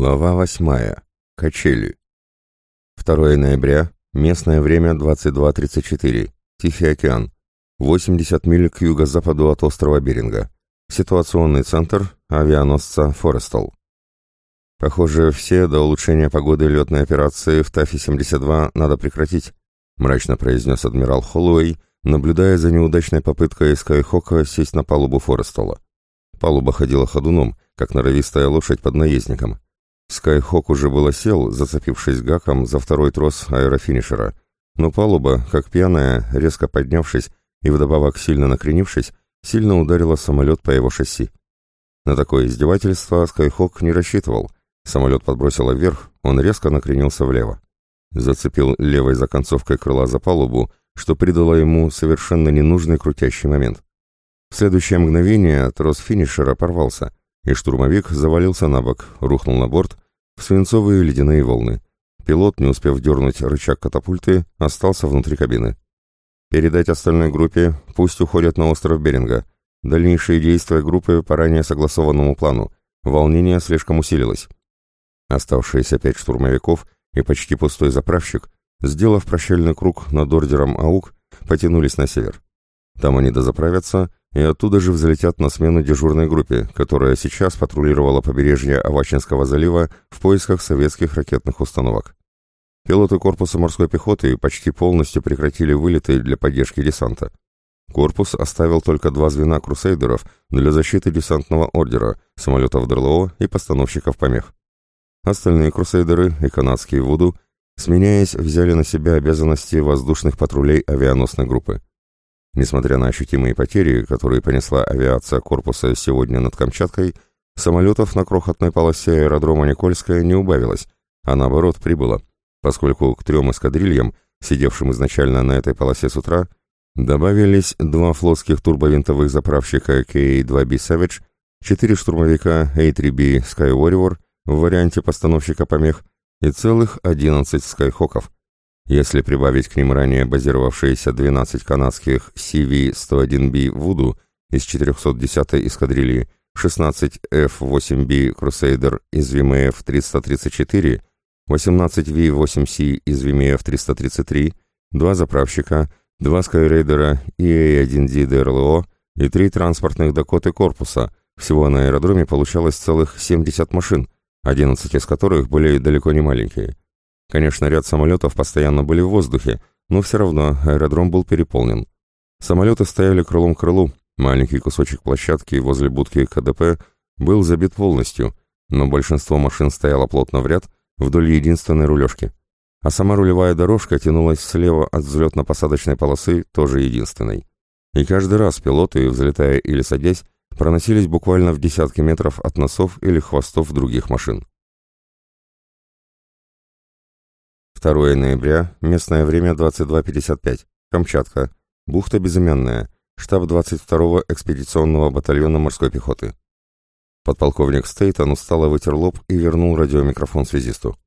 Глава восьмая. Качели. 2 ноября. Местное время 22.34. Тихий океан. 80 миль к юго-западу от острова Беринга. Ситуационный центр авианосца «Форестал». Похоже, все до улучшения погоды летной операции в ТАФе-72 надо прекратить, мрачно произнес адмирал Холлоуэй, наблюдая за неудачной попыткой Скайхока сесть на палубу Форестала. Палуба ходила ходуном, как норовистая лошадь под наездником. Скайхок уже было сел, зацепившись гаком за второй трос аэрофинишера, но палуба, как пьяная, резко поднявшись и вдобавок сильно накренившись, сильно ударила самолет по его шасси. На такое издевательство Скайхок не рассчитывал. Самолет подбросило вверх, он резко накренился влево. Зацепил левой за концовкой крыла за палубу, что придало ему совершенно ненужный крутящий момент. В следующее мгновение трос финишера порвался, и штурмовик завалился на бок, рухнул на борт в свинцовые ледяные волны. Пилот, не успев дернуть рычаг катапульты, остался внутри кабины. «Передать остальной группе, пусть уходят на остров Беринга. Дальнейшие действия группы по ранее согласованному плану. Волнение слишком усилилось». Оставшиеся пять штурмовиков и почти пустой заправщик, сделав прощальный круг над ордером АУК, потянулись на север. Там они дозаправятся и оттуда же взлетят на смену дежурной группе, которая сейчас патрулировала побережье Авачинского залива в поисках советских ракетных установок. Пилоты корпуса морской пехоты почти полностью прекратили вылеты для поддержки десанта. Корпус оставил только два звена крусейдеров для защиты десантного ордера, самолетов ДРЛО и постановщиков помех. Остальные крусейдеры и канадские Вуду, сменяясь, взяли на себя обязанности воздушных патрулей авианосной группы. Несмотря на ощутимые потери, которые понесла авиация корпуса сегодня над Камчаткой, самолетов на крохотной полосе аэродрома Никольская не убавилось, а наоборот прибыло, поскольку к трем эскадрильям, сидевшим изначально на этой полосе с утра, добавились два флотских турбовинтовых заправщика KA-2B Savage, четыре штурмовика A-3B Sky Warrior в варианте постановщика помех и целых 11 скайхоков – если прибавить к ним ранее базировавшиеся 12 канадских CV-101B «Вуду» из 410-й эскадрильи, 16 F-8B «Крусейдер» из ВМФ-334, 18 V-8C из ВМФ-333, два заправщика, два скайрейдера EA-1D ДРЛО и три транспортных «Дакоты» корпуса. Всего на аэродроме получалось целых 70 машин, 11 из которых были далеко не маленькие. Конечно, ряд самолетов постоянно были в воздухе, но все равно аэродром был переполнен. Самолеты стояли крылом к крылу, маленький кусочек площадки возле будки КДП был забит полностью, но большинство машин стояло плотно в ряд вдоль единственной рулежки. А сама рулевая дорожка тянулась слева от взлетно-посадочной полосы, тоже единственной. И каждый раз пилоты, взлетая или садясь, проносились буквально в десятки метров от носов или хвостов других машин. 2 ноября, местное время 22.55, Камчатка, бухта Безымянная, штаб 22-го экспедиционного батальона морской пехоты. Подполковник Стейтон устало вытер лоб и вернул радиомикрофон связисту.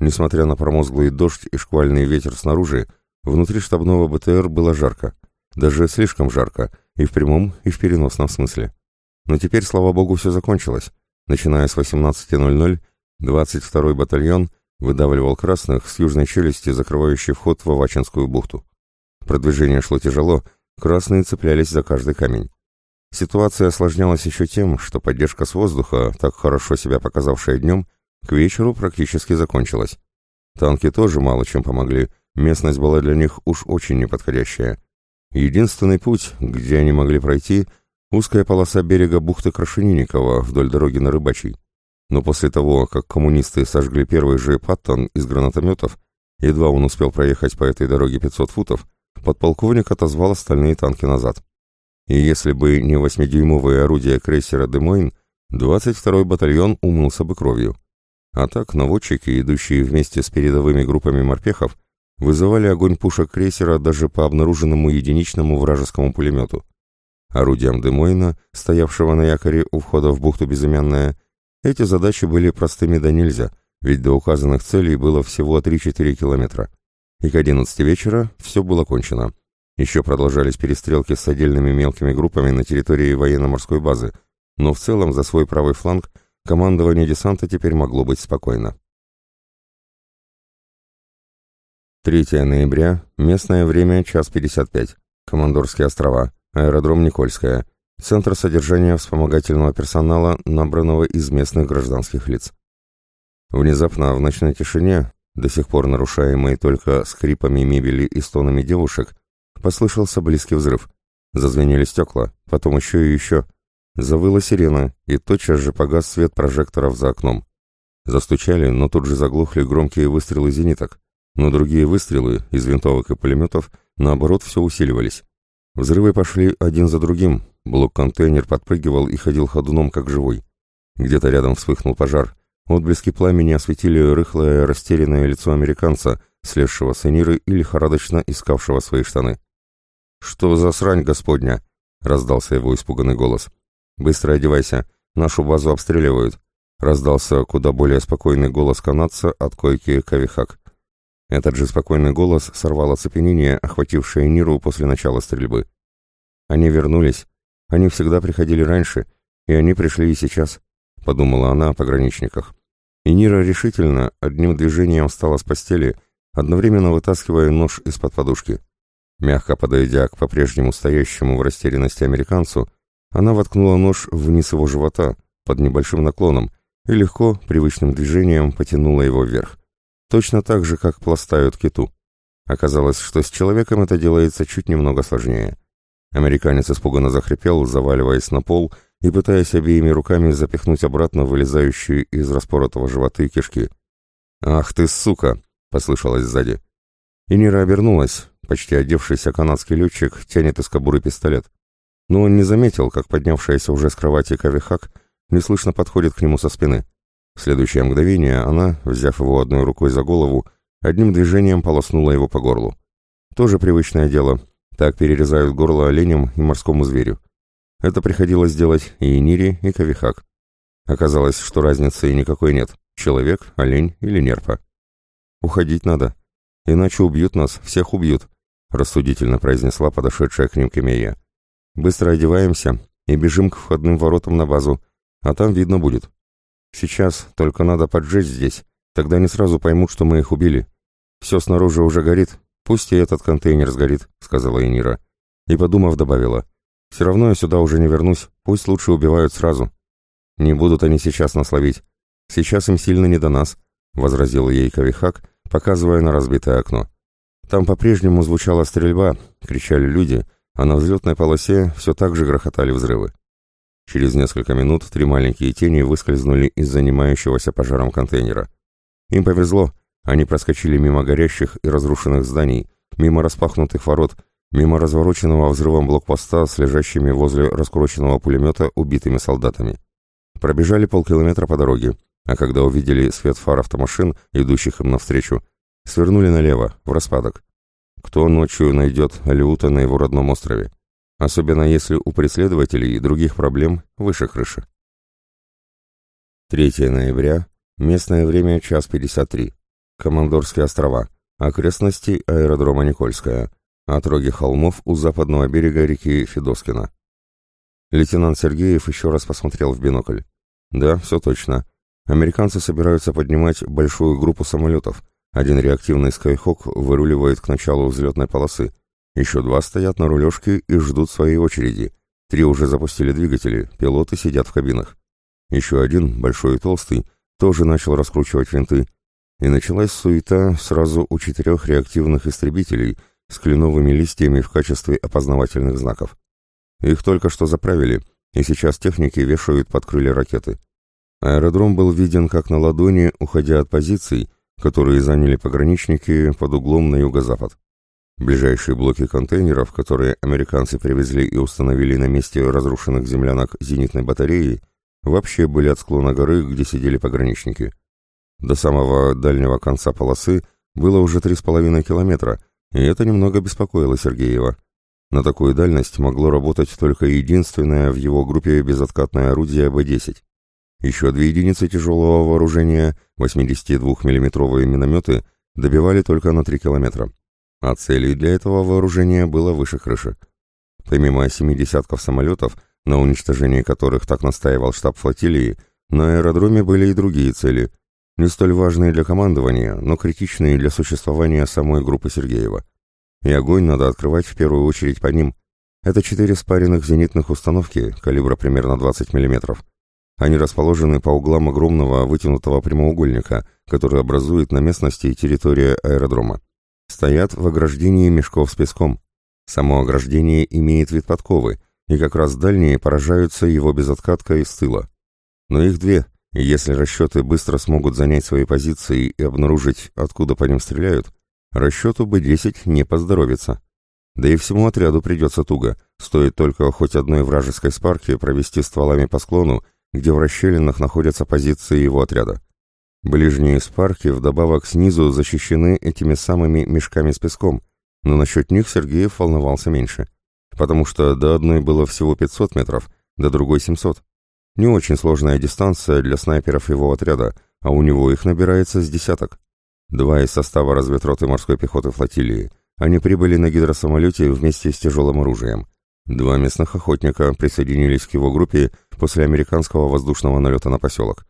Несмотря на промозглый дождь и шквальный ветер снаружи, внутри штабного БТР было жарко. Даже слишком жарко, и в прямом, и в переносном смысле. Но теперь, слава богу, все закончилось. Начиная с 18.00, 22-й батальон выдавливал красных с южной челюсти, закрывающей вход в Авачинскую бухту. Продвижение шло тяжело, красные цеплялись за каждый камень. Ситуация осложнялась еще тем, что поддержка с воздуха, так хорошо себя показавшая днем, к вечеру практически закончилась. Танки тоже мало чем помогли, местность была для них уж очень неподходящая. Единственный путь, где они могли пройти, узкая полоса берега бухты Крашенинникова вдоль дороги на Рыбачий. Но после того, как коммунисты сожгли первый же Паттон из гранатометов, едва он успел проехать по этой дороге 500 футов, подполковник отозвал остальные танки назад. И если бы не восьмидюймовые орудия крейсера «Демойн», 22-й батальон умылся бы кровью. А так наводчики, идущие вместе с передовыми группами морпехов, вызывали огонь пушек крейсера даже по обнаруженному единичному вражескому пулемету. Орудием Демойна, стоявшего на якоре у входа в бухту Безымянная, эти задачи были простыми до нельзя, ведь до указанных целей было всего 3-4 километра. И к 11 вечера все было кончено. Еще продолжались перестрелки с отдельными мелкими группами на территории военно-морской базы, но в целом за свой правый фланг Командование десанта теперь могло быть спокойно. 3 ноября, местное время, час 55. Командорские острова, аэродром Никольская, центр содержания вспомогательного персонала, набранного из местных гражданских лиц. Внезапно в ночной тишине, до сих пор нарушаемой только скрипами мебели и стонами девушек, послышался близкий взрыв. Зазвенели стекла, потом еще и еще. Завыла сирена, и тотчас же погас свет прожекторов за окном. Застучали, но тут же заглохли громкие выстрелы зениток. Но другие выстрелы из винтовок и пулеметов, наоборот, все усиливались. Взрывы пошли один за другим. Блок-контейнер подпрыгивал и ходил ходуном, как живой. Где-то рядом вспыхнул пожар. Отблески пламени осветили рыхлое, растерянное лицо американца, слезшего с Эниры и лихорадочно искавшего свои штаны. «Что за срань, господня?» — раздался его испуганный голос. «Быстро одевайся, нашу базу обстреливают», — раздался куда более спокойный голос канадца от койки Кавихак. Этот же спокойный голос сорвал оцепенение, охватившее Ниру после начала стрельбы. «Они вернулись. Они всегда приходили раньше, и они пришли и сейчас», — подумала она о пограничниках. И Нира решительно, одним движением встала с постели, одновременно вытаскивая нож из-под подушки. Мягко подойдя к по-прежнему стоящему в растерянности американцу, она воткнула нож вниз его живота, под небольшим наклоном, и легко, привычным движением потянула его вверх. Точно так же, как пластают киту. Оказалось, что с человеком это делается чуть немного сложнее. Американец испуганно захрипел, заваливаясь на пол и пытаясь обеими руками запихнуть обратно вылезающие из распоротого живота кишки. «Ах ты, сука!» — послышалось сзади. И Нира обернулась. Почти одевшийся канадский летчик тянет из кобуры пистолет но он не заметил, как поднявшаяся уже с кровати Кавихак неслышно подходит к нему со спины. В следующее мгновение она, взяв его одной рукой за голову, одним движением полоснула его по горлу. Тоже привычное дело. Так перерезают горло оленям и морскому зверю. Это приходилось делать и Нири, и Кавихак. Оказалось, что разницы никакой нет. Человек, олень или нерпа. «Уходить надо. Иначе убьют нас, всех убьют», — рассудительно произнесла подошедшая к ним Кемея. Быстро одеваемся и бежим к входным воротам на базу, а там видно будет. Сейчас только надо поджечь здесь, тогда не сразу поймут, что мы их убили. Все снаружи уже горит, пусть и этот контейнер сгорит», — сказала Энира. И, подумав, добавила. «Все равно я сюда уже не вернусь, пусть лучше убивают сразу. Не будут они сейчас нас ловить. Сейчас им сильно не до нас», — возразил ей Кавихак, показывая на разбитое окно. Там по-прежнему звучала стрельба, кричали люди, а на взлетной полосе все так же грохотали взрывы. Через несколько минут три маленькие тени выскользнули из занимающегося пожаром контейнера. Им повезло, они проскочили мимо горящих и разрушенных зданий, мимо распахнутых ворот, мимо развороченного взрывом блокпоста с лежащими возле раскуроченного пулемета убитыми солдатами. Пробежали полкилометра по дороге, а когда увидели свет фар автомашин, идущих им навстречу, свернули налево, в распадок. Кто ночью найдет Алиута на его родном острове? Особенно если у преследователей и других проблем выше крыши. 3 ноября, местное время час 53. Командорские острова, окрестности аэродрома Никольская, отроги холмов у западного берега реки Федоскина. Лейтенант Сергеев еще раз посмотрел в бинокль. Да, все точно. Американцы собираются поднимать большую группу самолетов – один реактивный «Скайхок» выруливает к началу взлетной полосы. Еще два стоят на рулежке и ждут своей очереди. Три уже запустили двигатели, пилоты сидят в кабинах. Еще один, большой и толстый, тоже начал раскручивать винты. И началась суета сразу у четырех реактивных истребителей с кленовыми листьями в качестве опознавательных знаков. Их только что заправили, и сейчас техники вешают под крылья ракеты. Аэродром был виден как на ладони, уходя от позиций, которые заняли пограничники под углом на юго-запад. Ближайшие блоки контейнеров, которые американцы привезли и установили на месте разрушенных землянок зенитной батареи, вообще были от склона горы, где сидели пограничники. До самого дальнего конца полосы было уже три с половиной километра, и это немного беспокоило Сергеева. На такую дальность могло работать только единственное в его группе безоткатное орудие Б-10. Еще две единицы тяжелого вооружения, 82 миллиметровые минометы, добивали только на 3 километра. А целей для этого вооружения было выше крыши. Помимо семи десятков самолетов, на уничтожении которых так настаивал штаб флотилии, на аэродроме были и другие цели, не столь важные для командования, но критичные для существования самой группы Сергеева. И огонь надо открывать в первую очередь по ним. Это четыре спаренных зенитных установки калибра примерно 20 мм. Они расположены по углам огромного вытянутого прямоугольника, который образует на местности территория аэродрома. Стоят в ограждении мешков с песком. Само ограждение имеет вид подковы, и как раз дальние поражаются его безоткаткой с тыла. Но их две, и если расчеты быстро смогут занять свои позиции и обнаружить, откуда по ним стреляют, расчету Б-10 не поздоровится. Да и всему отряду придется туго, стоит только хоть одной вражеской спарки провести стволами по склону, где в расщелинах находятся позиции его отряда. Ближние спарки вдобавок снизу защищены этими самыми мешками с песком, но насчет них Сергеев волновался меньше, потому что до одной было всего 500 метров, до другой 700. Не очень сложная дистанция для снайперов его отряда, а у него их набирается с десяток. Два из состава разведроты морской пехоты флотилии. Они прибыли на гидросамолете вместе с тяжелым оружием. Два местных охотника присоединились к его группе после американского воздушного налета на поселок.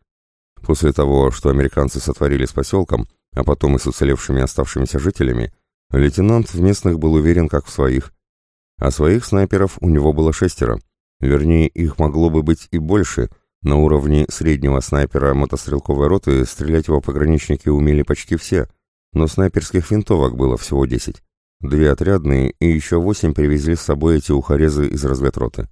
После того, что американцы сотворили с поселком, а потом и с уцелевшими оставшимися жителями, лейтенант в местных был уверен как в своих. А своих снайперов у него было шестеро. Вернее, их могло бы быть и больше. На уровне среднего снайпера мотострелковой роты стрелять его пограничники умели почти все, но снайперских винтовок было всего десять. Две отрядные и еще восемь привезли с собой эти ухарезы из разведроты.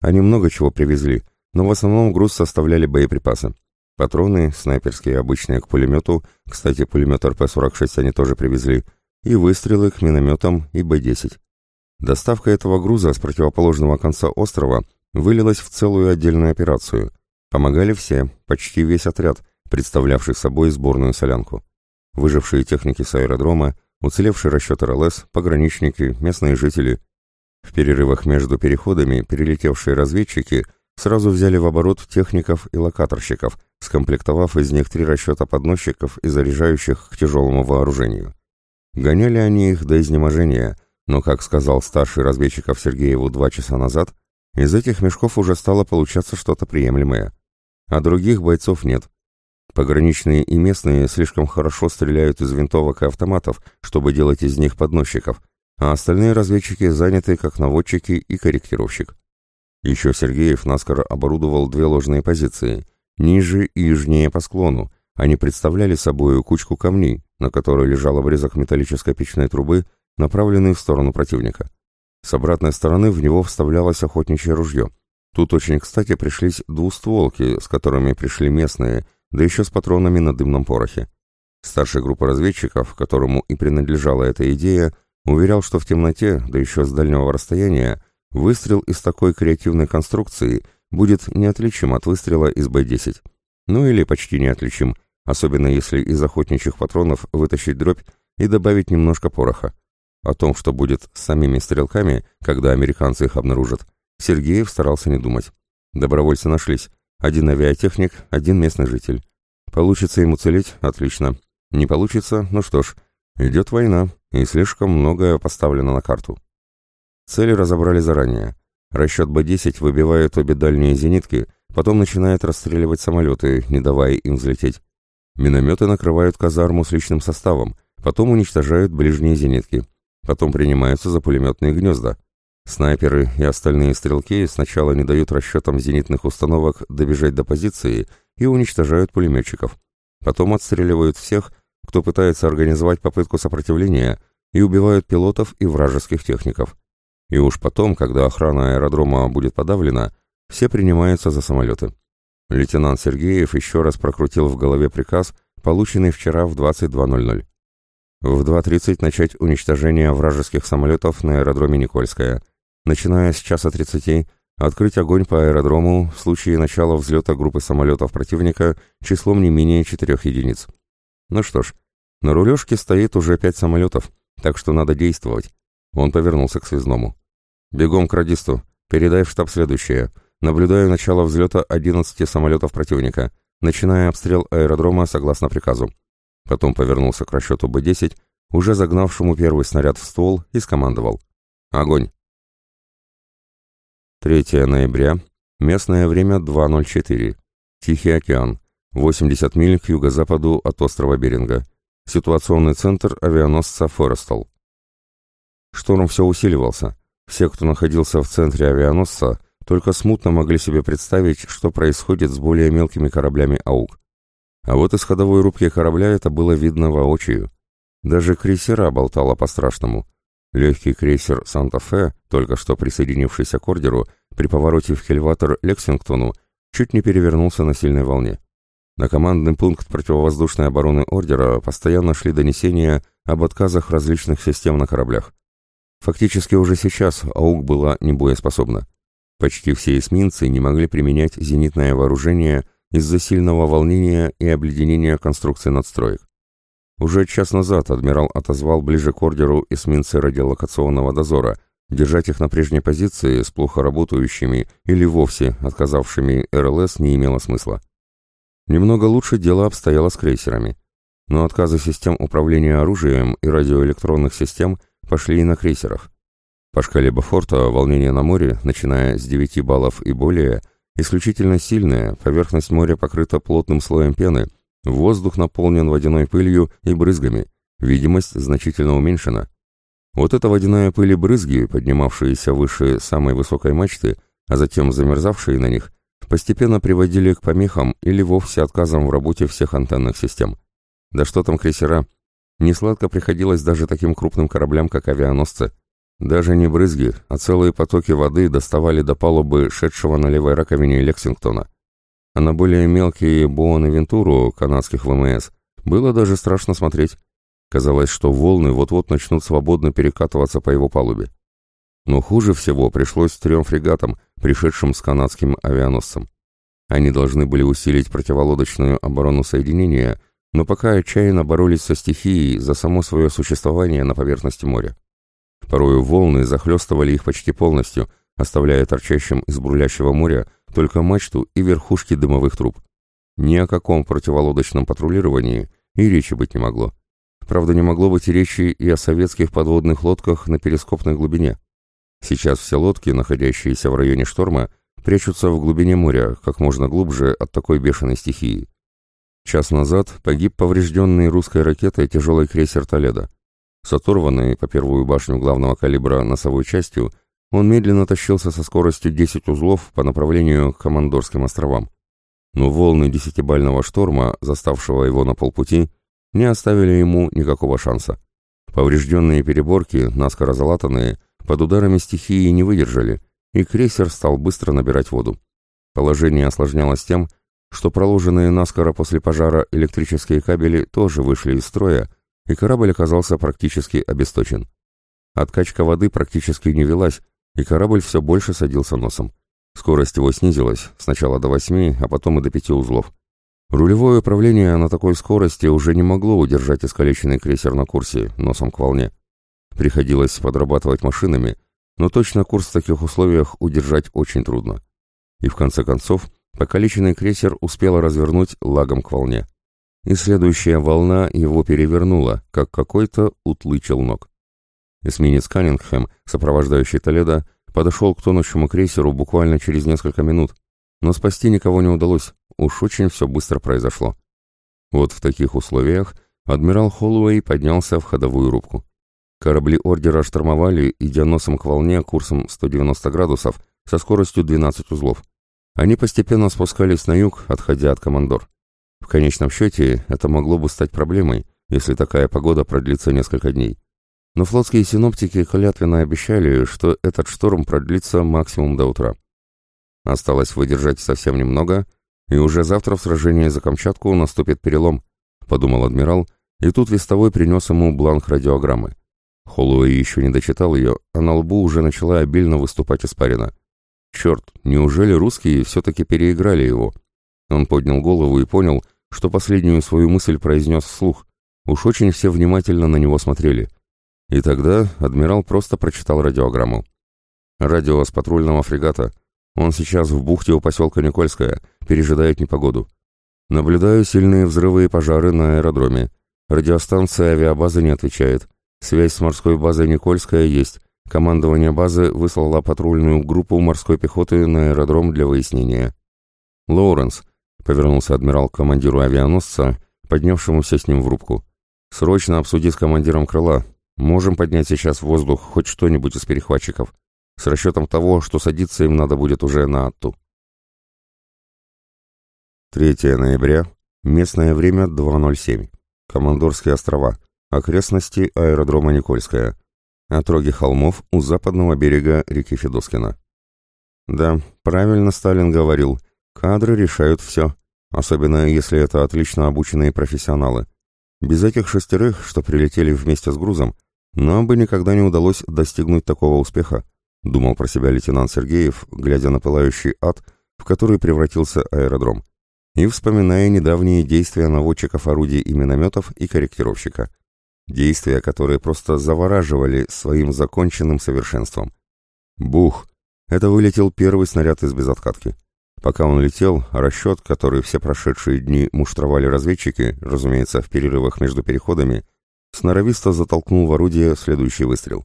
Они много чего привезли, но в основном груз составляли боеприпасы. Патроны, снайперские обычные к пулемету, кстати, пулемет РП-46 они тоже привезли, и выстрелы к минометам и Б-10. Доставка этого груза с противоположного конца острова вылилась в целую отдельную операцию. Помогали все, почти весь отряд, представлявший собой сборную солянку. Выжившие техники с аэродрома, уцелевший расчет РЛС, пограничники, местные жители. В перерывах между переходами перелетевшие разведчики сразу взяли в оборот техников и локаторщиков, скомплектовав из них три расчета подносчиков и заряжающих к тяжелому вооружению. Гоняли они их до изнеможения, но, как сказал старший разведчиков Сергееву два часа назад, из этих мешков уже стало получаться что-то приемлемое. А других бойцов нет, Пограничные и местные слишком хорошо стреляют из винтовок и автоматов, чтобы делать из них подносчиков, а остальные разведчики заняты как наводчики и корректировщик. Еще Сергеев наскоро оборудовал две ложные позиции, ниже и южнее по склону. Они представляли собой кучку камней, на которой лежал обрезок металлической печной трубы, направленный в сторону противника. С обратной стороны в него вставлялось охотничье ружье. Тут очень кстати пришлись двустволки, с которыми пришли местные, да еще с патронами на дымном порохе. Старшая группа разведчиков, которому и принадлежала эта идея, уверял, что в темноте, да еще с дальнего расстояния, выстрел из такой креативной конструкции будет неотличим от выстрела из Б-10. Ну или почти неотличим, особенно если из охотничьих патронов вытащить дробь и добавить немножко пороха. О том, что будет с самими стрелками, когда американцы их обнаружат, Сергеев старался не думать. Добровольцы нашлись, один авиатехник, один местный житель. Получится ему целить? Отлично. Не получится? Ну что ж, идет война, и слишком многое поставлено на карту. Цели разобрали заранее. Расчет Б-10 выбивает обе дальние зенитки, потом начинает расстреливать самолеты, не давая им взлететь. Минометы накрывают казарму с личным составом, потом уничтожают ближние зенитки, потом принимаются за пулеметные гнезда. Снайперы и остальные стрелки сначала не дают расчетам зенитных установок добежать до позиции и уничтожают пулеметчиков. Потом отстреливают всех, кто пытается организовать попытку сопротивления, и убивают пилотов и вражеских техников. И уж потом, когда охрана аэродрома будет подавлена, все принимаются за самолеты. Лейтенант Сергеев еще раз прокрутил в голове приказ, полученный вчера в 22.00. В 2.30 начать уничтожение вражеских самолетов на аэродроме Никольская – начиная с часа 30, открыть огонь по аэродрому в случае начала взлета группы самолетов противника числом не менее четырех единиц. Ну что ж, на рулежке стоит уже пять самолетов, так что надо действовать. Он повернулся к связному. «Бегом к радисту. Передай в штаб следующее. Наблюдаю начало взлета 11 самолетов противника, начиная обстрел аэродрома согласно приказу». Потом повернулся к расчету Б-10, уже загнавшему первый снаряд в ствол, и скомандовал. «Огонь!» 3 ноября, местное время 2.04. Тихий океан. 80 миль к юго-западу от острова Беринга. Ситуационный центр авианосца «Форестал». Шторм все усиливался. Все, кто находился в центре авианосца, только смутно могли себе представить, что происходит с более мелкими кораблями «Аук». А вот из ходовой рубки корабля это было видно воочию. Даже крейсера болтало по-страшному. Легкий крейсер «Санта-Фе», только что присоединившийся к ордеру, при повороте в хельватор Лексингтону, чуть не перевернулся на сильной волне. На командный пункт противовоздушной обороны ордера постоянно шли донесения об отказах различных систем на кораблях. Фактически уже сейчас АУК была небоеспособна. Почти все эсминцы не могли применять зенитное вооружение из-за сильного волнения и обледенения конструкции надстроек. Уже час назад адмирал отозвал ближе к ордеру эсминцы радиолокационного дозора, держать их на прежней позиции с плохо работающими или вовсе отказавшими РЛС не имело смысла. Немного лучше дело обстояло с крейсерами. Но отказы систем управления оружием и радиоэлектронных систем пошли и на крейсерах. По шкале Бафорта волнение на море, начиная с 9 баллов и более, исключительно сильное, поверхность моря покрыта плотным слоем пены – Воздух наполнен водяной пылью и брызгами, видимость значительно уменьшена. Вот эта водяная пыль и брызги, поднимавшиеся выше самой высокой мачты, а затем замерзавшие на них, постепенно приводили к помехам или вовсе отказам в работе всех антенных систем. Да что там крейсера? Несладко приходилось даже таким крупным кораблям, как авианосцы. Даже не брызги, а целые потоки воды доставали до палубы шедшего на левой раковине Лексингтона а на более мелкие Буонавентуру канадских ВМС было даже страшно смотреть. Казалось, что волны вот-вот начнут свободно перекатываться по его палубе. Но хуже всего пришлось трем фрегатам, пришедшим с канадским авианосцем. Они должны были усилить противолодочную оборону соединения, но пока отчаянно боролись со стихией за само свое существование на поверхности моря. Порою волны захлестывали их почти полностью, оставляя торчащим из бурлящего моря только мачту и верхушки дымовых труб. Ни о каком противолодочном патрулировании и речи быть не могло. Правда, не могло быть и речи и о советских подводных лодках на перископной глубине. Сейчас все лодки, находящиеся в районе шторма, прячутся в глубине моря, как можно глубже от такой бешеной стихии. Час назад погиб поврежденный русской ракетой тяжелый крейсер «Толедо». С оторванной по первую башню главного калибра носовой частью – он медленно тащился со скоростью 10 узлов по направлению к Командорским островам. Но волны десятибального шторма, заставшего его на полпути, не оставили ему никакого шанса. Поврежденные переборки, наскоро залатанные, под ударами стихии не выдержали, и крейсер стал быстро набирать воду. Положение осложнялось тем, что проложенные наскоро после пожара электрические кабели тоже вышли из строя, и корабль оказался практически обесточен. Откачка воды практически не велась, и корабль все больше садился носом. Скорость его снизилась, сначала до восьми, а потом и до пяти узлов. Рулевое управление на такой скорости уже не могло удержать искалеченный крейсер на курсе, носом к волне. Приходилось подрабатывать машинами, но точно курс в таких условиях удержать очень трудно. И в конце концов, покалеченный крейсер успел развернуть лагом к волне. И следующая волна его перевернула, как какой-то утлый челнок. Эсминец Каннингхэм, сопровождающий Толедо, подошел к тонущему крейсеру буквально через несколько минут, но спасти никого не удалось, уж очень все быстро произошло. Вот в таких условиях адмирал Холлоуэй поднялся в ходовую рубку. Корабли ордера штормовали, идя носом к волне курсом 190 градусов со скоростью 12 узлов. Они постепенно спускались на юг, отходя от командор. В конечном счете это могло бы стать проблемой, если такая погода продлится несколько дней. Но флотские синоптики клятвенно обещали, что этот шторм продлится максимум до утра. Осталось выдержать совсем немного, и уже завтра в сражении за Камчатку наступит перелом, подумал адмирал, и тут вестовой принес ему бланк радиограммы. Холлоуэй еще не дочитал ее, а на лбу уже начала обильно выступать испарина. Черт, неужели русские все-таки переиграли его? Он поднял голову и понял, что последнюю свою мысль произнес вслух. Уж очень все внимательно на него смотрели. И тогда адмирал просто прочитал радиограмму. Радио с патрульного фрегата. Он сейчас в бухте у поселка Никольская, пережидает непогоду. Наблюдаю сильные взрывы и пожары на аэродроме. Радиостанция авиабазы не отвечает. Связь с морской базой Никольская есть. Командование базы выслало патрульную группу морской пехоты на аэродром для выяснения. Лоуренс, — повернулся адмирал к командиру авианосца, поднявшемуся с ним в рубку. «Срочно обсуди с командиром крыла. Можем поднять сейчас в воздух хоть что-нибудь из перехватчиков, с расчетом того, что садиться им надо будет уже на Атту». 3 ноября, местное время 2.07. Командорские острова, окрестности аэродрома Никольская, отроги холмов у западного берега реки Федоскина. Да, правильно Сталин говорил, кадры решают все, особенно если это отлично обученные профессионалы. Без этих шестерых, что прилетели вместе с грузом, нам бы никогда не удалось достигнуть такого успеха, думал про себя лейтенант Сергеев, глядя на пылающий ад, в который превратился аэродром, и вспоминая недавние действия наводчиков орудий и минометов и корректировщика. Действия, которые просто завораживали своим законченным совершенством. Бух! Это вылетел первый снаряд из безоткатки. Пока он летел, расчет, который все прошедшие дни муштровали разведчики, разумеется, в перерывах между переходами, сноровисто затолкнул в орудие следующий выстрел.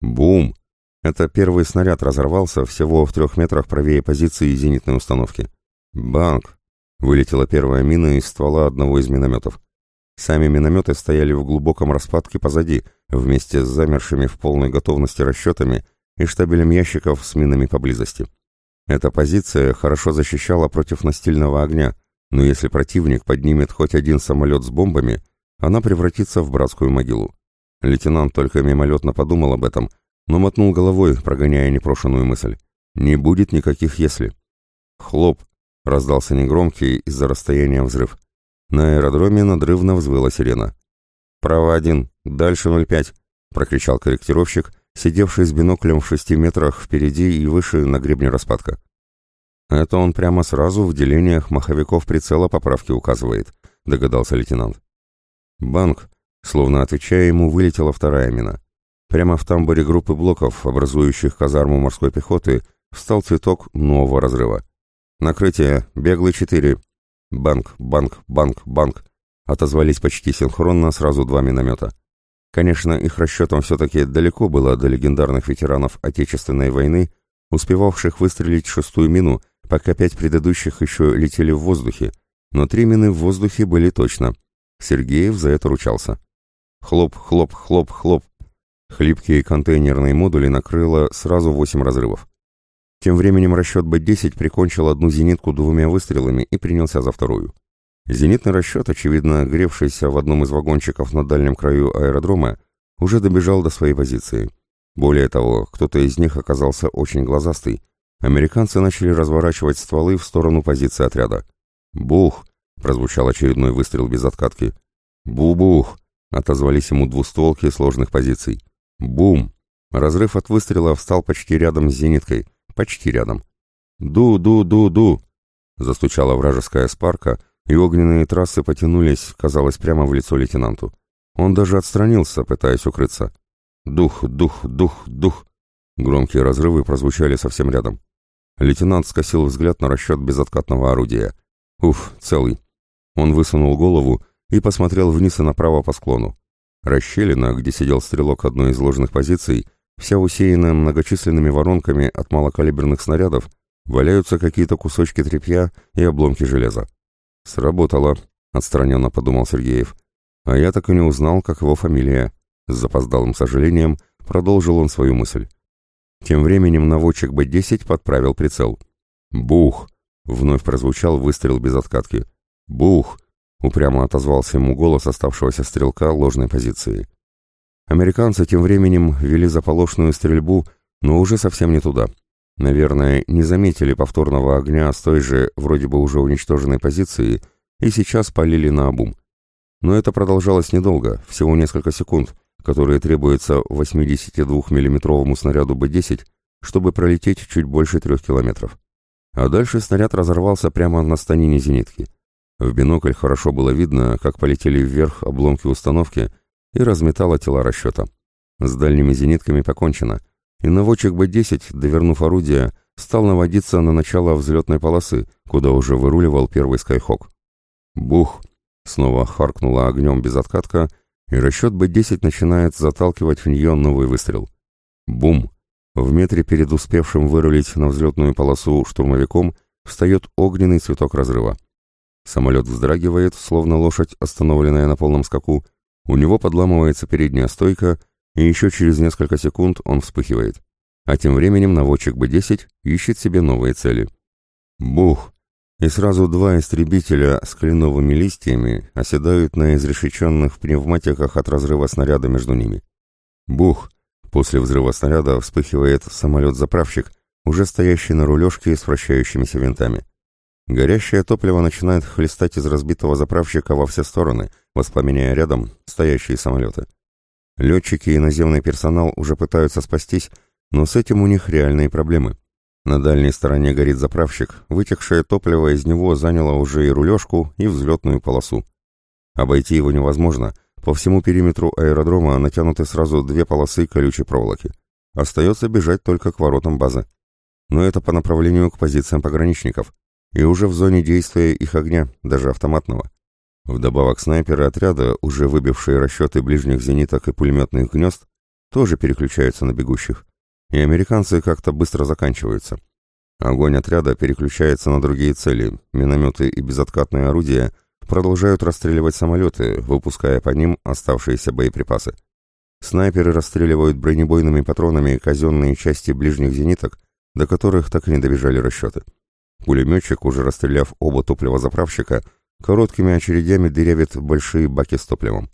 Бум! Это первый снаряд разорвался всего в трех метрах правее позиции зенитной установки. Банк! Вылетела первая мина из ствола одного из минометов. Сами минометы стояли в глубоком распадке позади, вместе с замершими в полной готовности расчетами и штабелем ящиков с минами поблизости. Эта позиция хорошо защищала против настильного огня, но если противник поднимет хоть один самолет с бомбами, она превратится в братскую могилу. Лейтенант только мимолетно подумал об этом, но мотнул головой, прогоняя непрошенную мысль. Не будет никаких «если». Хлоп! Раздался негромкий из-за расстояния взрыв. На аэродроме надрывно взвыла сирена. «Право один, дальше 0,5», — прокричал корректировщик, сидевший с биноклем в шести метрах впереди и выше на гребне распадка. «Это он прямо сразу в делениях маховиков прицела поправки указывает», — догадался лейтенант. «Банк», словно отвечая ему, вылетела вторая мина. Прямо в тамбуре группы блоков, образующих казарму морской пехоты, встал цветок нового разрыва. «Накрытие, беглый четыре». «Банк, банк, банк, банк», — отозвались почти синхронно сразу два миномета. Конечно, их расчетом все-таки далеко было до легендарных ветеранов Отечественной войны, успевавших выстрелить шестую мину, пока пять предыдущих еще летели в воздухе, но три мины в воздухе были точно. Сергеев за это ручался. Хлоп, хлоп, хлоп, хлоп. Хлипкие контейнерные модули накрыло сразу восемь разрывов. Тем временем расчет Б-10 прикончил одну зенитку двумя выстрелами и принялся за вторую. Зенитный расчет, очевидно, гревшийся в одном из вагончиков на дальнем краю аэродрома, уже добежал до своей позиции. Более того, кто-то из них оказался очень глазастый. Американцы начали разворачивать стволы в сторону позиции отряда. «Бух!» — прозвучал очередной выстрел без откатки. «Бу-бух!» — отозвались ему двустволки сложных позиций. «Бум!» Разрыв от выстрела встал почти рядом с зениткой. Почти рядом. «Ду-ду-ду-ду!» Застучала вражеская спарка, и огненные трассы потянулись, казалось, прямо в лицо лейтенанту. Он даже отстранился, пытаясь укрыться. «Дух, дух, дух, дух!» Громкие разрывы прозвучали совсем рядом. Лейтенант скосил взгляд на расчет безоткатного орудия. «Уф, целый!» Он высунул голову и посмотрел вниз и направо по склону. Расщелина, где сидел стрелок одной из ложных позиций, вся усеянная многочисленными воронками от малокалиберных снарядов, валяются какие-то кусочки тряпья и обломки железа. «Сработало», — отстраненно подумал Сергеев. «А я так и не узнал, как его фамилия». С запоздалым сожалением продолжил он свою мысль. Тем временем наводчик Б-10 подправил прицел. «Бух!» — вновь прозвучал выстрел без откатки. «Бух!» — упрямо отозвался ему голос оставшегося стрелка ложной позиции. Американцы тем временем вели заполошную стрельбу, но уже совсем не туда. Наверное, не заметили повторного огня с той же, вроде бы уже уничтоженной позиции, и сейчас полили на обум. Но это продолжалось недолго, всего несколько секунд, которые требуются 82 миллиметровому снаряду Б-10, чтобы пролететь чуть больше трех километров. А дальше снаряд разорвался прямо на станине зенитки. В бинокль хорошо было видно, как полетели вверх обломки установки и разметало тела расчета. С дальними зенитками покончено — и наводчик Б-10, довернув орудие, стал наводиться на начало взлетной полосы, куда уже выруливал первый скайхок. Бух! Снова харкнула огнем без откатка, и расчет Б-10 начинает заталкивать в нее новый выстрел. Бум! В метре перед успевшим вырулить на взлетную полосу штурмовиком встает огненный цветок разрыва. Самолет вздрагивает, словно лошадь, остановленная на полном скаку, у него подламывается передняя стойка, и еще через несколько секунд он вспыхивает. А тем временем наводчик Б-10 ищет себе новые цели. Бух! И сразу два истребителя с кленовыми листьями оседают на изрешеченных пневматиках от разрыва снаряда между ними. Бух! После взрыва снаряда вспыхивает самолет-заправщик, уже стоящий на рулежке с вращающимися винтами. Горящее топливо начинает хлестать из разбитого заправщика во все стороны, воспламеняя рядом стоящие самолеты. Летчики и наземный персонал уже пытаются спастись, но с этим у них реальные проблемы. На дальней стороне горит заправщик, вытекшее топливо из него заняло уже и рулежку, и взлетную полосу. Обойти его невозможно, по всему периметру аэродрома натянуты сразу две полосы колючей проволоки. Остается бежать только к воротам базы. Но это по направлению к позициям пограничников и уже в зоне действия их огня, даже автоматного. Вдобавок снайперы отряда, уже выбившие расчеты ближних зениток и пулеметных гнезд, тоже переключаются на бегущих. И американцы как-то быстро заканчиваются. Огонь отряда переключается на другие цели, минометы и безоткатные орудия продолжают расстреливать самолеты, выпуская по ним оставшиеся боеприпасы. Снайперы расстреливают бронебойными патронами казенные части ближних зениток, до которых так и не добежали расчеты. Пулеметчик, уже расстреляв оба топливозаправщика, короткими очередями дырявит большие баки с топливом.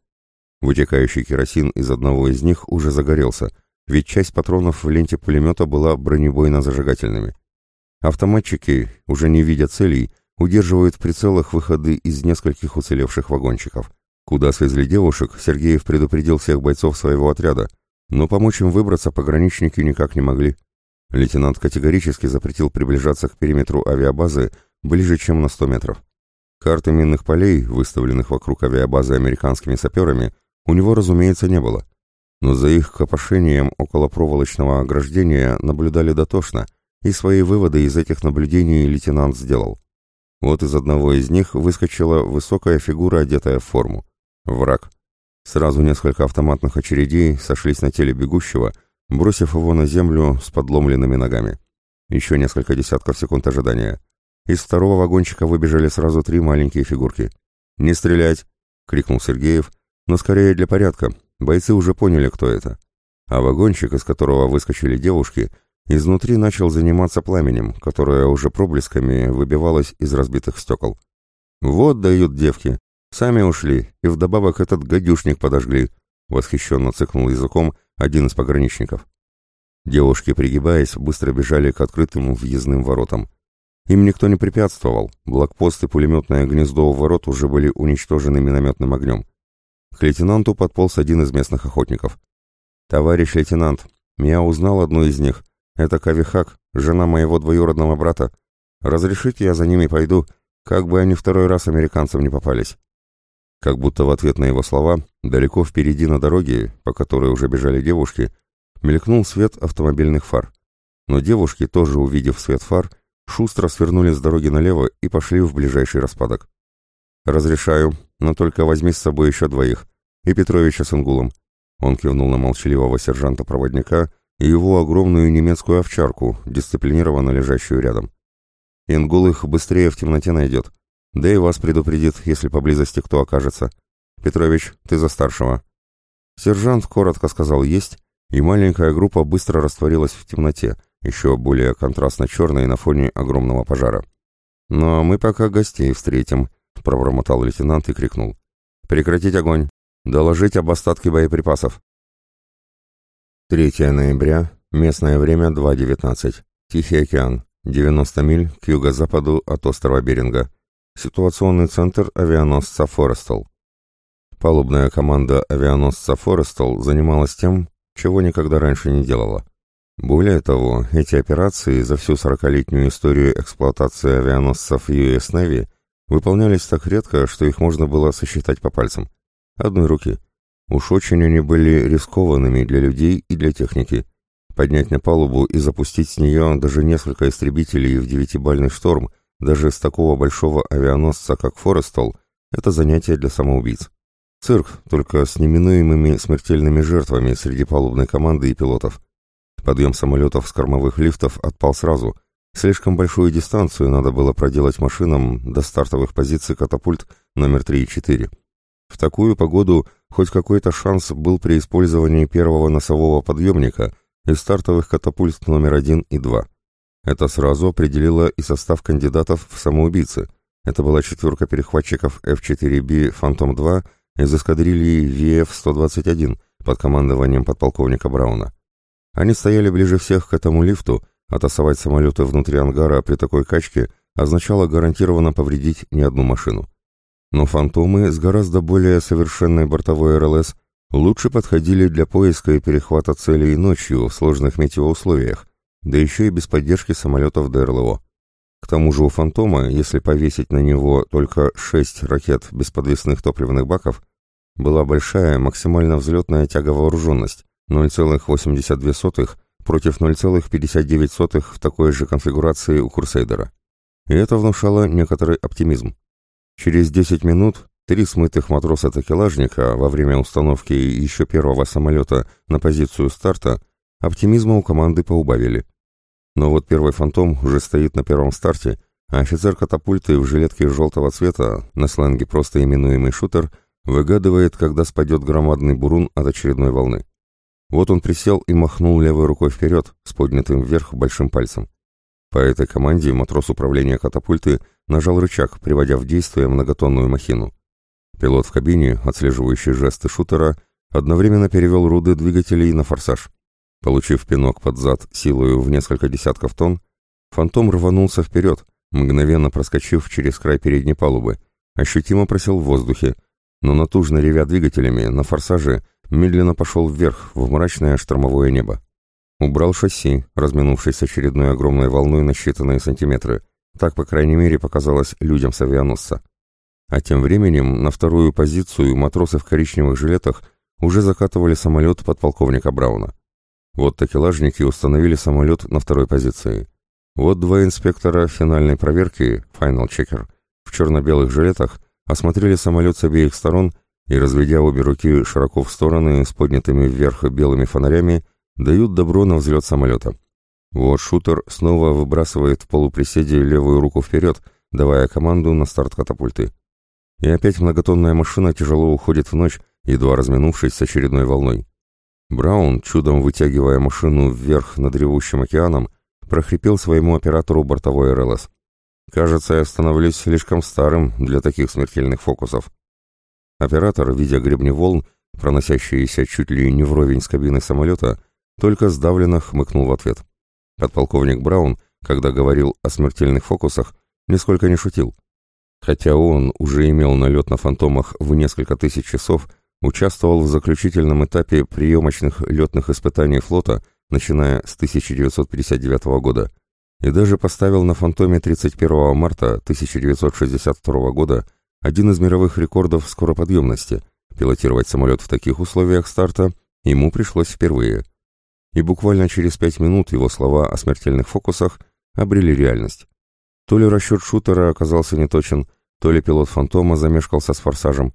Вытекающий керосин из одного из них уже загорелся, ведь часть патронов в ленте пулемета была бронебойно-зажигательными. Автоматчики, уже не видя целей, удерживают в прицелах выходы из нескольких уцелевших вагончиков. Куда свезли девушек, Сергеев предупредил всех бойцов своего отряда, но помочь им выбраться пограничники никак не могли. Лейтенант категорически запретил приближаться к периметру авиабазы ближе, чем на 100 метров. Карты минных полей, выставленных вокруг авиабазы американскими саперами, у него, разумеется, не было. Но за их копошением около проволочного ограждения наблюдали дотошно, и свои выводы из этих наблюдений лейтенант сделал. Вот из одного из них выскочила высокая фигура, одетая в форму. Враг. Сразу несколько автоматных очередей сошлись на теле бегущего, бросив его на землю с подломленными ногами. Еще несколько десятков секунд ожидания. Из второго вагончика выбежали сразу три маленькие фигурки. «Не стрелять!» — крикнул Сергеев, но скорее для порядка. Бойцы уже поняли, кто это. А вагончик, из которого выскочили девушки, изнутри начал заниматься пламенем, которое уже проблесками выбивалось из разбитых стекол. «Вот дают девки! Сами ушли, и вдобавок этот гадюшник подожгли!» — восхищенно цыкнул языком один из пограничников. Девушки, пригибаясь, быстро бежали к открытым въездным воротам. Им никто не препятствовал, блокпост и пулеметное гнездо у ворот уже были уничтожены минометным огнем. К лейтенанту подполз один из местных охотников. «Товарищ лейтенант, я узнал одну из них. Это Кавихак, жена моего двоюродного брата. Разрешите, я за ними пойду, как бы они второй раз американцам не попались». Как будто в ответ на его слова, далеко впереди на дороге, по которой уже бежали девушки, мелькнул свет автомобильных фар. Но девушки, тоже увидев свет фар, шустро свернули с дороги налево и пошли в ближайший распадок. «Разрешаю, но только возьми с собой еще двоих. И Петровича с Ингулом». Он кивнул на молчаливого сержанта-проводника и его огромную немецкую овчарку, дисциплинированно лежащую рядом. Ингул их быстрее в темноте найдет. Да и вас предупредит, если поблизости кто окажется. Петрович, ты за старшего. Сержант коротко сказал «есть», и маленькая группа быстро растворилась в темноте, еще более контрастно черной на фоне огромного пожара. «Но мы пока гостей встретим», — пробормотал лейтенант и крикнул. «Прекратить огонь! Доложить об остатке боеприпасов!» 3 ноября, местное время 2.19. Тихий океан, 90 миль к юго-западу от острова Беринга. Ситуационный центр авианосца «Форестал». Палубная команда авианосца «Форестал» занималась тем, чего никогда раньше не делала. Более того, эти операции за всю сорокалетнюю историю эксплуатации авианосцев US Navy выполнялись так редко, что их можно было сосчитать по пальцам. Одной руки. Уж очень они были рискованными для людей и для техники. Поднять на палубу и запустить с нее даже несколько истребителей в девятибальный шторм – даже с такого большого авианосца, как Форестол, это занятие для самоубийц. Цирк, только с неминуемыми смертельными жертвами среди палубной команды и пилотов. Подъем самолетов с кормовых лифтов отпал сразу, Слишком большую дистанцию надо было проделать машинам до стартовых позиций катапульт номер 3 и 4. В такую погоду хоть какой-то шанс был при использовании первого носового подъемника и стартовых катапульт номер 1 и 2. Это сразу определило и состав кандидатов в самоубийцы. Это была четверка перехватчиков F-4B «Фантом-2» из эскадрильи VF-121 под командованием подполковника Брауна. Они стояли ближе всех к этому лифту, а тасовать самолеты внутри ангара при такой качке означало гарантированно повредить не одну машину. Но «Фантомы» с гораздо более совершенной бортовой РЛС лучше подходили для поиска и перехвата целей ночью в сложных метеоусловиях, да еще и без поддержки самолетов ДРЛО. К тому же у «Фантома», если повесить на него только 6 ракет без подвесных топливных баков, была большая максимально взлетная тяговооруженность 0,82 против 0,59 в такой же конфигурации у «Курсейдера». И это внушало некоторый оптимизм. Через 10 минут три смытых матроса-такелажника во время установки еще первого самолета на позицию старта оптимизма у команды поубавили. Но вот первый «Фантом» уже стоит на первом старте, а офицер катапульты в жилетке желтого цвета, на сленге просто именуемый «шутер», выгадывает, когда спадет громадный бурун от очередной волны. Вот он присел и махнул левой рукой вперед, с поднятым вверх большим пальцем. По этой команде матрос управления катапульты нажал рычаг, приводя в действие многотонную махину. Пилот в кабине, отслеживающий жесты шутера, одновременно перевел руды двигателей на форсаж. Получив пинок под зад силою в несколько десятков тонн, фантом рванулся вперед, мгновенно проскочив через край передней палубы, ощутимо просел в воздухе, но натужно ревя двигателями на форсаже медленно пошел вверх в мрачное штормовое небо. Убрал шасси, разминувшись с очередной огромной волной на считанные сантиметры. Так, по крайней мере, показалось людям с авианосца. А тем временем на вторую позицию матросы в коричневых жилетах уже закатывали самолет подполковника Брауна. Вот такелажники установили самолет на второй позиции. Вот два инспектора финальной проверки, Final Checker, в черно-белых жилетах осмотрели самолет с обеих сторон и, разведя обе руки широко в стороны с поднятыми вверх белыми фонарями, дают добро на взлет самолета. Вот шутер снова выбрасывает в полуприседе левую руку вперед, давая команду на старт катапульты. И опять многотонная машина тяжело уходит в ночь, едва разминувшись с очередной волной. Браун, чудом вытягивая машину вверх над ревущим океаном, прохрипел своему оператору бортовой РЛС. «Кажется, я становлюсь слишком старым для таких смертельных фокусов». Оператор, видя гребни волн, проносящиеся чуть ли не вровень с кабиной самолета, только сдавленно хмыкнул в ответ. Подполковник Браун, когда говорил о смертельных фокусах, нисколько не шутил. Хотя он уже имел налет на фантомах в несколько тысяч часов, участвовал в заключительном этапе приемочных летных испытаний флота, начиная с 1959 года, и даже поставил на «Фантоме» 31 марта 1962 года один из мировых рекордов скороподъемности. Пилотировать самолет в таких условиях старта ему пришлось впервые. И буквально через пять минут его слова о смертельных фокусах обрели реальность. То ли расчет шутера оказался неточен, то ли пилот «Фантома» замешкался с форсажем,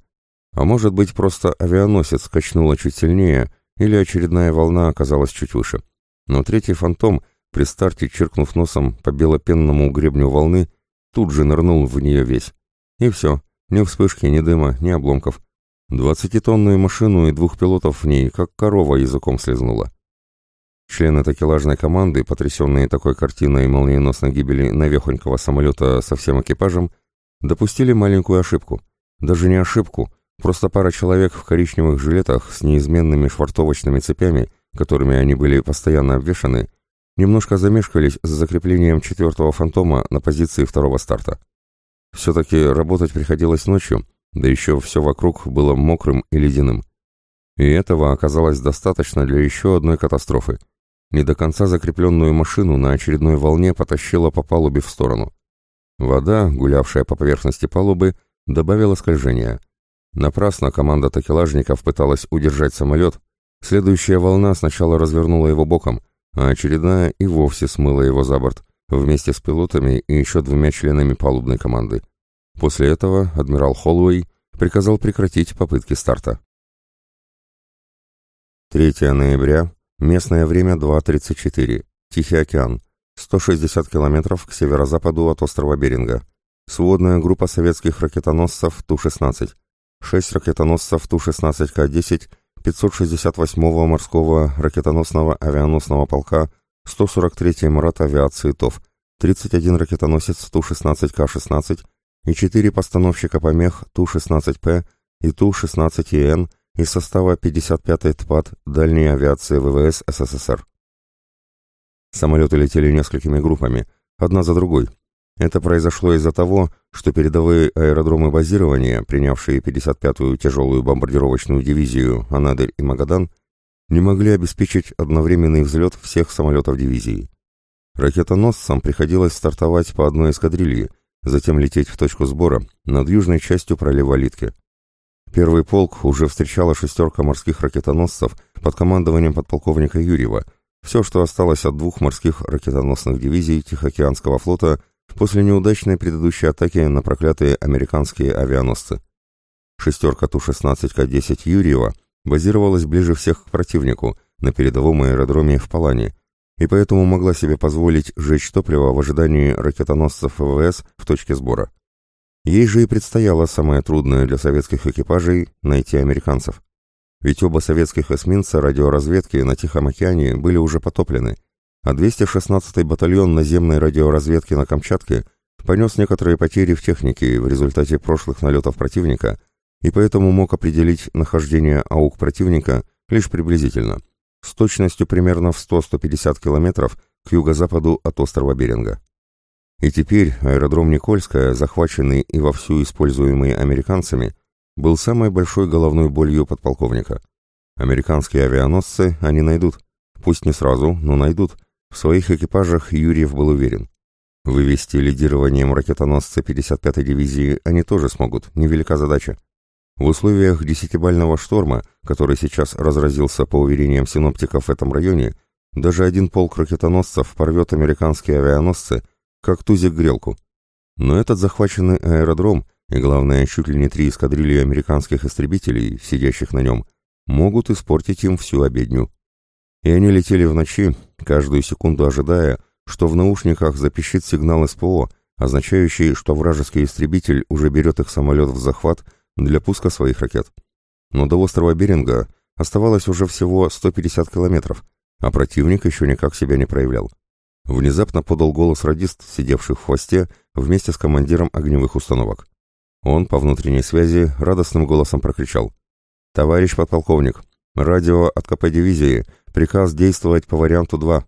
а может быть, просто авианосец качнуло чуть сильнее, или очередная волна оказалась чуть выше. Но третий фантом, при старте чиркнув носом по белопенному гребню волны, тут же нырнул в нее весь. И все, ни вспышки, ни дыма, ни обломков. Двадцатитонную машину и двух пилотов в ней, как корова языком слезнула. Члены такелажной команды, потрясенные такой картиной молниеносной гибели навехонького самолета со всем экипажем, допустили маленькую ошибку. Даже не ошибку, Просто пара человек в коричневых жилетах с неизменными швартовочными цепями, которыми они были постоянно обвешаны, немножко замешкались с закреплением четвертого фантома на позиции второго старта. Все-таки работать приходилось ночью, да еще все вокруг было мокрым и ледяным. И этого оказалось достаточно для еще одной катастрофы. Не до конца закрепленную машину на очередной волне потащила по палубе в сторону. Вода, гулявшая по поверхности палубы, добавила скольжения. Напрасно команда такелажников пыталась удержать самолет. Следующая волна сначала развернула его боком, а очередная и вовсе смыла его за борт, вместе с пилотами и еще двумя членами палубной команды. После этого адмирал Холлоуэй приказал прекратить попытки старта. 3 ноября, местное время 2.34, Тихий океан, 160 километров к северо-западу от острова Беринга. Сводная группа советских ракетоносцев Ту-16. 6 ракетоносцев Ту-16К-10 568-го морского ракетоносного авианосного полка 143-й Марат авиации ТОВ, 31 ракетоносец Ту-16К-16 и 4 постановщика помех Ту-16П и Ту-16ЕН из состава 55-й ТПАД дальней авиации ВВС СССР. Самолеты летели несколькими группами, одна за другой. Это произошло из-за того, что передовые аэродромы базирования, принявшие 55-ю тяжелую бомбардировочную дивизию «Анадырь» и «Магадан», не могли обеспечить одновременный взлет всех самолетов дивизии. Ракетоносцам приходилось стартовать по одной эскадрилье, затем лететь в точку сбора над южной частью пролива Литки. Первый полк уже встречала шестерка морских ракетоносцев под командованием подполковника Юрьева, все, что осталось от двух морских ракетоносных дивизий Тихоокеанского флота после неудачной предыдущей атаки на проклятые американские авианосцы. Шестерка Ту-16К-10 Юрьева базировалась ближе всех к противнику, на передовом аэродроме в Палане, и поэтому могла себе позволить сжечь топливо в ожидании ракетоносцев ВВС в точке сбора. Ей же и предстояло самое трудное для советских экипажей – найти американцев. Ведь оба советских эсминца радиоразведки на Тихом океане были уже потоплены, а 216-й батальон наземной радиоразведки на Камчатке понес некоторые потери в технике в результате прошлых налетов противника и поэтому мог определить нахождение АУК противника лишь приблизительно, с точностью примерно в 100-150 километров к юго-западу от острова Беринга. И теперь аэродром Никольская, захваченный и вовсю используемый американцами, был самой большой головной болью подполковника. Американские авианосцы они найдут. Пусть не сразу, но найдут. В своих экипажах Юрьев был уверен. Вывести лидированием ракетоносца 55-й дивизии они тоже смогут, невелика задача. В условиях десятибального шторма, который сейчас разразился по уверениям синоптиков в этом районе, даже один полк ракетоносцев порвет американские авианосцы – как тузик грелку. Но этот захваченный аэродром и, главное, чуть ли не три эскадрильи американских истребителей, сидящих на нем, могут испортить им всю обедню. И они летели в ночи, каждую секунду ожидая, что в наушниках запищит сигнал СПО, означающий, что вражеский истребитель уже берет их самолет в захват для пуска своих ракет. Но до острова Беринга оставалось уже всего 150 километров, а противник еще никак себя не проявлял. Внезапно подал голос радист, сидевший в хвосте, вместе с командиром огневых установок. Он по внутренней связи радостным голосом прокричал. «Товарищ подполковник, радио от КП дивизии, приказ действовать по варианту 2».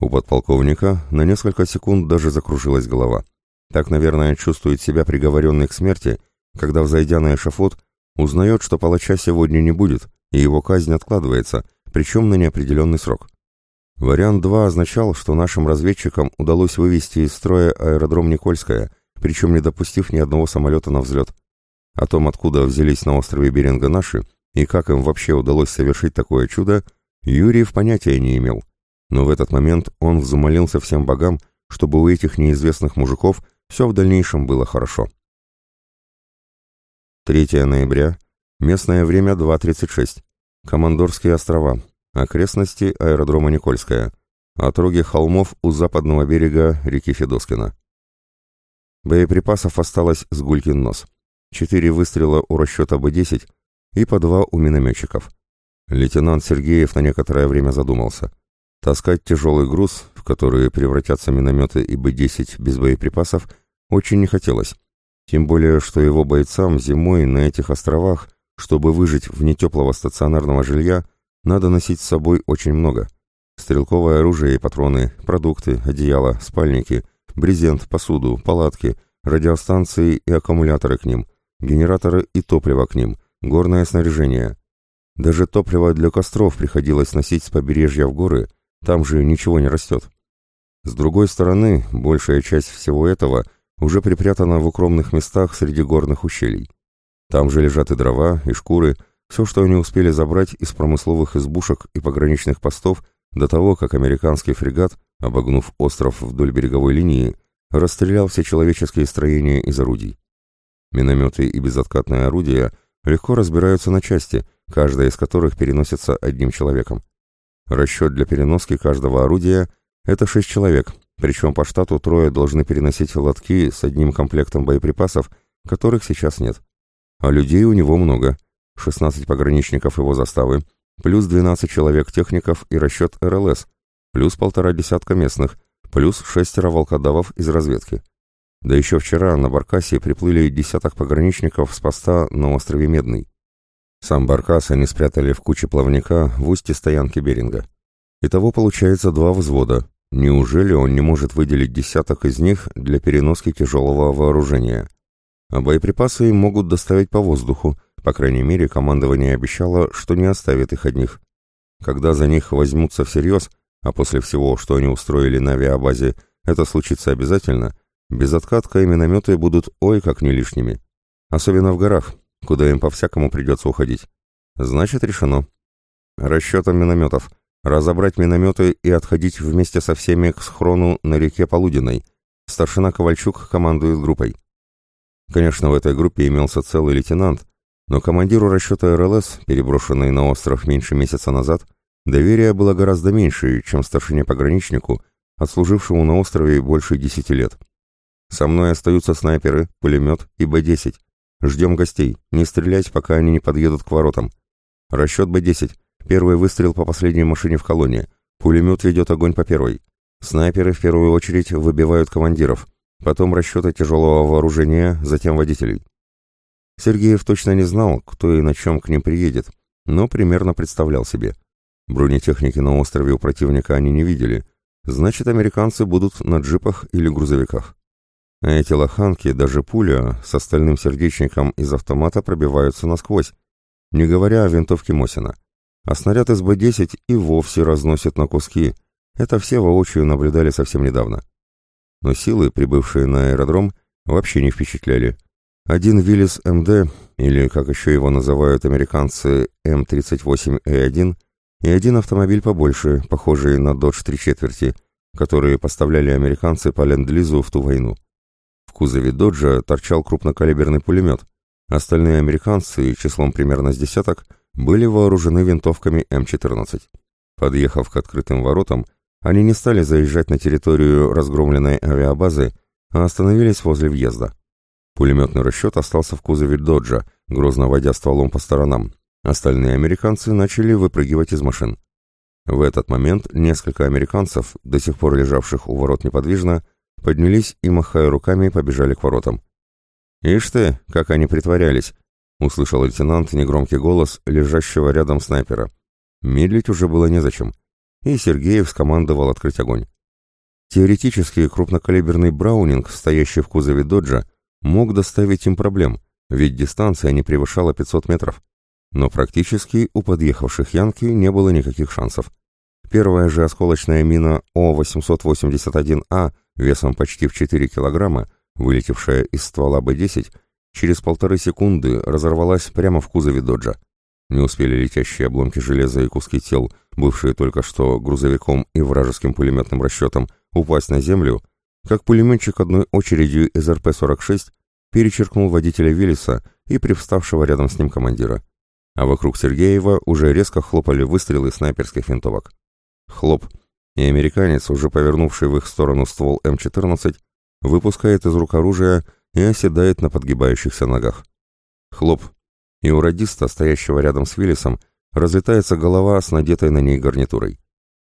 У подполковника на несколько секунд даже закружилась голова. Так, наверное, чувствует себя приговоренный к смерти, когда, взойдя на эшафот, узнает, что палача сегодня не будет, и его казнь откладывается, причем на неопределенный срок. Вариант 2 означал, что нашим разведчикам удалось вывести из строя аэродром Никольская, причем не допустив ни одного самолета на взлет. О том, откуда взялись на острове Беринга наши, и как им вообще удалось совершить такое чудо, Юрьев понятия не имел. Но в этот момент он взмолился всем богам, чтобы у этих неизвестных мужиков все в дальнейшем было хорошо. 3 ноября, местное время 2.36, Командорские острова, Окрестности аэродрома Никольская. Отроги холмов у западного берега реки Федоскина. Боеприпасов осталось с гулькин нос. Четыре выстрела у расчета Б-10 и по два у минометчиков. Лейтенант Сергеев на некоторое время задумался. Таскать тяжелый груз, в который превратятся минометы и Б-10 без боеприпасов, очень не хотелось. Тем более, что его бойцам зимой на этих островах, чтобы выжить вне теплого стационарного жилья, надо носить с собой очень много. Стрелковое оружие и патроны, продукты, одеяло, спальники, брезент, посуду, палатки, радиостанции и аккумуляторы к ним, генераторы и топливо к ним, горное снаряжение. Даже топливо для костров приходилось носить с побережья в горы, там же ничего не растет. С другой стороны, большая часть всего этого уже припрятана в укромных местах среди горных ущелий. Там же лежат и дрова, и шкуры, все, что они успели забрать из промысловых избушек и пограничных постов до того, как американский фрегат, обогнув остров вдоль береговой линии, расстрелял все человеческие строения из орудий. Минометы и безоткатные орудия легко разбираются на части, каждая из которых переносится одним человеком. Расчет для переноски каждого орудия Это шесть человек, причем по штату трое должны переносить лотки с одним комплектом боеприпасов, которых сейчас нет. А людей у него много. 16 пограничников его заставы, плюс 12 человек техников и расчет РЛС, плюс полтора десятка местных, плюс шестеро волкодавов из разведки. Да еще вчера на Баркасе приплыли десяток пограничников с поста на острове Медный. Сам Баркас они спрятали в куче плавника в устье стоянки Беринга. Итого получается два взвода. Неужели он не может выделить десяток из них для переноски тяжелого вооружения? А боеприпасы им могут доставить по воздуху, по крайней мере, командование обещало, что не оставит их одних. Когда за них возьмутся всерьез, а после всего, что они устроили на авиабазе, это случится обязательно, безоткатка и минометы будут ой как не лишними. Особенно в горах, куда им по-всякому придется уходить. Значит, решено. Расчетом минометов. Разобрать минометы и отходить вместе со всеми к схрону на реке Полуденной. Старшина Ковальчук командует группой. Конечно, в этой группе имелся целый лейтенант, но командиру расчета РЛС, переброшенный на остров меньше месяца назад, доверия было гораздо меньше, чем старшине-пограничнику, отслужившему на острове больше десяти лет. Со мной остаются снайперы, пулемет и Б-10. Ждем гостей, не стрелять, пока они не подъедут к воротам. Расчет Б-10. Первый выстрел по последней машине в колонне. Пулемет ведет огонь по первой. Снайперы в первую очередь выбивают командиров. Потом расчеты тяжелого вооружения, затем водителей. Сергеев точно не знал, кто и на чем к ним приедет, но примерно представлял себе. Бронетехники на острове у противника они не видели, значит, американцы будут на джипах или грузовиках. А эти лоханки, даже пуля, с остальным сердечником из автомата пробиваются насквозь, не говоря о винтовке Мосина. А снаряд из Б-10 и вовсе разносит на куски. Это все воочию наблюдали совсем недавно. Но силы, прибывшие на аэродром, вообще не впечатляли. Один Виллис МД, или, как еще его называют американцы, М38Э1, и один автомобиль побольше, похожий на Dodge 3 четверти, которые поставляли американцы по Ленд-Лизу в ту войну. Кузове Доджа торчал крупнокалиберный пулемет. Остальные американцы, числом примерно с десяток, были вооружены винтовками М14. Подъехав к открытым воротам, они не стали заезжать на территорию разгромленной авиабазы, а остановились возле въезда. Пулеметный расчет остался в кузове «Доджа», грозно водя стволом по сторонам. Остальные американцы начали выпрыгивать из машин. В этот момент несколько американцев, до сих пор лежавших у ворот неподвижно, поднялись и, махая руками, побежали к воротам. «Ишь ты, как они притворялись!» — услышал лейтенант негромкий голос лежащего рядом снайпера. Медлить уже было незачем, и Сергеев скомандовал открыть огонь. Теоретически крупнокалиберный «Браунинг», стоящий в кузове «Доджа», мог доставить им проблем, ведь дистанция не превышала 500 метров. Но практически у подъехавших Янки не было никаких шансов. Первая же осколочная мина О-881А весом почти в 4 килограмма, вылетевшая из ствола Б-10, через полторы секунды разорвалась прямо в кузове «Доджа». Не успели летящие обломки железа и куски тел, бывшие только что грузовиком и вражеским пулеметным расчетом, упасть на землю, как пулеметчик одной очередью из РП-46 перечеркнул водителя Виллиса и привставшего рядом с ним командира. А вокруг Сергеева уже резко хлопали выстрелы снайперских винтовок. Хлоп, и американец, уже повернувший в их сторону ствол М-14, выпускает из рук оружие и оседает на подгибающихся ногах. Хлоп, и у радиста, стоящего рядом с Виллисом, разлетается голова с надетой на ней гарнитурой.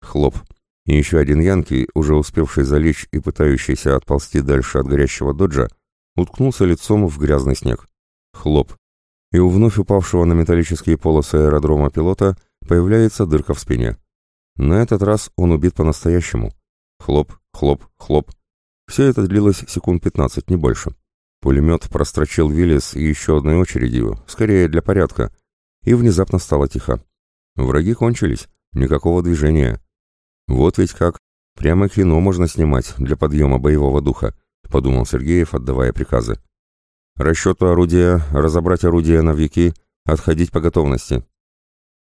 Хлоп, и еще один Янки, уже успевший залечь и пытающийся отползти дальше от горящего доджа, уткнулся лицом в грязный снег. Хлоп. И у вновь упавшего на металлические полосы аэродрома пилота появляется дырка в спине. На этот раз он убит по-настоящему. Хлоп, хлоп, хлоп. Все это длилось секунд 15, не больше. Пулемет прострочил Виллис еще одной очередью, скорее для порядка, и внезапно стало тихо. Враги кончились, никакого движения. «Вот ведь как! Прямо кино можно снимать для подъема боевого духа», — подумал Сергеев, отдавая приказы. «Расчету орудия, разобрать орудия на веки, отходить по готовности».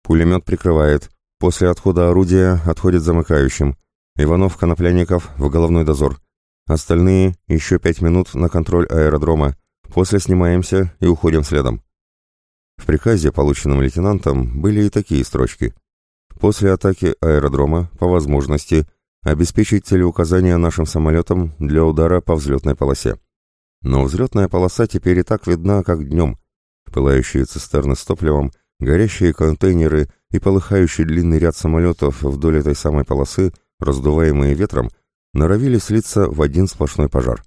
Пулемет прикрывает. После отхода орудия отходит замыкающим. Иванов, Конопляников в головной дозор. Остальные еще пять минут на контроль аэродрома. После снимаемся и уходим следом. В приказе, полученном лейтенантом, были и такие строчки. После атаки аэродрома, по возможности, обеспечить целеуказание нашим самолетам для удара по взлетной полосе. Но взлетная полоса теперь и так видна, как днем. Пылающие цистерны с топливом, горящие контейнеры и полыхающий длинный ряд самолетов вдоль этой самой полосы, раздуваемые ветром, норовили слиться в один сплошной пожар.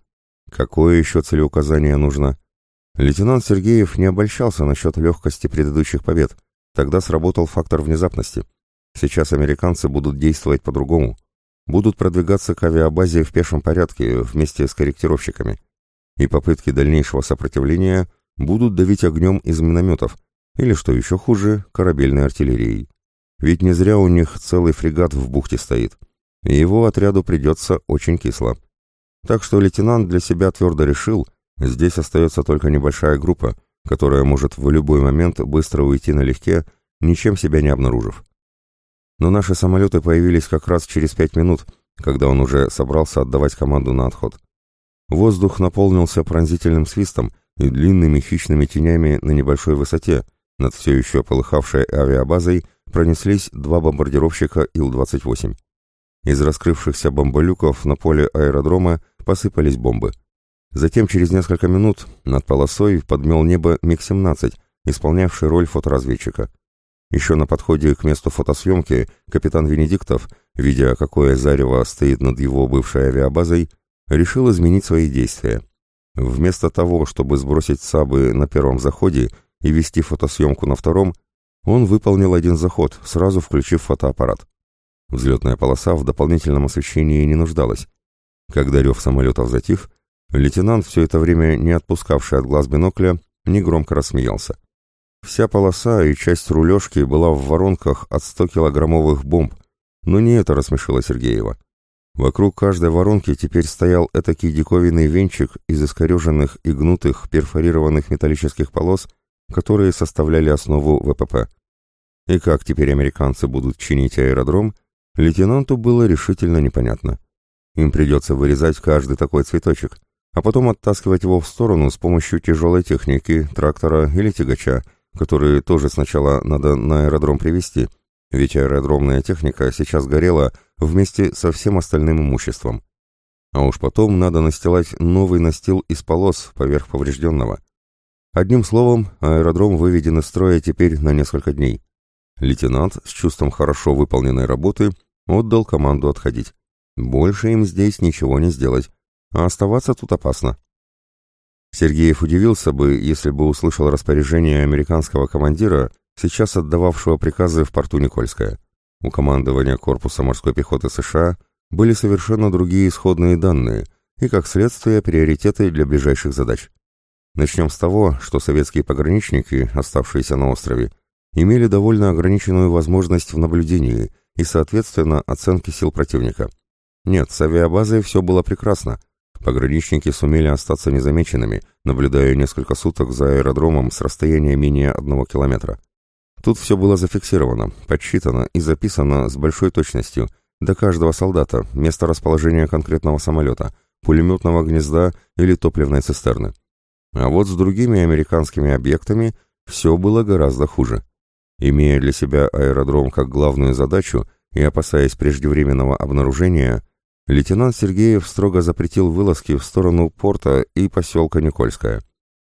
Какое еще целеуказание нужно? Лейтенант Сергеев не обольщался насчет легкости предыдущих побед. Тогда сработал фактор внезапности. Сейчас американцы будут действовать по-другому. Будут продвигаться к авиабазе в пешем порядке вместе с корректировщиками. И попытки дальнейшего сопротивления будут давить огнем из минометов, или, что еще хуже, корабельной артиллерией. Ведь не зря у них целый фрегат в бухте стоит. И его отряду придется очень кисло. Так что лейтенант для себя твердо решил, здесь остается только небольшая группа, которая может в любой момент быстро уйти налегке, ничем себя не обнаружив. Но наши самолеты появились как раз через пять минут, когда он уже собрался отдавать команду на отход. Воздух наполнился пронзительным свистом и длинными хищными тенями на небольшой высоте. Над все еще полыхавшей авиабазой пронеслись два бомбардировщика Ил-28. Из раскрывшихся бомболюков на поле аэродрома посыпались бомбы. Затем через несколько минут над полосой подмел небо МиГ-17, исполнявший роль фоторазведчика. Еще на подходе к месту фотосъемки капитан Венедиктов, видя, какое зарево стоит над его бывшей авиабазой, решил изменить свои действия. Вместо того, чтобы сбросить САБы на первом заходе и вести фотосъемку на втором, он выполнил один заход, сразу включив фотоаппарат. Взлетная полоса в дополнительном освещении не нуждалась. Когда рев самолетов затих, лейтенант, все это время не отпускавший от глаз бинокля, негромко рассмеялся. Вся полоса и часть рулежки была в воронках от 100-килограммовых бомб, но не это рассмешило Сергеева. Вокруг каждой воронки теперь стоял этакий диковинный венчик из искореженных и гнутых перфорированных металлических полос, которые составляли основу ВПП. И как теперь американцы будут чинить аэродром, лейтенанту было решительно непонятно. Им придется вырезать каждый такой цветочек, а потом оттаскивать его в сторону с помощью тяжелой техники, трактора или тягача, которые тоже сначала надо на аэродром привезти, ведь аэродромная техника сейчас горела вместе со всем остальным имуществом. А уж потом надо настилать новый настил из полос поверх поврежденного. Одним словом, аэродром выведен из строя теперь на несколько дней. Лейтенант с чувством хорошо выполненной работы отдал команду отходить. Больше им здесь ничего не сделать, а оставаться тут опасно. Сергеев удивился бы, если бы услышал распоряжение американского командира, сейчас отдававшего приказы в порту Никольское. У командования корпуса морской пехоты США были совершенно другие исходные данные и, как следствие, приоритеты для ближайших задач. Начнем с того, что советские пограничники, оставшиеся на острове, имели довольно ограниченную возможность в наблюдении и, соответственно, оценке сил противника. Нет, с авиабазой все было прекрасно, Пограничники сумели остаться незамеченными, наблюдая несколько суток за аэродромом с расстояния менее одного километра. Тут все было зафиксировано, подсчитано и записано с большой точностью до каждого солдата, место расположения конкретного самолета, пулеметного гнезда или топливной цистерны. А вот с другими американскими объектами все было гораздо хуже. Имея для себя аэродром как главную задачу и опасаясь преждевременного обнаружения – лейтенант Сергеев строго запретил вылазки в сторону порта и поселка Никольское.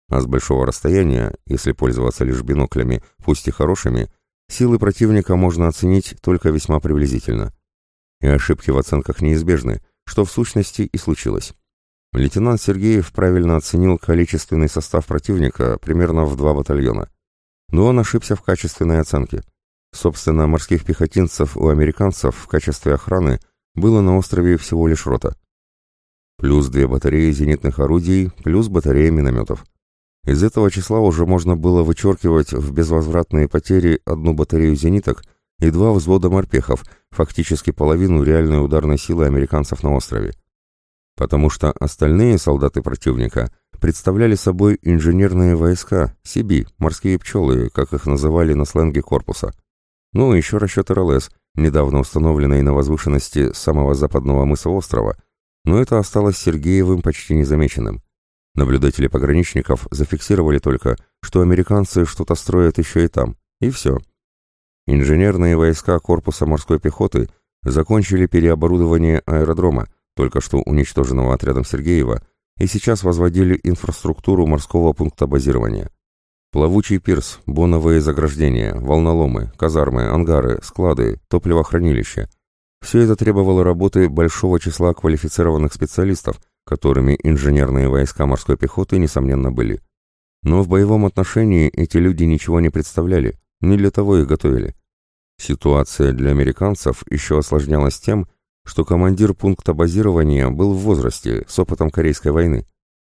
А с большого расстояния, если пользоваться лишь биноклями, пусть и хорошими, силы противника можно оценить только весьма приблизительно. И ошибки в оценках неизбежны, что в сущности и случилось. Лейтенант Сергеев правильно оценил количественный состав противника примерно в два батальона. Но он ошибся в качественной оценке. Собственно, морских пехотинцев у американцев в качестве охраны было на острове всего лишь рота. Плюс две батареи зенитных орудий, плюс батарея минометов. Из этого числа уже можно было вычеркивать в безвозвратные потери одну батарею зениток и два взвода морпехов, фактически половину реальной ударной силы американцев на острове. Потому что остальные солдаты противника представляли собой инженерные войска, СИБИ, морские пчелы, как их называли на сленге корпуса. Ну, еще расчет РЛС, недавно установленной на возвышенности самого западного мыса острова, но это осталось Сергеевым почти незамеченным. Наблюдатели пограничников зафиксировали только, что американцы что-то строят еще и там, и все. Инженерные войска корпуса морской пехоты закончили переоборудование аэродрома, только что уничтоженного отрядом Сергеева, и сейчас возводили инфраструктуру морского пункта базирования. Плавучий пирс, боновые заграждения, волноломы, казармы, ангары, склады, топливохранилища. Все это требовало работы большого числа квалифицированных специалистов, которыми инженерные войска морской пехоты, несомненно, были. Но в боевом отношении эти люди ничего не представляли, не для того их готовили. Ситуация для американцев еще осложнялась тем, что командир пункта базирования был в возрасте, с опытом Корейской войны,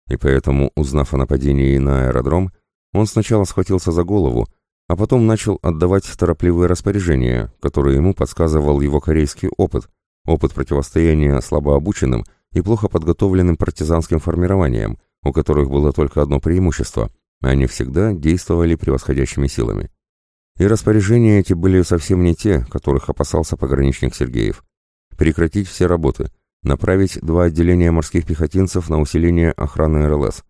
и поэтому, узнав о нападении на аэродром, он сначала схватился за голову, а потом начал отдавать торопливые распоряжения, которые ему подсказывал его корейский опыт, опыт противостояния слабообученным и плохо подготовленным партизанским формированиям, у которых было только одно преимущество – они всегда действовали превосходящими силами. И распоряжения эти были совсем не те, которых опасался пограничник Сергеев. Прекратить все работы, направить два отделения морских пехотинцев на усиление охраны РЛС,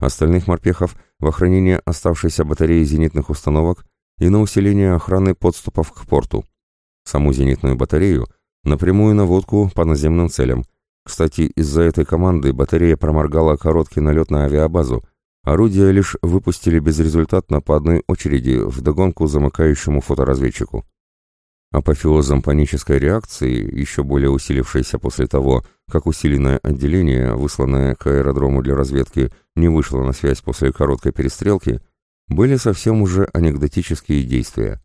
остальных морпехов в охранение оставшейся батареи зенитных установок и на усиление охраны подступов к порту. Саму зенитную батарею напрямую наводку по наземным целям. Кстати, из-за этой команды батарея проморгала короткий налет на авиабазу. Орудия лишь выпустили безрезультатно по одной очереди в догонку замыкающему фоторазведчику. Апофеозом панической реакции, еще более усилившейся после того, как усиленное отделение, высланное к аэродрому для разведки, не вышло на связь после короткой перестрелки, были совсем уже анекдотические действия.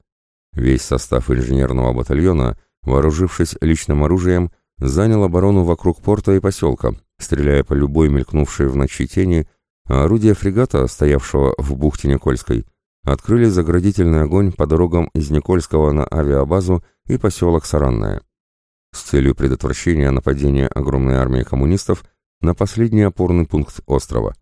Весь состав инженерного батальона, вооружившись личным оружием, занял оборону вокруг порта и поселка, стреляя по любой мелькнувшей в ночи тени, а орудия фрегата, стоявшего в бухте Никольской, открыли заградительный огонь по дорогам из Никольского на авиабазу и поселок Саранная. С целью предотвращения нападения огромной армии коммунистов на последний опорный пункт острова.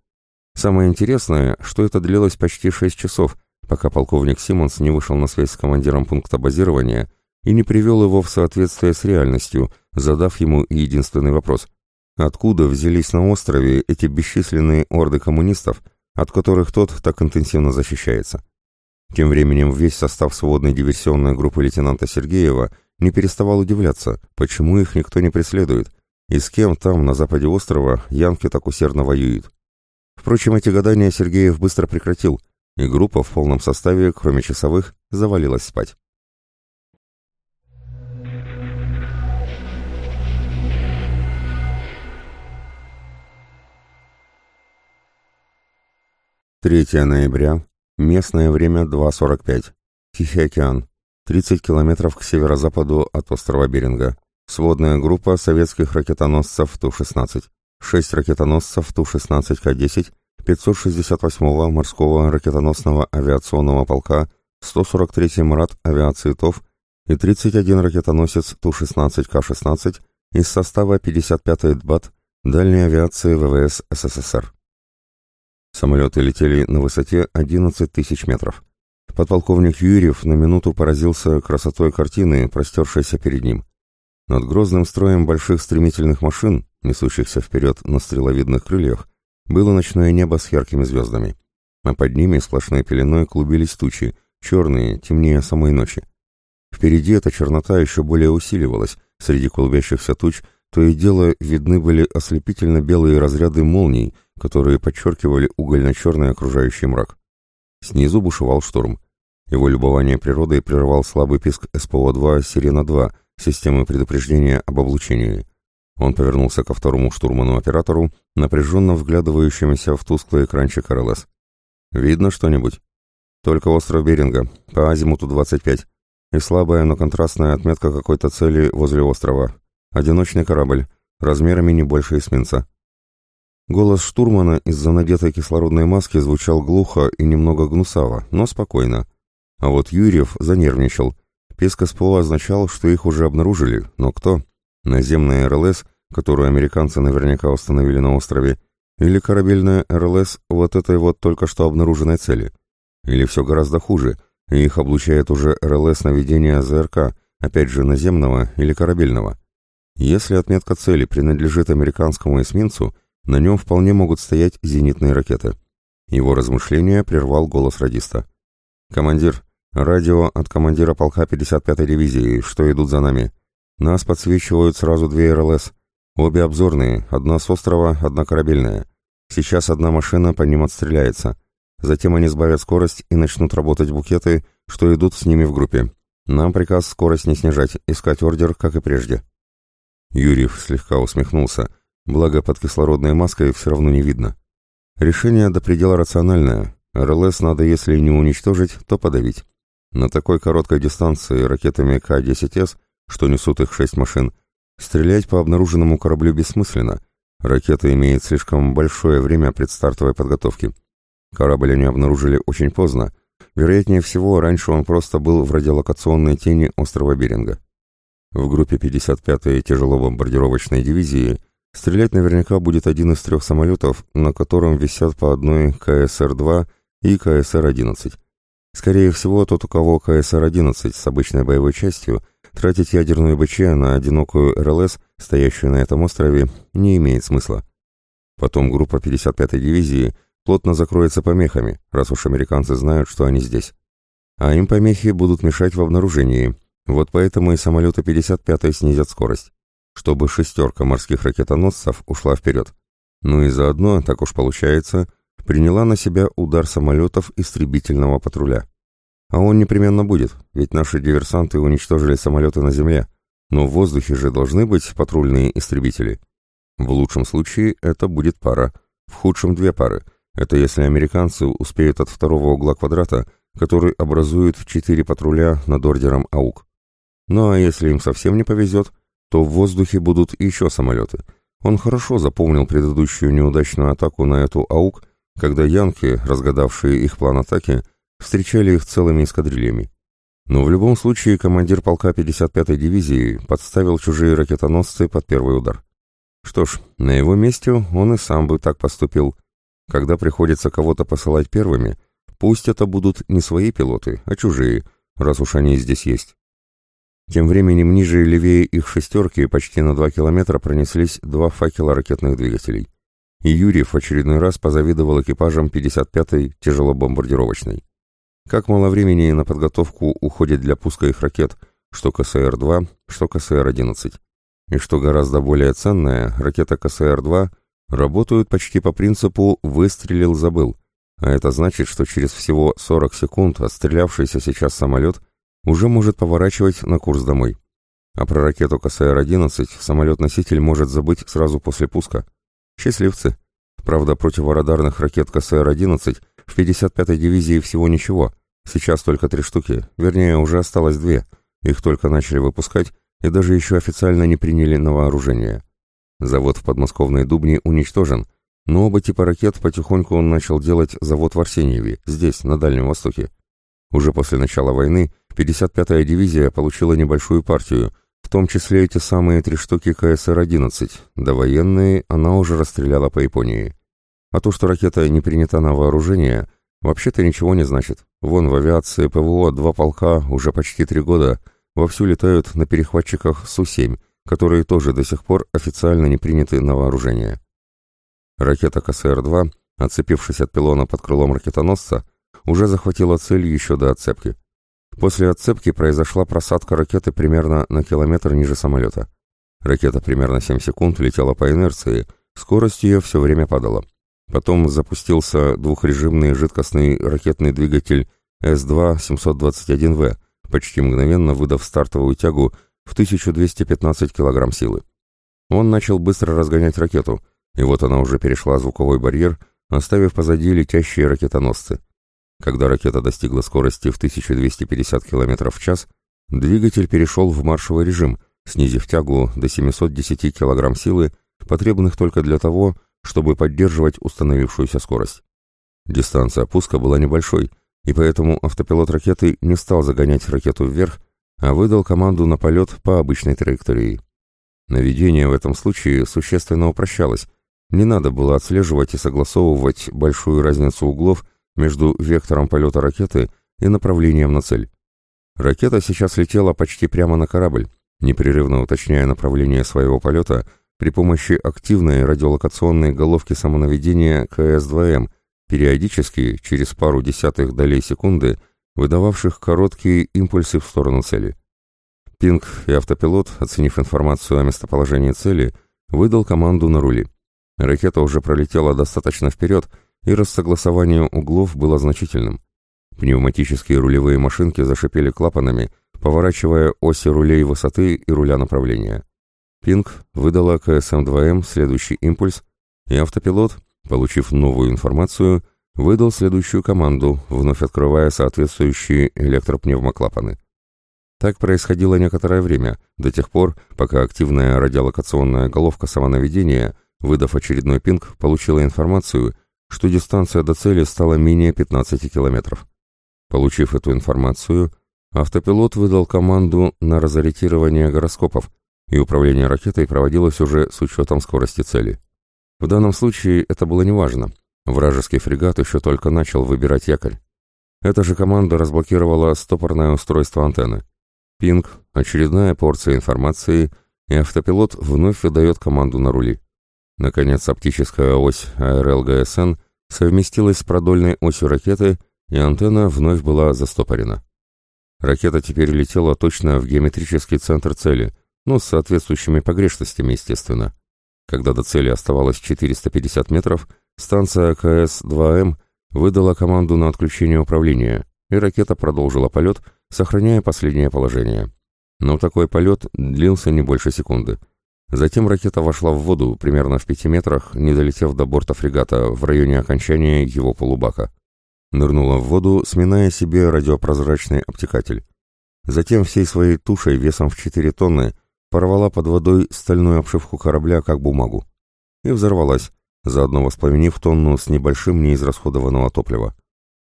Самое интересное, что это длилось почти 6 часов, пока полковник Симмонс не вышел на связь с командиром пункта базирования и не привел его в соответствие с реальностью, задав ему единственный вопрос. Откуда взялись на острове эти бесчисленные орды коммунистов, от которых тот так интенсивно защищается? Тем временем весь состав сводной диверсионной группы лейтенанта Сергеева не переставал удивляться, почему их никто не преследует, и с кем там, на западе острова, янки так усердно воюют. Впрочем, эти гадания Сергеев быстро прекратил, и группа в полном составе, кроме часовых, завалилась спать. Третье ноября, Местное время 2.45. Тихий океан. 30 километров к северо-западу от острова Беринга. Сводная группа советских ракетоносцев Ту-16. 6 ракетоносцев Ту-16К-10 568-го морского ракетоносного авиационного полка 143-й МРАТ авиации ТОВ и 31 ракетоносец Ту-16К-16 из состава 55-й ДБАТ дальней авиации ВВС СССР. Самолеты летели на высоте 11 тысяч метров. Подполковник Юрьев на минуту поразился красотой картины, простершейся перед ним. Над грозным строем больших стремительных машин, несущихся вперед на стреловидных крыльях, было ночное небо с яркими звездами. А под ними сплошной пеленой клубились тучи, черные, темнее самой ночи. Впереди эта чернота еще более усиливалась, среди клубящихся туч то и дело видны были ослепительно белые разряды молний, которые подчеркивали угольно-черный окружающий мрак. Снизу бушевал шторм. Его любование природой прервал слабый писк СПО-2 «Сирена-2» системы предупреждения об облучении. Он повернулся ко второму штурману-оператору, напряженно вглядывающемуся в тусклый экранчик РЛС. «Видно что-нибудь?» «Только остров Беринга, по азимуту 25, и слабая, но контрастная отметка какой-то цели возле острова. Одиночный корабль, размерами не больше эсминца. Голос штурмана из-за надетой кислородной маски звучал глухо и немного гнусаво, но спокойно. А вот Юрьев занервничал. Писк СПО означал, что их уже обнаружили, но кто? Наземная РЛС, которую американцы наверняка установили на острове, или корабельная РЛС вот этой вот только что обнаруженной цели? Или все гораздо хуже, и их облучает уже РЛС наведения ЗРК, опять же наземного или корабельного? Если отметка цели принадлежит американскому эсминцу, на нем вполне могут стоять зенитные ракеты. Его размышления прервал голос радиста. «Командир, радио от командира полка 55-й дивизии, что идут за нами. Нас подсвечивают сразу две РЛС. Обе обзорные, одна с острова, одна корабельная. Сейчас одна машина по ним отстреляется. Затем они сбавят скорость и начнут работать букеты, что идут с ними в группе. Нам приказ скорость не снижать, искать ордер, как и прежде. Юрьев слегка усмехнулся, благо под кислородной маской все равно не видно. Решение до предела рациональное. РЛС надо, если не уничтожить, то подавить. На такой короткой дистанции ракетами К-10С, что несут их шесть машин, стрелять по обнаруженному кораблю бессмысленно. Ракета имеет слишком большое время предстартовой подготовки. Корабль они обнаружили очень поздно. Вероятнее всего, раньше он просто был в радиолокационной тени острова Беринга. В группе 55-й тяжело-бомбардировочной дивизии стрелять наверняка будет один из трех самолетов, на котором висят по одной КСР-2 и КСР-11. Скорее всего, тот, у кого КСР-11 с обычной боевой частью, тратить ядерную БЧ на одинокую РЛС, стоящую на этом острове, не имеет смысла. Потом группа 55-й дивизии плотно закроется помехами, раз уж американцы знают, что они здесь. А им помехи будут мешать в обнаружении, вот поэтому и самолеты 55-й снизят скорость, чтобы шестерка морских ракетоносцев ушла вперед. Ну и заодно, так уж получается, приняла на себя удар самолетов истребительного патруля. А он непременно будет, ведь наши диверсанты уничтожили самолеты на земле, но в воздухе же должны быть патрульные истребители. В лучшем случае это будет пара, в худшем две пары. Это если американцы успеют от второго угла квадрата, который образует четыре патруля над ордером АУК. Ну а если им совсем не повезет, то в воздухе будут еще самолеты. Он хорошо запомнил предыдущую неудачную атаку на эту АУК когда янки, разгадавшие их план атаки, встречали их целыми эскадрильями. Но в любом случае командир полка 55-й дивизии подставил чужие ракетоносцы под первый удар. Что ж, на его месте он и сам бы так поступил. Когда приходится кого-то посылать первыми, пусть это будут не свои пилоты, а чужие, раз уж они здесь есть. Тем временем ниже и левее их шестерки почти на два километра пронеслись два факела ракетных двигателей и Юрьев в очередной раз позавидовал экипажам 55-й тяжелобомбардировочной. Как мало времени на подготовку уходит для пуска их ракет, что КСР-2, что КСР-11. И что гораздо более ценное, ракета КСР-2 работают почти по принципу «выстрелил, забыл», а это значит, что через всего 40 секунд отстрелявшийся сейчас самолет уже может поворачивать на курс домой. А про ракету КСР-11 самолет-носитель может забыть сразу после пуска. Счастливцы. Правда, противорадарных ракет КСР-11 в 55-й дивизии всего ничего. Сейчас только три штуки, вернее, уже осталось две. Их только начали выпускать и даже еще официально не приняли на вооружение. Завод в подмосковной Дубне уничтожен, но оба типа ракет потихоньку он начал делать завод в Арсеньеве, здесь, на Дальнем Востоке. Уже после начала войны 55-я дивизия получила небольшую партию, том числе эти самые три штуки КСР-11, довоенные она уже расстреляла по Японии. А то, что ракета не принята на вооружение, вообще-то ничего не значит. Вон в авиации ПВО два полка уже почти три года вовсю летают на перехватчиках Су-7, которые тоже до сих пор официально не приняты на вооружение. Ракета КСР-2, отцепившись от пилона под крылом ракетоносца, уже захватила цель еще до отцепки. После отцепки произошла просадка ракеты примерно на километр ниже самолета. Ракета примерно 7 секунд летела по инерции, скорость ее все время падала. Потом запустился двухрежимный жидкостный ракетный двигатель С-2-721В, почти мгновенно выдав стартовую тягу в 1215 кг силы. Он начал быстро разгонять ракету, и вот она уже перешла звуковой барьер, оставив позади летящие ракетоносцы. Когда ракета достигла скорости в 1250 км в час, двигатель перешел в маршевый режим, снизив тягу до 710 кг силы, потребных только для того, чтобы поддерживать установившуюся скорость. Дистанция пуска была небольшой, и поэтому автопилот ракеты не стал загонять ракету вверх, а выдал команду на полет по обычной траектории. Наведение в этом случае существенно упрощалось, не надо было отслеживать и согласовывать большую разницу углов между вектором полета ракеты и направлением на цель. Ракета сейчас летела почти прямо на корабль, непрерывно уточняя направление своего полета при помощи активной радиолокационной головки самонаведения КС-2М, периодически, через пару десятых долей секунды, выдававших короткие импульсы в сторону цели. Пинг и автопилот, оценив информацию о местоположении цели, выдал команду на рули. Ракета уже пролетела достаточно вперед, и рассогласование углов было значительным. Пневматические рулевые машинки зашипели клапанами, поворачивая оси рулей высоты и руля направления. Пинг выдала КСМ-2М следующий импульс, и автопилот, получив новую информацию, выдал следующую команду, вновь открывая соответствующие электропневмоклапаны. Так происходило некоторое время, до тех пор, пока активная радиолокационная головка самонаведения, выдав очередной пинг, получила информацию, что дистанция до цели стала менее 15 километров. Получив эту информацию, автопилот выдал команду на разориентирование гороскопов, и управление ракетой проводилось уже с учетом скорости цели. В данном случае это было неважно. Вражеский фрегат еще только начал выбирать якорь. Эта же команда разблокировала стопорное устройство антенны. Пинг, очередная порция информации, и автопилот вновь выдает команду на рули. Наконец, оптическая ось АРЛ-ГСН совместилась с продольной осью ракеты, и антенна вновь была застопорена. Ракета теперь летела точно в геометрический центр цели, но с соответствующими погрешностями, естественно. Когда до цели оставалось 450 метров, станция КС-2М выдала команду на отключение управления, и ракета продолжила полет, сохраняя последнее положение. Но такой полет длился не больше секунды. Затем ракета вошла в воду примерно в пяти метрах, не долетев до борта фрегата в районе окончания его полубака. Нырнула в воду, сминая себе радиопрозрачный обтекатель. Затем всей своей тушей весом в 4 тонны порвала под водой стальную обшивку корабля как бумагу. И взорвалась, заодно воспламенив тонну с небольшим неизрасходованного топлива.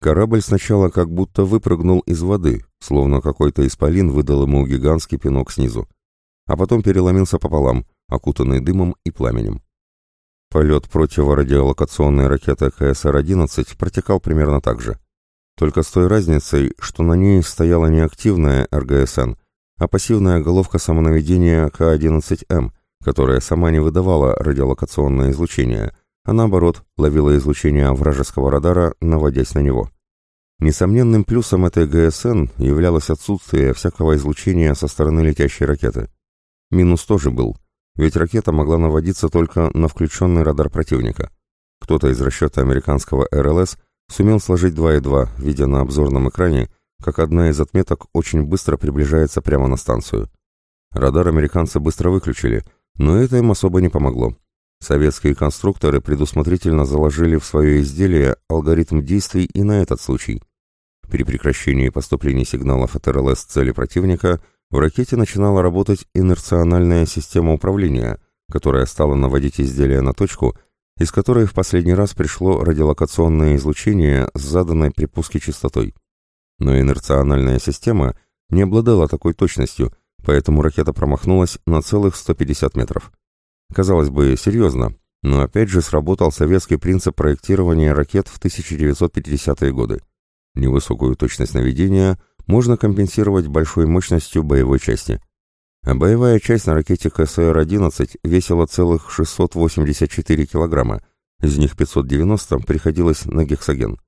Корабль сначала как будто выпрыгнул из воды, словно какой-то исполин выдал ему гигантский пинок снизу, а потом переломился пополам, окутанный дымом и пламенем. Полет противорадиолокационной ракеты КСР-11 протекал примерно так же. Только с той разницей, что на ней стояла не активная РГСН, а пассивная головка самонаведения К-11М, которая сама не выдавала радиолокационное излучение, а наоборот ловила излучение вражеского радара, наводясь на него. Несомненным плюсом этой ГСН являлось отсутствие всякого излучения со стороны летящей ракеты. Минус тоже был, ведь ракета могла наводиться только на включенный радар противника. Кто-то из расчета американского РЛС сумел сложить 2 и 2, видя на обзорном экране, как одна из отметок очень быстро приближается прямо на станцию. Радар американцы быстро выключили, но это им особо не помогло. Советские конструкторы предусмотрительно заложили в свое изделие алгоритм действий и на этот случай. При прекращении поступления сигналов от РЛС цели противника в ракете начинала работать инерциональная система управления, которая стала наводить изделие на точку, из которой в последний раз пришло радиолокационное излучение с заданной при пуске частотой. Но инерциональная система не обладала такой точностью, поэтому ракета промахнулась на целых 150 метров. Казалось бы, серьезно, но опять же сработал советский принцип проектирования ракет в 1950-е годы. Невысокую точность наведения можно компенсировать большой мощностью боевой части. А боевая часть на ракете КСР-11 весила целых 684 килограмма, из них 590 приходилось на гексоген.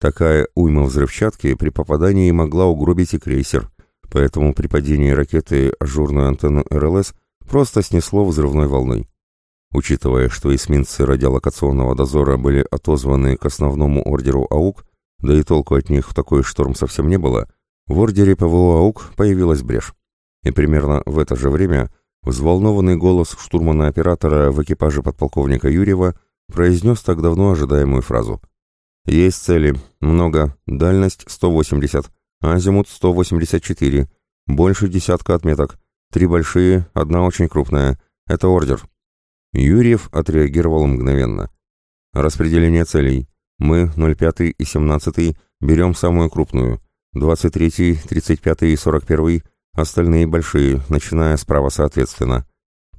Такая уйма взрывчатки при попадании могла угробить и крейсер, поэтому при падении ракеты ажурную антенну РЛС просто снесло взрывной волной. Учитывая, что эсминцы радиолокационного дозора были отозваны к основному ордеру АУК, да и толку от них в такой шторм совсем не было, в ордере ПВО АУК появилась брешь. И примерно в это же время взволнованный голос штурмана-оператора в экипаже подполковника Юрьева произнес так давно ожидаемую фразу – есть цели. Много. Дальность 180. Азимут 184. Больше десятка отметок. Три большие, одна очень крупная. Это ордер. Юрьев отреагировал мгновенно. Распределение целей. Мы, 05 и 17, берем самую крупную. 23, 35 и 41, остальные большие, начиная справа соответственно.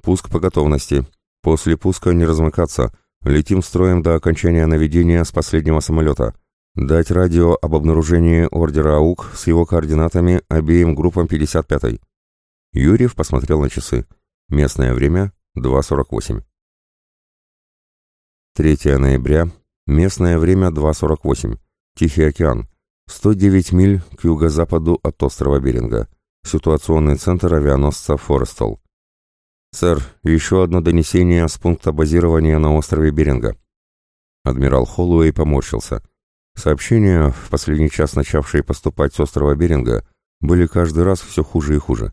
Пуск по готовности. После пуска не размыкаться. Летим строем до окончания наведения с последнего самолета. Дать радио об обнаружении ордера АУК с его координатами обеим группам 55-й. Юрьев посмотрел на часы. Местное время 2.48. 3 ноября. Местное время 2.48. Тихий океан. 109 миль к юго-западу от острова Беринга. ситуационный центр авианосца «Форестал». «Сэр, еще одно донесение с пункта базирования на острове Беринга». Адмирал Холлуэй поморщился. Сообщения, в последний час начавшие поступать с острова Беринга, были каждый раз все хуже и хуже.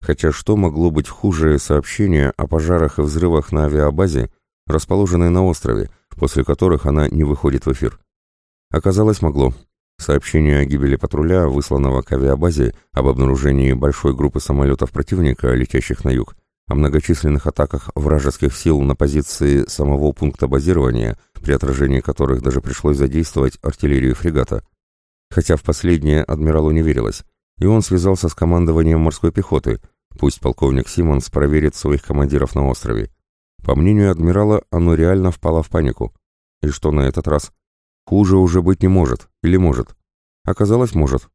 Хотя что могло быть хуже сообщения о пожарах и взрывах на авиабазе, расположенной на острове, после которых она не выходит в эфир? Оказалось, могло. Сообщение о гибели патруля, высланного к авиабазе, об обнаружении большой группы самолетов противника, летящих на юг, о многочисленных атаках вражеских сил на позиции самого пункта базирования, при отражении которых даже пришлось задействовать артиллерию фрегата. Хотя в последнее адмиралу не верилось, и он связался с командованием морской пехоты, пусть полковник Симмонс проверит своих командиров на острове. По мнению адмирала, оно реально впало в панику. И что на этот раз? Хуже уже быть не может. Или может? Оказалось, может.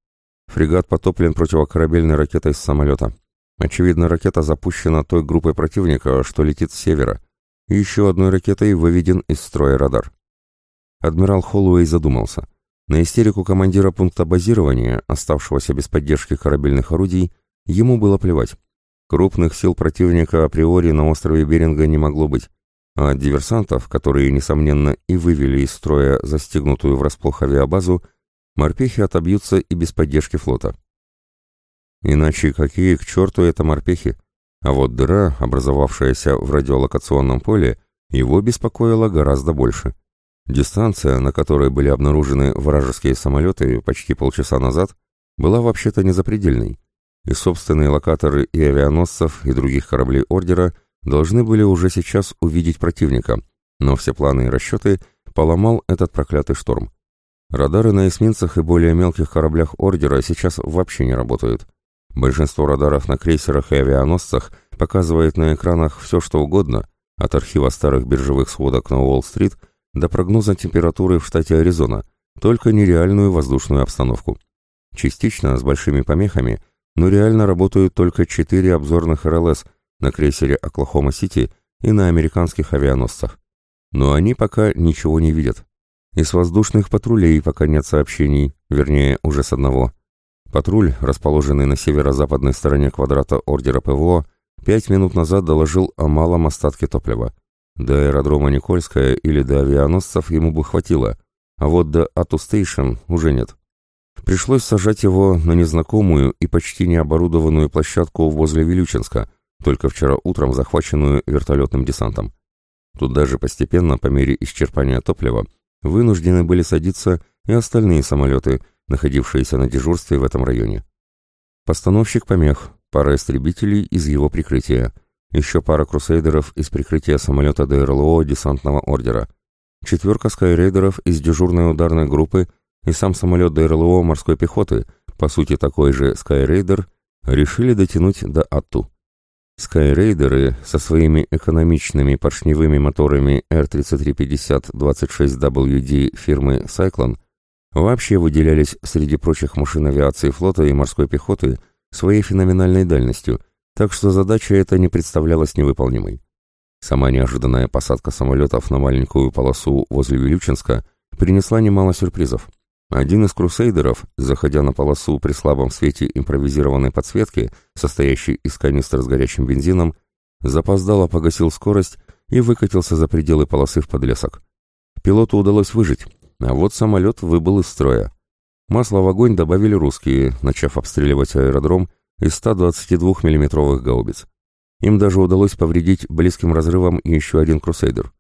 Фрегат потоплен противокорабельной ракетой с самолета. Очевидно, ракета запущена той группой противника, что летит с севера. Еще одной ракетой выведен из строя радар. Адмирал Холлоуэй задумался. На истерику командира пункта базирования, оставшегося без поддержки корабельных орудий, ему было плевать. Крупных сил противника априори на острове Беринга не могло быть а от диверсантов, которые, несомненно, и вывели из строя застегнутую врасплох авиабазу, морпехи отобьются и без поддержки флота. Иначе какие к черту это морпехи? А вот дыра, образовавшаяся в радиолокационном поле, его беспокоила гораздо больше. Дистанция, на которой были обнаружены вражеские самолеты почти полчаса назад, была вообще-то незапредельной, и собственные локаторы и авианосцев, и других кораблей Ордера – должны были уже сейчас увидеть противника, но все планы и расчеты поломал этот проклятый шторм. Радары на эсминцах и более мелких кораблях Ордера сейчас вообще не работают. Большинство радаров на крейсерах и авианосцах показывает на экранах все что угодно, от архива старых биржевых сводок на Уолл-стрит до прогноза температуры в штате Аризона, только нереальную воздушную обстановку. Частично с большими помехами, но реально работают только четыре обзорных РЛС, на крейсере «Оклахома-Сити» и на американских авианосцах. Но они пока ничего не видят. И с воздушных патрулей пока нет сообщений, вернее, уже с одного. Патруль, расположенный на северо-западной стороне квадрата ордера ПВО, пять минут назад доложил о малом остатке топлива. До аэродрома Никольская или до авианосцев ему бы хватило, а вот до Ату Стейшн уже нет. Пришлось сажать его на незнакомую и почти необорудованную площадку возле Вилючинска, только вчера утром захваченную вертолетным десантом. Тут даже постепенно, по мере исчерпания топлива, вынуждены были садиться и остальные самолеты, находившиеся на дежурстве в этом районе. Постановщик помех, пара истребителей из его прикрытия, еще пара крусейдеров из прикрытия самолета ДРЛО десантного ордера, четверка скайрейдеров из дежурной ударной группы и сам самолет ДРЛО морской пехоты, по сути такой же скайрейдер, решили дотянуть до Атту. Скайрейдеры со своими экономичными поршневыми моторами R3350-26WD фирмы Cyclone вообще выделялись среди прочих машин авиации флота и морской пехоты своей феноменальной дальностью, так что задача эта не представлялась невыполнимой. Сама неожиданная посадка самолетов на маленькую полосу возле Вилючинска принесла немало сюрпризов. Один из крусейдеров, заходя на полосу при слабом свете импровизированной подсветки, состоящей из канистр с горячим бензином, запоздало погасил скорость и выкатился за пределы полосы в подлесок. Пилоту удалось выжить, а вот самолет выбыл из строя. Масло в огонь добавили русские, начав обстреливать аэродром из 122 миллиметровых гаубиц. Им даже удалось повредить близким разрывом еще один крусейдер.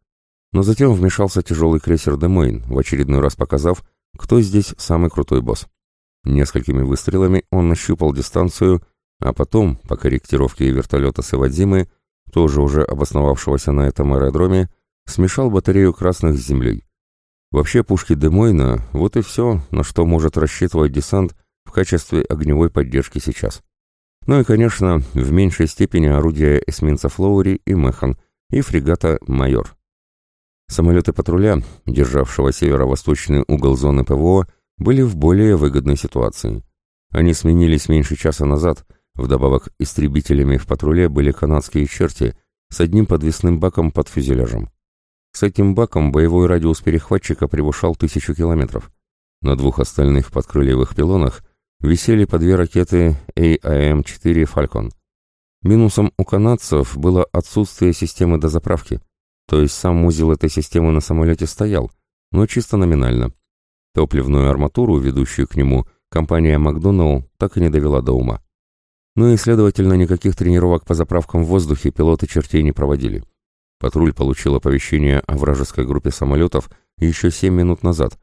Но затем вмешался тяжелый крейсер «Демойн», в очередной раз показав, кто здесь самый крутой босс. Несколькими выстрелами он нащупал дистанцию, а потом, по корректировке вертолета Севадзимы, тоже уже обосновавшегося на этом аэродроме, смешал батарею красных с землей. Вообще пушки Демойна — вот и все, на что может рассчитывать десант в качестве огневой поддержки сейчас. Ну и, конечно, в меньшей степени орудия эсминца Флоури и Механ, и фрегата «Майор». Самолеты патруля, державшего северо-восточный угол зоны ПВО, были в более выгодной ситуации. Они сменились меньше часа назад, вдобавок истребителями в патруле были канадские черти с одним подвесным баком под фюзеляжем. С этим баком боевой радиус перехватчика превышал тысячу километров. На двух остальных подкрыльевых пилонах висели по две ракеты AIM-4 «Фалькон». Минусом у канадцев было отсутствие системы дозаправки, то есть сам узел этой системы на самолете стоял, но чисто номинально. Топливную арматуру, ведущую к нему, компания «Макдоналл» так и не довела до ума. Ну и, следовательно, никаких тренировок по заправкам в воздухе пилоты чертей не проводили. Патруль получил оповещение о вражеской группе самолетов еще 7 минут назад,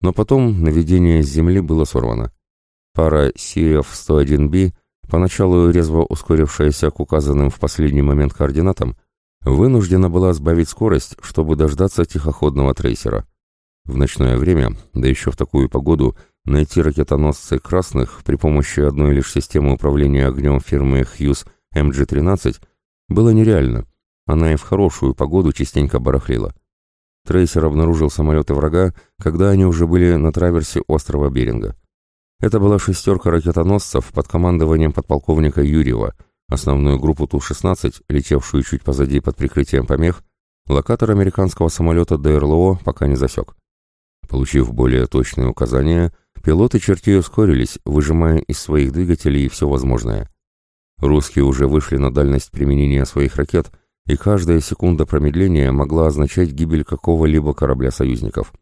но потом наведение с земли было сорвано. Пара CF-101B, поначалу резво ускорившаяся к указанным в последний момент координатам, вынуждена была сбавить скорость, чтобы дождаться тихоходного трейсера. В ночное время, да еще в такую погоду, найти ракетоносцы красных при помощи одной лишь системы управления огнем фирмы Hughes MG-13 было нереально. Она и в хорошую погоду частенько барахлила. Трейсер обнаружил самолеты врага, когда они уже были на траверсе острова Беринга. Это была шестерка ракетоносцев под командованием подполковника Юрьева, основную группу Ту-16, летевшую чуть позади под прикрытием помех, локатор американского самолета ДРЛО пока не засек. Получив более точные указания, пилоты чертей ускорились, выжимая из своих двигателей все возможное. Русские уже вышли на дальность применения своих ракет – и каждая секунда промедления могла означать гибель какого-либо корабля союзников.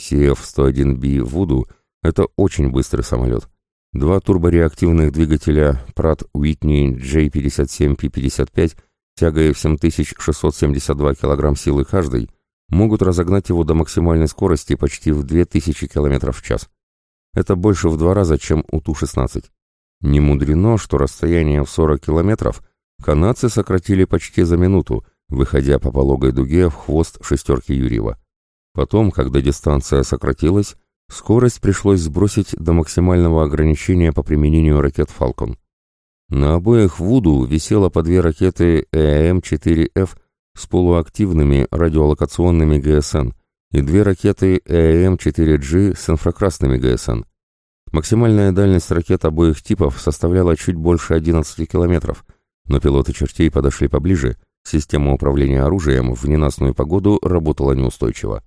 CF-101B «Вуду» — это очень быстрый самолет. Два турбореактивных двигателя Pratt Whitney J57P55 тягой в 7672 кг силы каждый могут разогнать его до максимальной скорости почти в 2000 км в час. Это больше в два раза, чем у Ту-16. Не мудрено, что расстояние в 40 километров канадцы сократили почти за минуту, выходя по пологой дуге в хвост шестерки Юрьева. Потом, когда дистанция сократилась, скорость пришлось сбросить до максимального ограничения по применению ракет «Фалкон». На обоих «Вуду» висело по две ракеты ЭАМ-4Ф с полуактивными радиолокационными ГСН и две ракеты ЭАМ-4G с инфракрасными ГСН. Максимальная дальность ракет обоих типов составляла чуть больше 11 километров – но пилоты чертей подошли поближе, система управления оружием в ненастную погоду работала неустойчиво.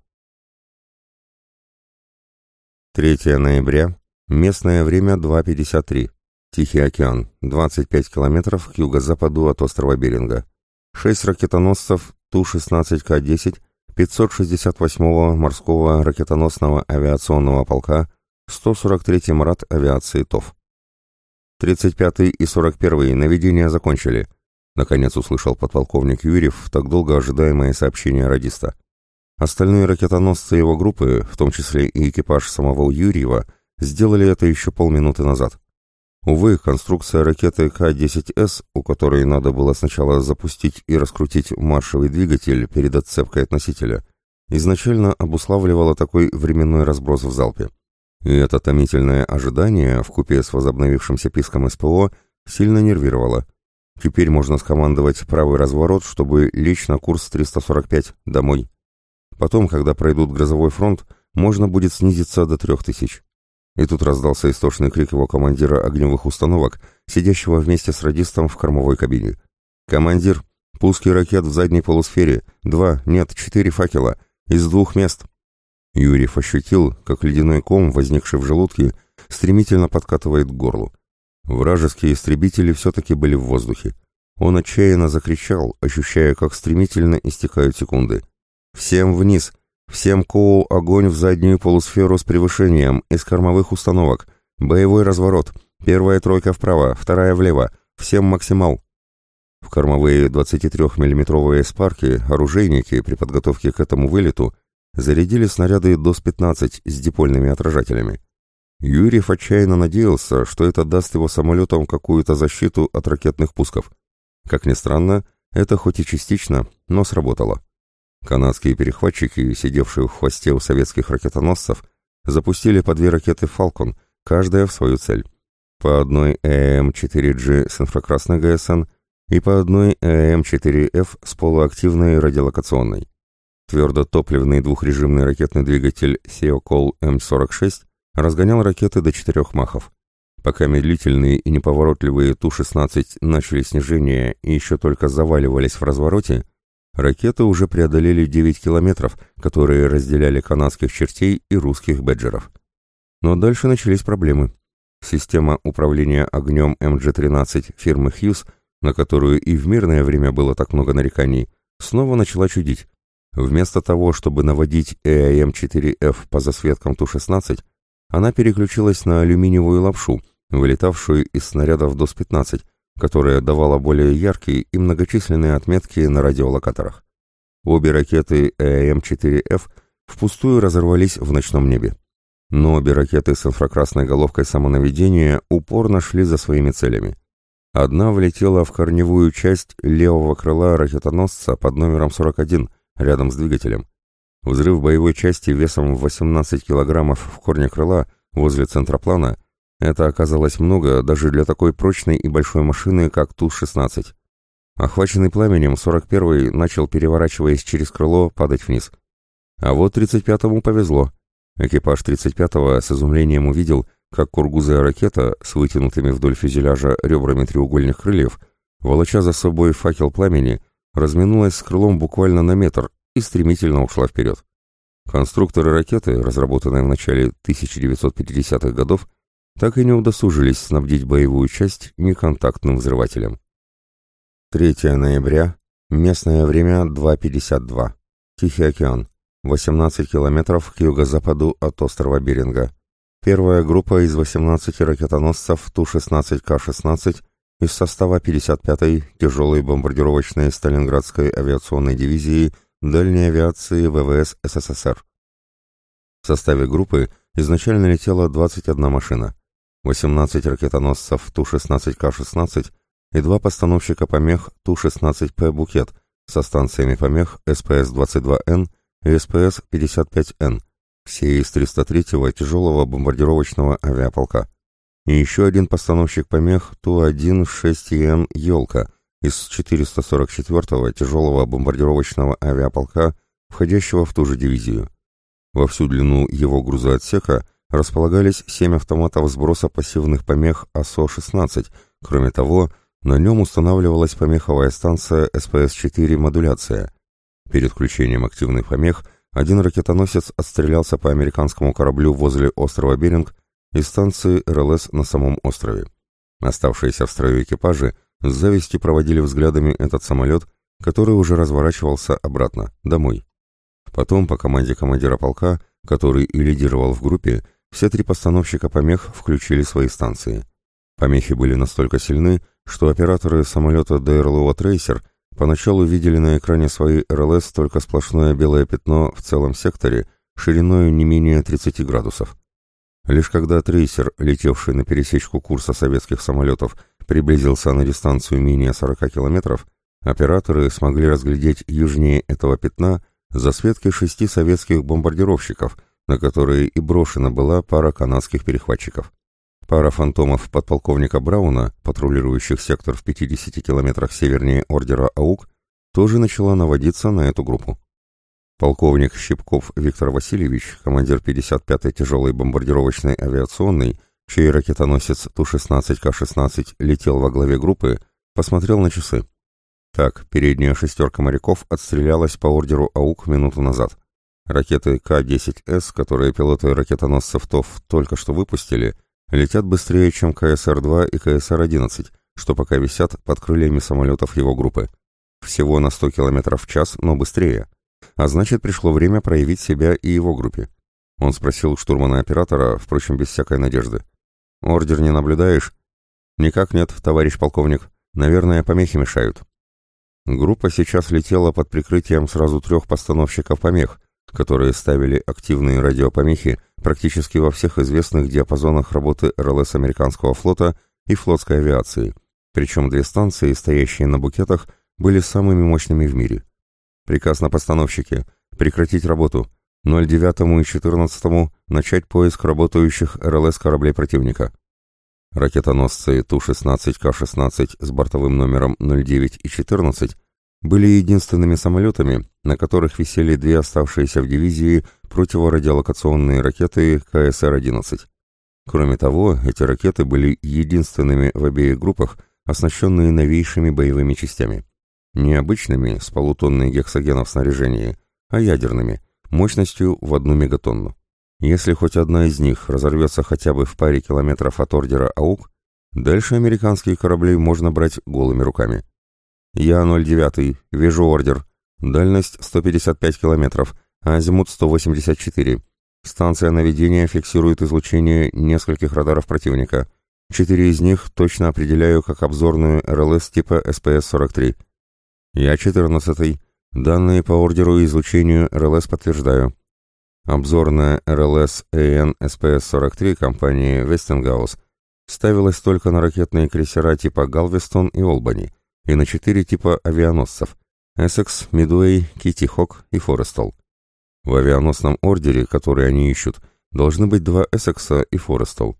3 ноября, местное время 2.53, Тихий океан, 25 километров к юго-западу от острова Беринга. Шесть ракетоносцев Ту-16К-10 568-го морского ракетоносного авиационного полка 143-й МРАТ авиации ТОВ. 35-й и 41-й наведение закончили. Наконец услышал подполковник Юрьев так долго ожидаемое сообщение радиста. Остальные ракетоносцы его группы, в том числе и экипаж самого Юрьева, сделали это еще полминуты назад. Увы, конструкция ракеты К-10С, у которой надо было сначала запустить и раскрутить маршевый двигатель перед отцепкой от носителя, изначально обуславливала такой временной разброс в залпе. И это томительное ожидание, вкупе с возобновившимся писком СПО, сильно нервировало. Теперь можно скомандовать правый разворот, чтобы лечь на курс 345, домой. Потом, когда пройдут грозовой фронт, можно будет снизиться до трех тысяч. И тут раздался истошный крик его командира огневых установок, сидящего вместе с радистом в кормовой кабине. «Командир, пуски ракет в задней полусфере. Два, нет, четыре факела. Из двух мест. Юрьев ощутил, как ледяной ком, возникший в желудке, стремительно подкатывает к горлу. Вражеские истребители все-таки были в воздухе. Он отчаянно закричал, ощущая, как стремительно истекают секунды. «Всем вниз! Всем Коу огонь в заднюю полусферу с превышением, из кормовых установок! Боевой разворот! Первая тройка вправо, вторая влево! Всем максимал!» В кормовые 23-миллиметровые спарки оружейники при подготовке к этому вылету зарядили снаряды ДОС-15 с дипольными отражателями. Юрьев отчаянно надеялся, что это даст его самолетам какую-то защиту от ракетных пусков. Как ни странно, это хоть и частично, но сработало. Канадские перехватчики, сидевшие в хвосте у советских ракетоносцев, запустили по две ракеты «Фалкон», каждая в свою цель. По одной ЭМ-4G с инфракрасной ГСН и по одной ЭМ-4Ф с полуактивной радиолокационной. Твердотопливный двухрежимный ракетный двигатель Seokol М-46 разгонял ракеты до четырех махов. Пока медлительные и неповоротливые Ту-16 начали снижение и еще только заваливались в развороте, ракеты уже преодолели 9 километров, которые разделяли канадских чертей и русских беджеров. Но дальше начались проблемы. Система управления огнем МГ-13 фирмы Хьюз, на которую и в мирное время было так много нареканий, снова начала чудить. Вместо того, чтобы наводить ЭАМ-4Ф по засветкам Ту-16, она переключилась на алюминиевую лапшу, вылетавшую из снарядов ДОС-15, которая давала более яркие и многочисленные отметки на радиолокаторах. Обе ракеты ЭАМ-4Ф впустую разорвались в ночном небе. Но обе ракеты с инфракрасной головкой самонаведения упорно шли за своими целями. Одна влетела в корневую часть левого крыла ракетоносца под номером 41, рядом с двигателем. Взрыв боевой части весом в 18 килограммов в корне крыла возле центроплана – это оказалось много даже для такой прочной и большой машины, как Ту-16. Охваченный пламенем, 41-й начал, переворачиваясь через крыло, падать вниз. А вот 35-му повезло. Экипаж 35-го с изумлением увидел, как кургузая ракета с вытянутыми вдоль фюзеляжа ребрами треугольных крыльев, волоча за собой факел пламени, разминулась с крылом буквально на метр и стремительно ушла вперед. Конструкторы ракеты, разработанные в начале 1950-х годов, так и не удосужились снабдить боевую часть неконтактным взрывателем. 3 ноября, местное время 2.52, Тихий океан, 18 километров к юго-западу от острова Беринга. Первая группа из 18 ракетоносцев Ту-16К-16 из состава 55-й тяжелой бомбардировочной Сталинградской авиационной дивизии дальней авиации ВВС СССР. В составе группы изначально летела 21 машина, 18 ракетоносцев Ту-16К-16 и два постановщика помех Ту-16П «Букет» со станциями помех СПС-22Н и СПС-55Н, все из 303-го тяжелого бомбардировочного авиаполка. И еще один постановщик помех Ту-16Е-М «Елка» из 444-го тяжелого бомбардировочного авиаполка, входящего в ту же дивизию. Во всю длину его грузоотсека располагались семь автоматов сброса пассивных помех АСО-16, кроме того, на нем устанавливалась помеховая станция СПС-4 «Модуляция». Перед включением активных помех один ракетоносец отстрелялся по американскому кораблю возле острова Беринг и станции РЛС на самом острове. Оставшиеся в строю экипажи с завистью проводили взглядами этот самолет, который уже разворачивался обратно, домой. Потом, по команде командира полка, который и лидировал в группе, все три постановщика помех включили свои станции. Помехи были настолько сильны, что операторы самолета ДРЛО «Трейсер» поначалу видели на экране своей РЛС только сплошное белое пятно в целом секторе, шириной не менее 30 градусов. Лишь когда трейсер, летевший на пересечку курса советских самолетов, приблизился на дистанцию менее 40 километров, операторы смогли разглядеть южнее этого пятна засветки шести советских бомбардировщиков, на которые и брошена была пара канадских перехватчиков. Пара фантомов подполковника Брауна, патрулирующих сектор в 50 километрах севернее ордера АУК, тоже начала наводиться на эту группу. Полковник Щипков Виктор Васильевич, командир 55-й тяжелой бомбардировочной авиационной, чей ракетоносец Ту-16К-16 летел во главе группы, посмотрел на часы. Так, передняя шестерка моряков отстрелялась по ордеру АУК минуту назад. Ракеты К-10С, которые пилоты ракетоносцев ТОВ только что выпустили, летят быстрее, чем КСР-2 и КСР-11, что пока висят под крыльями самолетов его группы. Всего на 100 км в час, но быстрее. А значит, пришло время проявить себя и его группе. Он спросил штурмана-оператора, впрочем, без всякой надежды. «Ордер не наблюдаешь?» «Никак нет, товарищ полковник. Наверное, помехи мешают». Группа сейчас летела под прикрытием сразу трех постановщиков помех, которые ставили активные радиопомехи практически во всех известных диапазонах работы РЛС американского флота и флотской авиации, причем две станции, стоящие на букетах, были самыми мощными в мире. Приказ на постановщике – прекратить работу, 09 и 14 начать поиск работающих РЛС кораблей противника. Ракетоносцы Ту-16К-16 с бортовым номером 09 и 14 были единственными самолетами, на которых висели две оставшиеся в дивизии противорадиолокационные ракеты КСР-11. Кроме того, эти ракеты были единственными в обеих группах, оснащенные новейшими боевыми частями. Не обычными, с полутонной гексогенов снаряжения, а ядерными, мощностью в одну мегатонну. Если хоть одна из них разорвется хотя бы в паре километров от ордера АУК, дальше американские корабли можно брать голыми руками. Я 09, вижу ордер. Дальность 155 километров, азимут 184. Станция наведения фиксирует излучение нескольких радаров противника. Четыре из них точно определяю как обзорную РЛС типа СПС-43. Я 14. Данные по ордеру и излучению РЛС подтверждаю. Обзорная РЛС AN/SPS-43 компании Вестингаус ставилась только на ракетные крейсера типа Галвестон и Олбани и на четыре типа авианосцев Эссекс, Мидуэй, Китти Хок и Форестол. В авианосном ордере, который они ищут, должны быть два Эссекса и Форестол.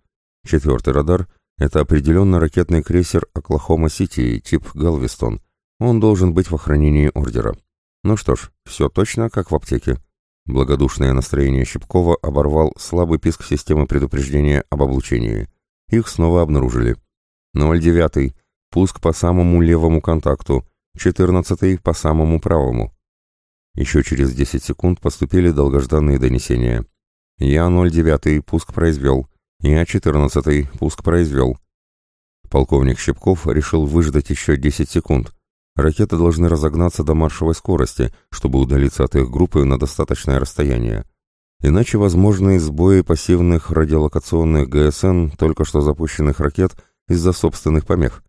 Четвертый радар — это определенно ракетный крейсер Оклахома-Сити тип Галвестон. Он должен быть в охранении ордера. Ну что ж, все точно, как в аптеке. Благодушное настроение Щепкова оборвал слабый писк системы предупреждения об облучении. Их снова обнаружили. 09. Пуск по самому левому контакту. 14. По самому правому. Еще через 10 секунд поступили долгожданные донесения. Я 09. Пуск произвел. Я 14. Пуск произвел. Полковник Щепков решил выждать еще 10 секунд, Ракеты должны разогнаться до маршевой скорости, чтобы удалиться от их группы на достаточное расстояние. Иначе возможны сбои пассивных радиолокационных ГСН только что запущенных ракет из-за собственных помех.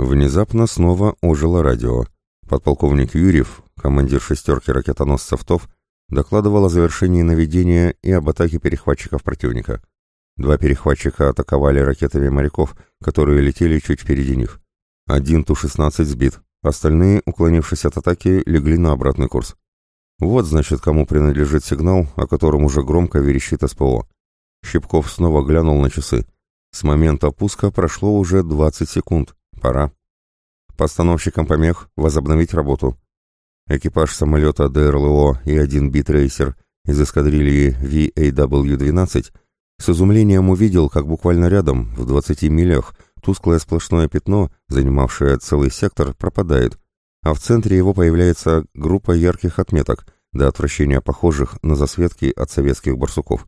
Внезапно снова ожило радио. Подполковник Юрьев, командир шестерки ракетоносцев ТОВ, докладывал о завершении наведения и об атаке перехватчиков противника. Два перехватчика атаковали ракетами моряков, которые летели чуть впереди них. Один Ту-16 сбит, Остальные, уклонившись от атаки, легли на обратный курс. Вот, значит, кому принадлежит сигнал, о котором уже громко верещит СПО. Щипков снова глянул на часы. С момента пуска прошло уже 20 секунд. Пора. Постановщикам помех возобновить работу. Экипаж самолета ДРЛО и один битрейсер из эскадрильи VAW-12 с изумлением увидел, как буквально рядом, в 20 милях, Тусклое сплошное пятно, занимавшее целый сектор, пропадает, а в центре его появляется группа ярких отметок, до отвращения похожих на засветки от советских барсуков.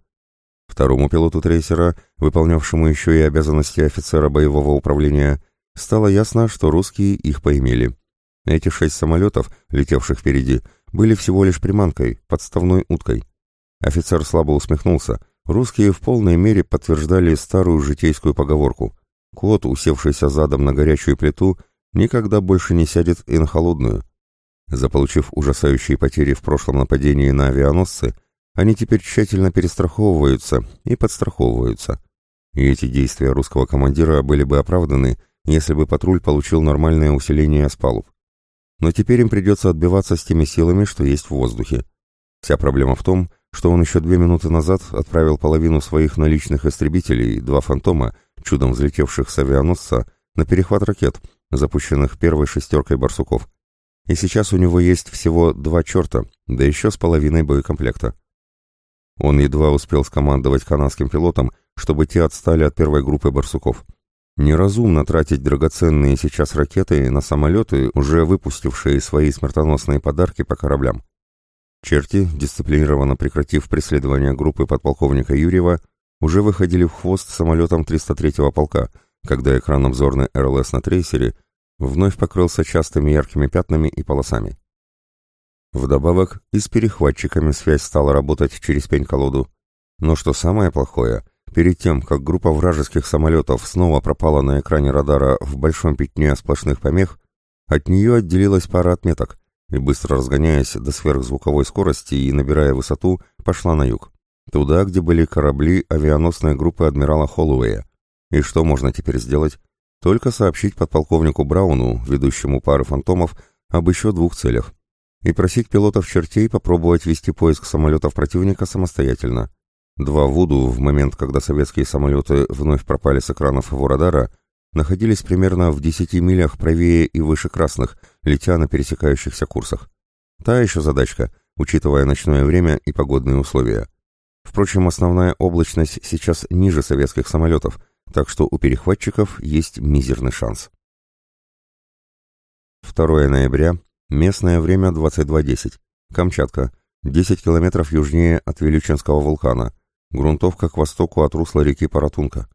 Второму пилоту трейсера, выполнявшему еще и обязанности офицера боевого управления, стало ясно, что русские их поимели. Эти шесть самолетов, летевших впереди, были всего лишь приманкой, подставной уткой. Офицер слабо усмехнулся. Русские в полной мере подтверждали старую житейскую поговорку Кот, усевшийся задом на горячую плиту, никогда больше не сядет и на холодную. Заполучив ужасающие потери в прошлом нападении на авианосцы, они теперь тщательно перестраховываются и подстраховываются. И эти действия русского командира были бы оправданы, если бы патруль получил нормальное усиление с палуб. Но теперь им придется отбиваться с теми силами, что есть в воздухе. Вся проблема в том, что он еще две минуты назад отправил половину своих наличных истребителей, два «Фантома», чудом взлетевших с авианосца, на перехват ракет, запущенных первой шестеркой «Барсуков». И сейчас у него есть всего два черта, да еще с половиной боекомплекта. Он едва успел скомандовать канадским пилотам, чтобы те отстали от первой группы «Барсуков». Неразумно тратить драгоценные сейчас ракеты на самолеты, уже выпустившие свои смертоносные подарки по кораблям. Черти, дисциплинированно прекратив преследование группы подполковника Юрьева, уже выходили в хвост самолетом 303-го полка, когда экран обзорной РЛС на трейсере вновь покрылся частыми яркими пятнами и полосами. Вдобавок и с перехватчиками связь стала работать через пень-колоду. Но что самое плохое, перед тем, как группа вражеских самолетов снова пропала на экране радара в большом пятне сплошных помех, от нее отделилась пара отметок, и быстро разгоняясь до сверхзвуковой скорости и набирая высоту, пошла на юг. Туда, где были корабли авианосной группы адмирала Холлоуэя. И что можно теперь сделать? Только сообщить подполковнику Брауну, ведущему пары фантомов, об еще двух целях. И просить пилотов чертей попробовать вести поиск самолетов противника самостоятельно. Два Вуду в момент, когда советские самолеты вновь пропали с экранов его радара, находились примерно в 10 милях правее и выше красных, летя на пересекающихся курсах. Та еще задачка, учитывая ночное время и погодные условия. Впрочем, основная облачность сейчас ниже советских самолетов, так что у перехватчиков есть мизерный шанс. 2 ноября, местное время 22.10, Камчатка, 10 километров южнее от Вилючинского вулкана, грунтовка к востоку от русла реки Паратунка.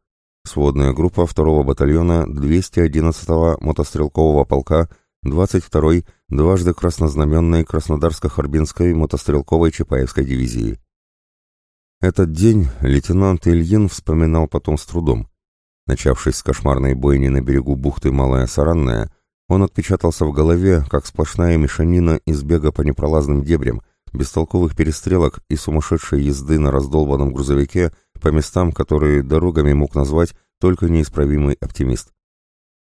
Сводная группа 2-го батальона 211-го мотострелкового полка 22-й дважды краснознаменной Краснодарско-Харбинской мотострелковой Чапаевской дивизии. Этот день лейтенант Ильин вспоминал потом с трудом. Начавшись с кошмарной бойни на берегу бухты Малая Саранная, он отпечатался в голове, как сплошная мешанина из бега по непролазным дебрям, бестолковых перестрелок и сумасшедшей езды на раздолбанном грузовике по местам, которые дорогами мог назвать только неисправимый оптимист.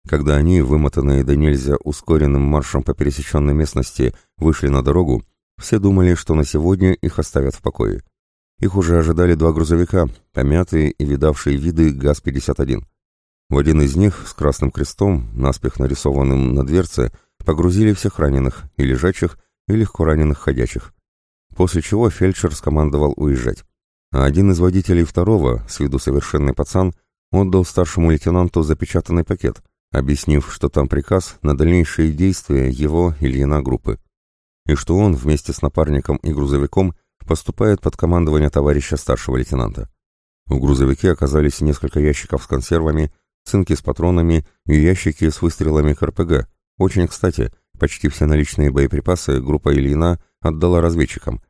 Когда они, вымотанные до нельзя ускоренным маршем по пересеченной местности, вышли на дорогу, все думали, что на сегодня их оставят в покое. Их уже ожидали два грузовика, помятые и видавшие виды ГАЗ-51. В один из них с красным крестом, наспех нарисованным на дверце, погрузили всех раненых, и лежачих, и легко раненых ходячих. После чего фельдшер скомандовал уезжать. А один из водителей второго, с виду совершенный пацан, отдал старшему лейтенанту запечатанный пакет, объяснив, что там приказ на дальнейшие действия его Ильина группы, и что он вместе с напарником и грузовиком поступает под командование товарища старшего лейтенанта. В грузовике оказались несколько ящиков с консервами, цинки с патронами и ящики с выстрелами к РПГ. Очень кстати, почти все наличные боеприпасы группа Ильина отдала разведчикам.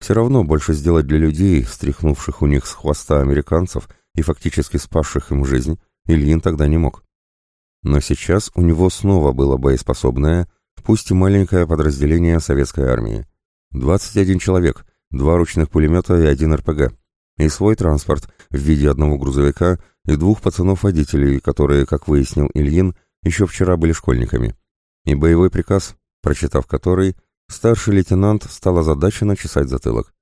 Все равно больше сделать для людей, стряхнувших у них с хвоста американцев и фактически спасших им жизнь, Ильин тогда не мог. Но сейчас у него снова было боеспособное, пусть и маленькое подразделение советской армии. 21 человек, два ручных пулемета и один РПГ. И свой транспорт в виде одного грузовика и двух пацанов-водителей, которые, как выяснил Ильин, еще вчера были школьниками. И боевой приказ, прочитав который, старший лейтенант стал озадаченно чесать затылок.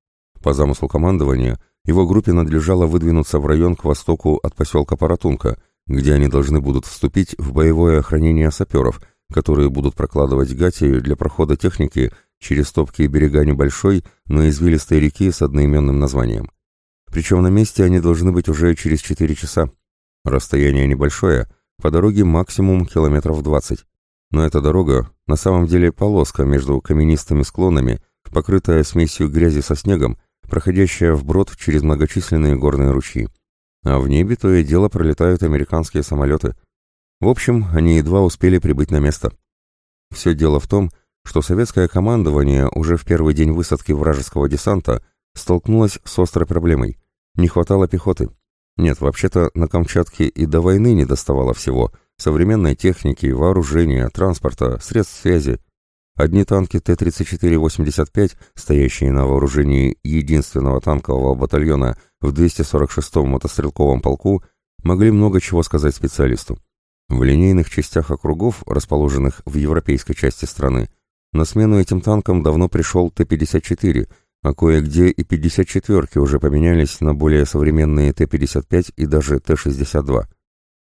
По замыслу командования, его группе надлежало выдвинуться в район к востоку от поселка Паратунка, где они должны будут вступить в боевое охранение саперов, которые будут прокладывать гати для прохода техники через топкие берега небольшой, но извилистой реки с одноименным названием. Причем на месте они должны быть уже через 4 часа. Расстояние небольшое, по дороге максимум километров 20. Но эта дорога на самом деле полоска между каменистыми склонами, покрытая смесью грязи со снегом, проходящая вброд через многочисленные горные ручьи. А в небе то и дело пролетают американские самолеты. В общем, они едва успели прибыть на место. Все дело в том, что советское командование уже в первый день высадки вражеского десанта столкнулось с острой проблемой. Не хватало пехоты. Нет, вообще-то на Камчатке и до войны не доставало всего. Современной техники, вооружения, транспорта, средств связи. Одни танки Т-34-85, стоящие на вооружении единственного танкового батальона в 246-м мотострелковом полку, могли много чего сказать специалисту. В линейных частях округов, расположенных в европейской части страны, на смену этим танкам давно пришел Т-54, а кое-где и 54-ки уже поменялись на более современные Т-55 и даже Т-62.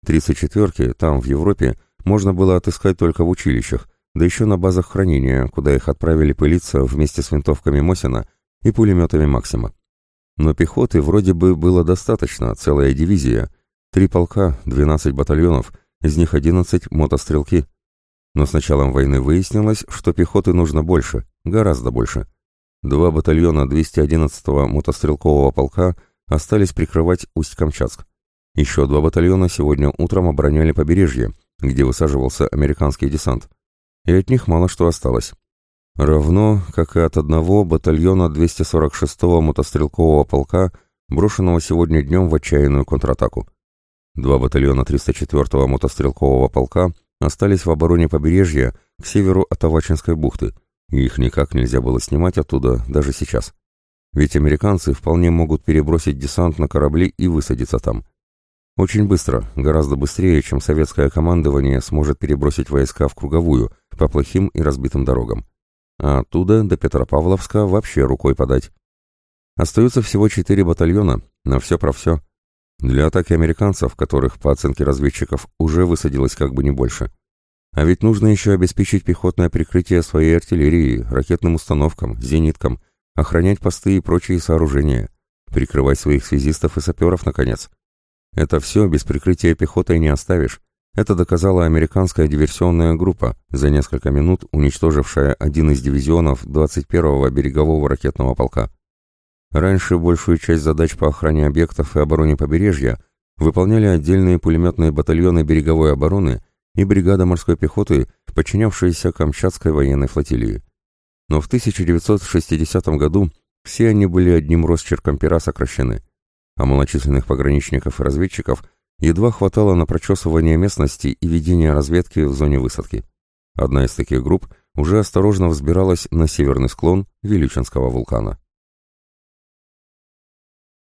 34-ки там, в Европе, можно было отыскать только в училищах, да еще на базах хранения, куда их отправили пылиться вместе с винтовками Мосина и пулеметами Максима. Но пехоты вроде бы было достаточно, целая дивизия, три полка, 12 батальонов, из них 11 мотострелки. Но с началом войны выяснилось, что пехоты нужно больше, гораздо больше. Два батальона 211-го мотострелкового полка остались прикрывать Усть-Камчатск. Еще два батальона сегодня утром обороняли побережье, где высаживался американский десант. И от них мало что осталось. Равно, как и от одного батальона 246-го мотострелкового полка, брошенного сегодня днем в отчаянную контратаку. Два батальона 304-го мотострелкового полка остались в обороне побережья к северу от Авачинской бухты, и их никак нельзя было снимать оттуда даже сейчас. Ведь американцы вполне могут перебросить десант на корабли и высадиться там. Очень быстро, гораздо быстрее, чем советское командование сможет перебросить войска в круговую, по плохим и разбитым дорогам. А оттуда до Петропавловска вообще рукой подать. Остаются всего четыре батальона, но все про все. Для атаки американцев, которых, по оценке разведчиков, уже высадилось как бы не больше. А ведь нужно еще обеспечить пехотное прикрытие своей артиллерии, ракетным установкам, зениткам, охранять посты и прочие сооружения, прикрывать своих связистов и саперов, наконец. Это все без прикрытия пехотой не оставишь. Это доказала американская диверсионная группа, за несколько минут уничтожившая один из дивизионов 21-го берегового ракетного полка. Раньше большую часть задач по охране объектов и обороне побережья выполняли отдельные пулеметные батальоны береговой обороны и бригада морской пехоты, подчинявшиеся Камчатской военной флотилии. Но в 1960 году все они были одним росчерком пера сокращены, а малочисленных пограничников и разведчиков едва хватало на прочесывание местности и ведение разведки в зоне высадки. Одна из таких групп уже осторожно взбиралась на северный склон Величинского вулкана.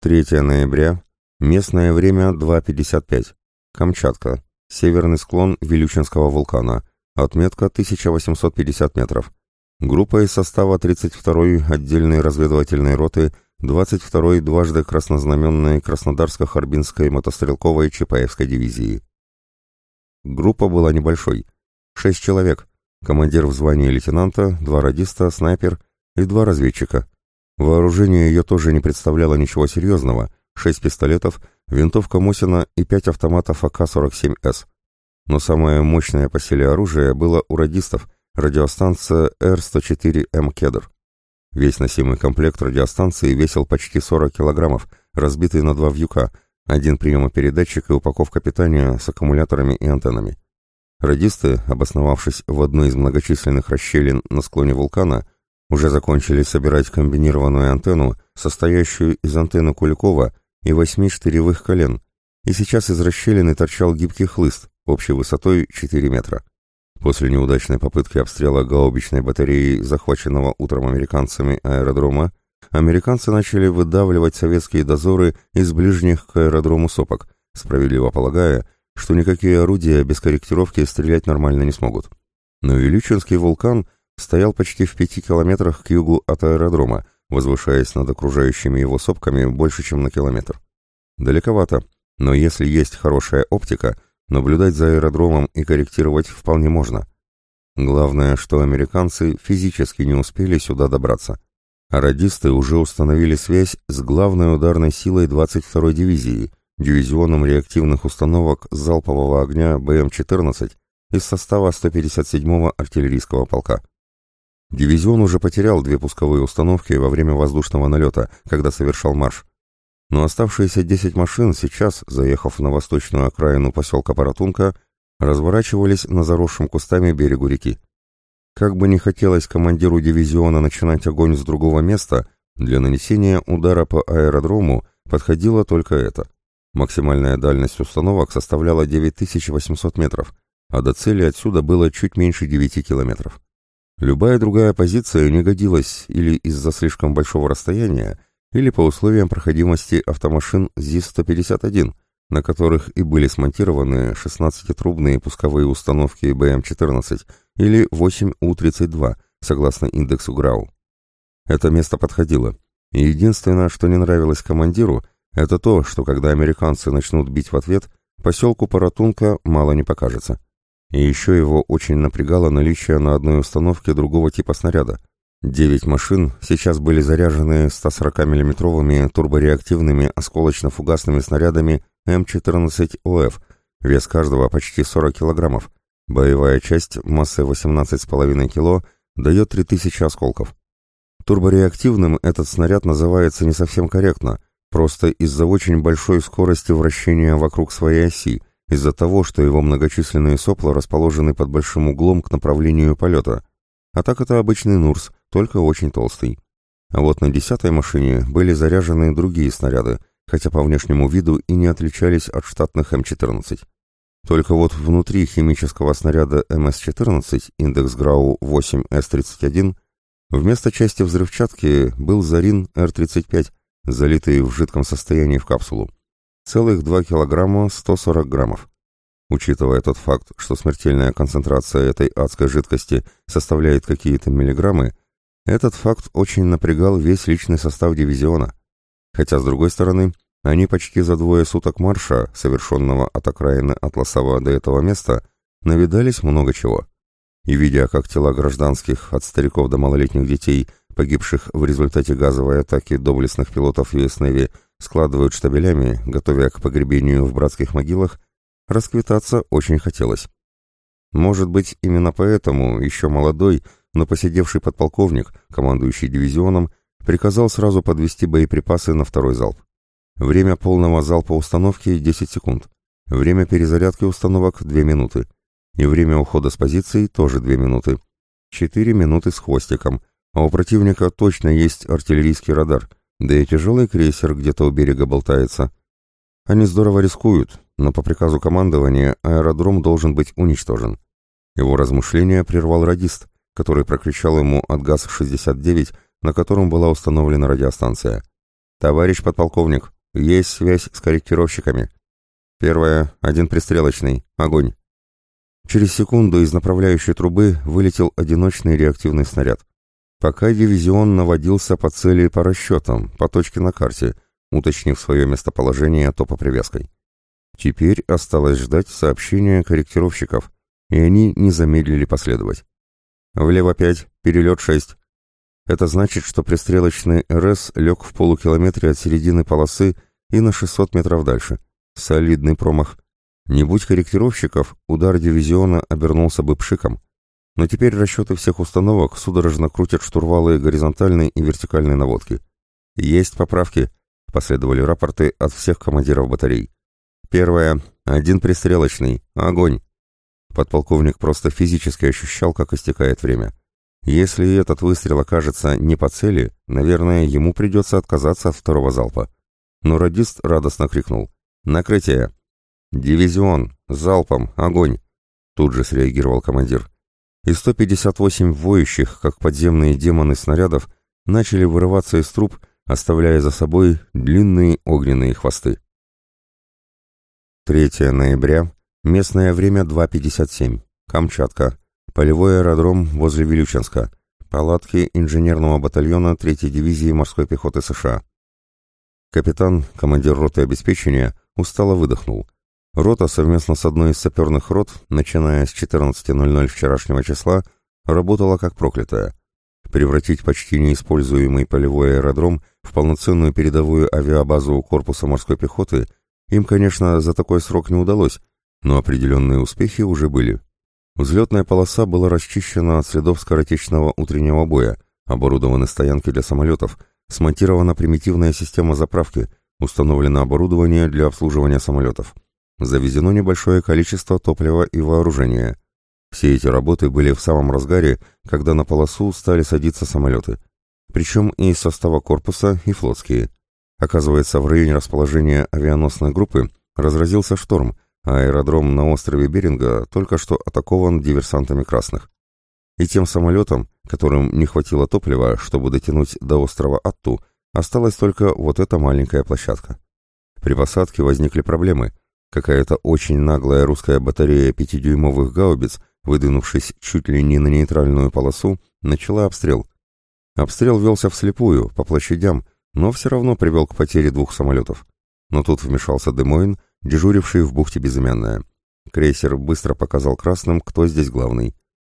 3 ноября, местное время 2.55, Камчатка, северный склон Вилючинского вулкана, отметка 1850 метров. Группа из состава 32-й отдельной разведывательной роты 22-й дважды краснознаменной Краснодарско-Харбинской мотострелковой Чапаевской дивизии. Группа была небольшой. Шесть человек. Командир в звании лейтенанта, два радиста, снайпер и два разведчика. Вооружение ее тоже не представляло ничего серьезного. Шесть пистолетов, винтовка Мосина и пять автоматов АК-47С. Но самое мощное по силе оружие было у радистов, радиостанция Р-104М «Кедр». Весь носимый комплект радиостанции весил почти 40 килограммов, разбитый на два вьюка, один приемопередатчик и упаковка питания с аккумуляторами и антеннами. Радисты, обосновавшись в одной из многочисленных расщелин на склоне вулкана, уже закончили собирать комбинированную антенну, состоящую из антенны Куликова и восьми штыревых колен, и сейчас из расщелины торчал гибкий хлыст, общей высотой 4 метра. После неудачной попытки обстрела гаубичной батареи, захваченного утром американцами аэродрома, американцы начали выдавливать советские дозоры из ближних к аэродрому сопок, справедливо полагая, что никакие орудия без корректировки стрелять нормально не смогут. Но Величинский вулкан стоял почти в пяти километрах к югу от аэродрома, возвышаясь над окружающими его сопками больше, чем на километр. Далековато, но если есть хорошая оптика – Наблюдать за аэродромом и корректировать вполне можно. Главное, что американцы физически не успели сюда добраться. А радисты уже установили связь с главной ударной силой 22-й дивизии, дивизионом реактивных установок залпового огня БМ-14 из состава 157-го артиллерийского полка. Дивизион уже потерял две пусковые установки во время воздушного налета, когда совершал марш, но оставшиеся 10 машин сейчас, заехав на восточную окраину поселка Паратунка, разворачивались на заросшем кустами берегу реки. Как бы не хотелось командиру дивизиона начинать огонь с другого места, для нанесения удара по аэродрому подходило только это. Максимальная дальность установок составляла 9800 метров, а до цели отсюда было чуть меньше 9 километров. Любая другая позиция не годилась или из-за слишком большого расстояния, или по условиям проходимости автомашин ЗИС-151, на которых и были смонтированы 16-трубные пусковые установки БМ-14 или 8У-32, согласно индексу ГРАУ. Это место подходило. И единственное, что не нравилось командиру, это то, что когда американцы начнут бить в ответ, поселку Паратунка мало не покажется. И еще его очень напрягало наличие на одной установке другого типа снаряда – Девять машин сейчас были заряжены 140 миллиметровыми турбореактивными осколочно-фугасными снарядами М14ОФ, вес каждого почти 40 килограммов. Боевая часть массой 18,5 кило дает 3000 осколков. Турбореактивным этот снаряд называется не совсем корректно, просто из-за очень большой скорости вращения вокруг своей оси, из-за того, что его многочисленные сопла расположены под большим углом к направлению полета. А так это обычный Нурс – только очень толстый. А вот на десятой машине были заряжены другие снаряды, хотя по внешнему виду и не отличались от штатных М-14. Только вот внутри химического снаряда МС-14, индекс ГРАУ 8С-31, вместо части взрывчатки был Зарин Р-35, залитый в жидком состоянии в капсулу. Целых 2 килограмма 140 граммов. Учитывая тот факт, что смертельная концентрация этой адской жидкости составляет какие-то миллиграммы, этот факт очень напрягал весь личный состав дивизиона. Хотя, с другой стороны, они почти за двое суток марша, совершенного от окраины Атласова до этого места, навидались много чего. И видя, как тела гражданских, от стариков до малолетних детей, погибших в результате газовой атаки доблестных пилотов Navy, складывают штабелями, готовя к погребению в братских могилах, расквитаться очень хотелось. Может быть, именно поэтому еще молодой, но посидевший подполковник, командующий дивизионом, приказал сразу подвести боеприпасы на второй залп. Время полного залпа установки 10 секунд. Время перезарядки установок 2 минуты. И время ухода с позиции тоже 2 минуты. 4 минуты с хвостиком. А у противника точно есть артиллерийский радар. Да и тяжелый крейсер где-то у берега болтается. Они здорово рискуют, но по приказу командования аэродром должен быть уничтожен. Его размышления прервал радист, который прокричал ему от ГАЗ-69, на котором была установлена радиостанция. «Товарищ подполковник, есть связь с корректировщиками. Первое, один пристрелочный, огонь». Через секунду из направляющей трубы вылетел одиночный реактивный снаряд. Пока дивизион наводился по цели по расчетам, по точке на карте, уточнив свое местоположение топопривязкой. Теперь осталось ждать сообщения корректировщиков, и они не замедлили последовать. Влево 5, перелет 6. Это значит, что пристрелочный РС лег в полукилометре от середины полосы и на 600 метров дальше. Солидный промах. Не будь корректировщиков, удар дивизиона обернулся бы пшиком. Но теперь расчеты всех установок судорожно крутят штурвалы горизонтальной и вертикальной наводки. Есть поправки, последовали рапорты от всех командиров батарей. Первое. Один пристрелочный. Огонь. Подполковник просто физически ощущал, как истекает время. Если этот выстрел окажется не по цели, наверное, ему придется отказаться от второго залпа. Но радист радостно крикнул. «Накрытие!» «Дивизион! Залпом! Огонь!» Тут же среагировал командир. И 158 воющих, как подземные демоны снарядов, начали вырываться из труб, оставляя за собой длинные огненные хвосты. 3 ноября Местное время 2.57. Камчатка. Полевой аэродром возле Вилючинска. Палатки инженерного батальона 3-й дивизии морской пехоты США. Капитан, командир роты обеспечения, устало выдохнул. Рота совместно с одной из саперных рот, начиная с 14.00 вчерашнего числа, работала как проклятая. Превратить почти неиспользуемый полевой аэродром в полноценную передовую авиабазу корпуса морской пехоты им, конечно, за такой срок не удалось, но определенные успехи уже были. Взлетная полоса была расчищена от следов скоротечного утреннего боя, оборудованы стоянки для самолетов, смонтирована примитивная система заправки, установлено оборудование для обслуживания самолетов. Завезено небольшое количество топлива и вооружения. Все эти работы были в самом разгаре, когда на полосу стали садиться самолеты. Причем и из состава корпуса, и флотские. Оказывается, в районе расположения авианосной группы разразился шторм, аэродром на острове Беринга только что атакован диверсантами красных. И тем самолетам, которым не хватило топлива, чтобы дотянуть до острова Атту, осталась только вот эта маленькая площадка. При посадке возникли проблемы. Какая-то очень наглая русская батарея пятидюймовых гаубиц, выдвинувшись чуть ли не на нейтральную полосу, начала обстрел. Обстрел велся вслепую, по площадям, но все равно привел к потере двух самолетов. Но тут вмешался Демойн дежуривший в бухте Безымянная. Крейсер быстро показал красным, кто здесь главный.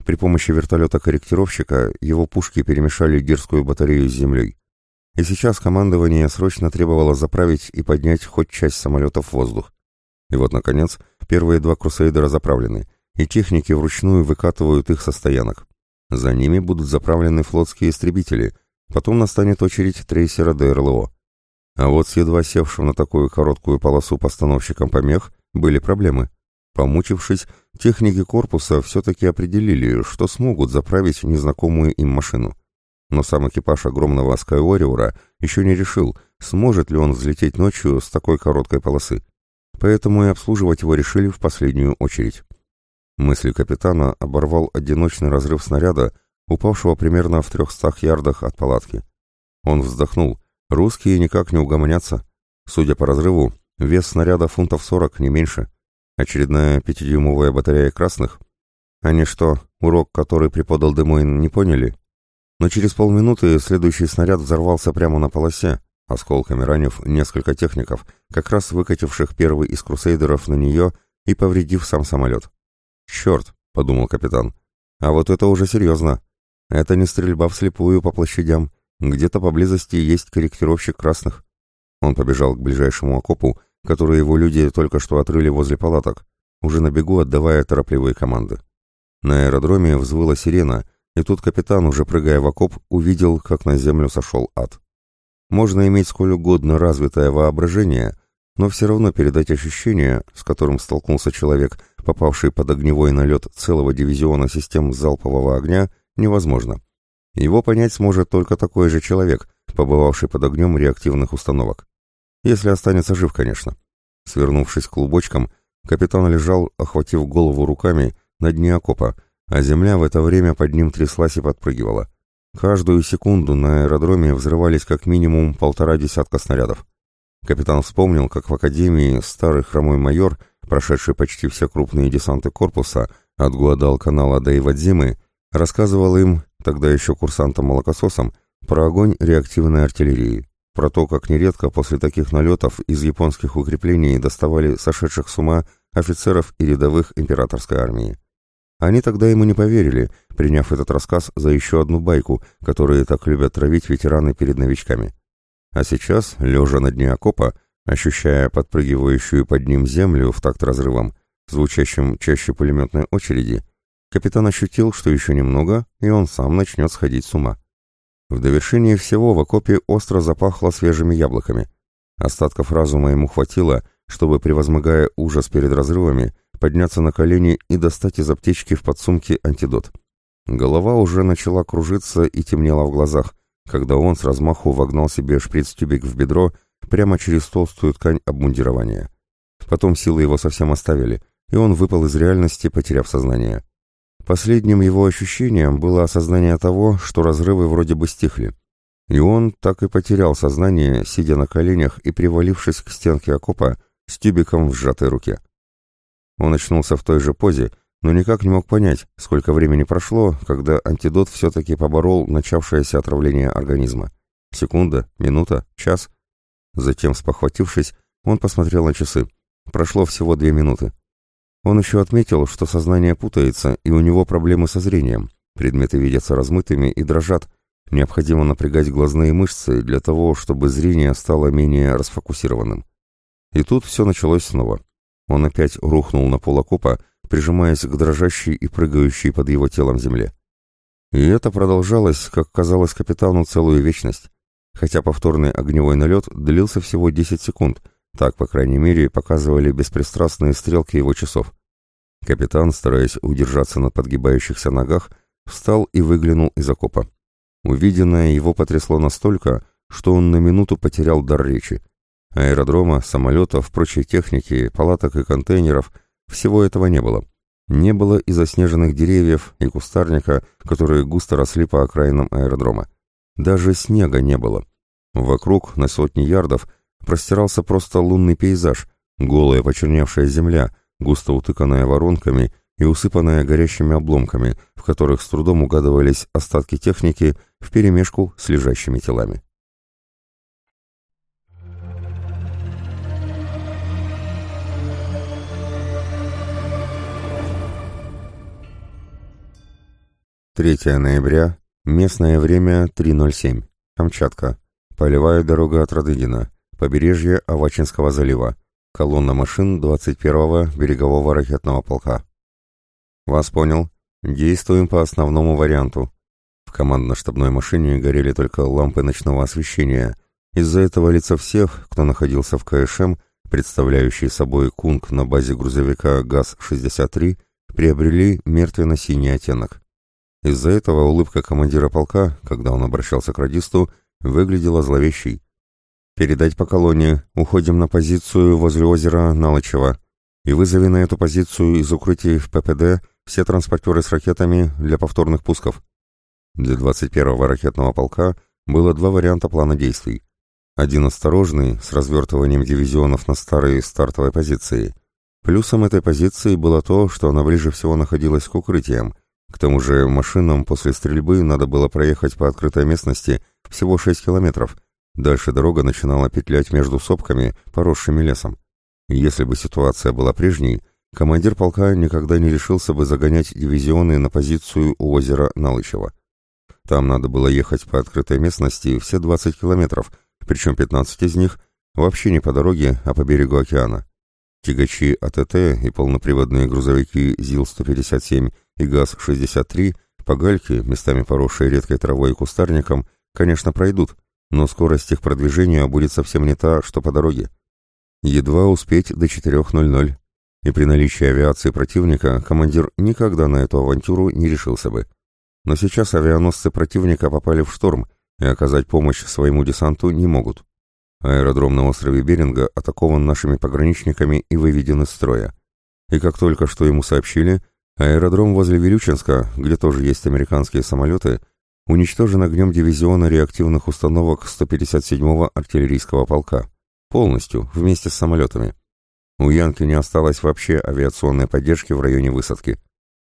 При помощи вертолета-корректировщика его пушки перемешали гирскую батарею с землей. И сейчас командование срочно требовало заправить и поднять хоть часть самолетов в воздух. И вот, наконец, первые два крусейдера заправлены, и техники вручную выкатывают их со стоянок. За ними будут заправлены флотские истребители, потом настанет очередь трейсера ДРЛО. А вот с едва севшим на такую короткую полосу постановщиком помех были проблемы. Помучившись, техники корпуса все-таки определили, что смогут заправить незнакомую им машину. Но сам экипаж огромного Скайуориора еще не решил, сможет ли он взлететь ночью с такой короткой полосы. Поэтому и обслуживать его решили в последнюю очередь. Мысли капитана оборвал одиночный разрыв снаряда, упавшего примерно в трехстах ярдах от палатки. Он вздохнул, Русские никак не угомонятся. Судя по разрыву, вес снаряда фунтов 40, не меньше. Очередная пятидюймовая батарея красных. Они что, урок, который преподал Демойн, не поняли? Но через полминуты следующий снаряд взорвался прямо на полосе, осколками ранив несколько техников, как раз выкативших первый из крусейдеров на нее и повредив сам самолет. «Черт!» — подумал капитан. «А вот это уже серьезно. Это не стрельба вслепую по площадям, где-то поблизости есть корректировщик красных. Он побежал к ближайшему окопу, который его люди только что отрыли возле палаток, уже на бегу отдавая торопливые команды. На аэродроме взвыла сирена, И тут капитан, уже прыгая в окоп, увидел, как на землю сошел ад. Можно иметь сколь угодно развитое воображение, но все равно передать ощущение, с которым столкнулся человек, попавший под огневой налет целого дивизиона систем залпового огня, невозможно. Его понять сможет только такой же человек, побывавший под огнем реактивных установок. Если останется жив, конечно. Свернувшись клубочком, капитан лежал, охватив голову руками, на дне окопа, а земля в это время под ним тряслась и подпрыгивала. Каждую секунду на аэродроме взрывались как минимум полтора десятка снарядов. Капитан вспомнил, как в академии старый хромой майор, прошедший почти все крупные десанты корпуса, от Гуадал-канала до Ивадзимы, рассказывал им, тогда еще курсантам-молокососам, про огонь реактивной артиллерии, про то, как нередко после таких налетов из японских укреплений доставали сошедших с ума офицеров и рядовых императорской армии. Они тогда ему не поверили, приняв этот рассказ за еще одну байку, которую так любят травить ветераны перед новичками. А сейчас, лежа на дне окопа, ощущая подпрыгивающую под ним землю в такт разрывом, звучащим чаще пулеметной очереди, капитан ощутил, что еще немного, и он сам начнет сходить с ума. В довершении всего в окопе остро запахло свежими яблоками. Остатков разума ему хватило, чтобы, превозмогая ужас перед разрывами, подняться на колени и достать из аптечки в подсумке антидот. Голова уже начала кружиться и темнела в глазах, когда он с размаху вогнал себе шприц-тюбик в бедро прямо через толстую ткань обмундирования. Потом силы его совсем оставили, и он выпал из реальности, потеряв сознание. Последним его ощущением было осознание того, что разрывы вроде бы стихли. И он так и потерял сознание, сидя на коленях и привалившись к стенке окопа с тюбиком в сжатой руке. Он очнулся в той же позе, но никак не мог понять, сколько времени прошло, когда антидот все-таки поборол начавшееся отравление организма. Секунда, минута, час. Затем, спохватившись, он посмотрел на часы. Прошло всего две минуты. Он еще отметил, что сознание путается, и у него проблемы со зрением. Предметы видятся размытыми и дрожат. Необходимо напрягать глазные мышцы для того, чтобы зрение стало менее расфокусированным. И тут все началось снова. Он опять рухнул на пол окопа, прижимаясь к дрожащей и прыгающей под его телом земле. И это продолжалось, как казалось капитану, целую вечность, хотя повторный огневой налет длился всего 10 секунд, так, по крайней мере, показывали беспристрастные стрелки его часов. Капитан, стараясь удержаться на подгибающихся ногах, встал и выглянул из окопа. Увиденное его потрясло настолько, что он на минуту потерял дар речи. Аэродрома, самолетов, прочей техники, палаток и контейнеров – всего этого не было. Не было и заснеженных деревьев, и кустарника, которые густо росли по окраинам аэродрома. Даже снега не было. Вокруг, на сотни ярдов, простирался просто лунный пейзаж, голая почерневшая земля, густо утыканная воронками и усыпанная горящими обломками, в которых с трудом угадывались остатки техники вперемешку с лежащими телами. Третье ноября, местное время 3.07, Камчатка, полевая дорога от Радыгина, побережье Авачинского залива, колонна машин 21-го берегового ракетного полка. Вас понял. Действуем по основному варианту. В командно-штабной машине горели только лампы ночного освещения. Из-за этого лица всех, кто находился в КШМ, представляющий собой кунг на базе грузовика ГАЗ-63, приобрели мертвенно-синий оттенок. Из-за этого улыбка командира полка, когда он обращался к радисту, выглядела зловещей. «Передать по колонне. Уходим на позицию возле озера Налычева. И вызови на эту позицию из укрытий в ППД все транспортеры с ракетами для повторных пусков». Для 21-го ракетного полка было два варианта плана действий. Один осторожный, с развертыванием дивизионов на старые стартовой позиции. Плюсом этой позиции было то, что она ближе всего находилась к укрытиям – к тому же машинам после стрельбы надо было проехать по открытой местности всего 6 километров. Дальше дорога начинала петлять между сопками, поросшими лесом. И если бы ситуация была прежней, командир полка никогда не решился бы загонять дивизионы на позицию у озера Налычева. Там надо было ехать по открытой местности все 20 километров, причем 15 из них вообще не по дороге, а по берегу океана. Тягачи АТТ и полноприводные грузовики ЗИЛ-157 и ГАЗ-63 По гальке, местами поросшей редкой травой и кустарником, конечно, пройдут, но скорость их продвижения будет совсем не та, что по дороге. Едва успеть до 4.00, и при наличии авиации противника командир никогда на эту авантюру не решился бы. Но сейчас авианосцы противника попали в шторм и оказать помощь своему десанту не могут. Аэродром на острове Беринга атакован нашими пограничниками и выведен из строя. И как только что ему сообщили, аэродром возле Вилючинска, где тоже есть американские самолеты, уничтожен огнем дивизиона реактивных установок 157-го артиллерийского полка. Полностью, вместе с самолетами. У Янки не осталось вообще авиационной поддержки в районе высадки.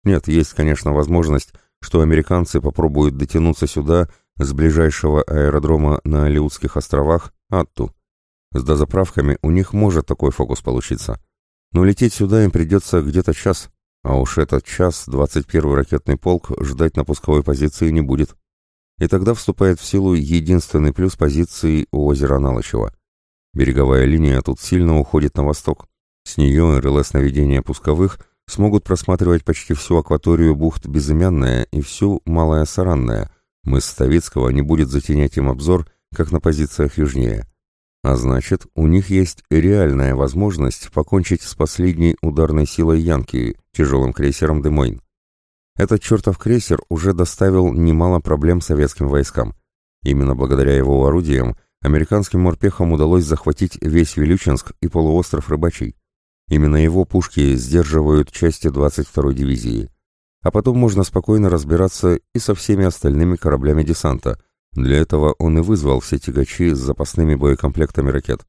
Нет, есть, конечно, возможность, что американцы попробуют дотянуться сюда с ближайшего аэродрома на Алиутских островах Атту. С дозаправками у них может такой фокус получиться. Но лететь сюда им придется где-то час, а уж этот час 21-й ракетный полк ждать на пусковой позиции не будет. И тогда вступает в силу единственный плюс позиции у озера Налычева. Береговая линия тут сильно уходит на восток. С нее РЛС наведения пусковых смогут просматривать почти всю акваторию бухт Безымянная и всю Малая Саранная. Мыс Ставицкого не будет затенять им обзор как на позициях южнее. А значит, у них есть реальная возможность покончить с последней ударной силой Янки, тяжелым крейсером «Демойн». Этот чертов крейсер уже доставил немало проблем советским войскам. Именно благодаря его орудиям американским морпехам удалось захватить весь Вилючинск и полуостров Рыбачий. Именно его пушки сдерживают части 22-й дивизии. А потом можно спокойно разбираться и со всеми остальными кораблями десанта – для этого он и вызвал все тягачи с запасными боекомплектами ракет.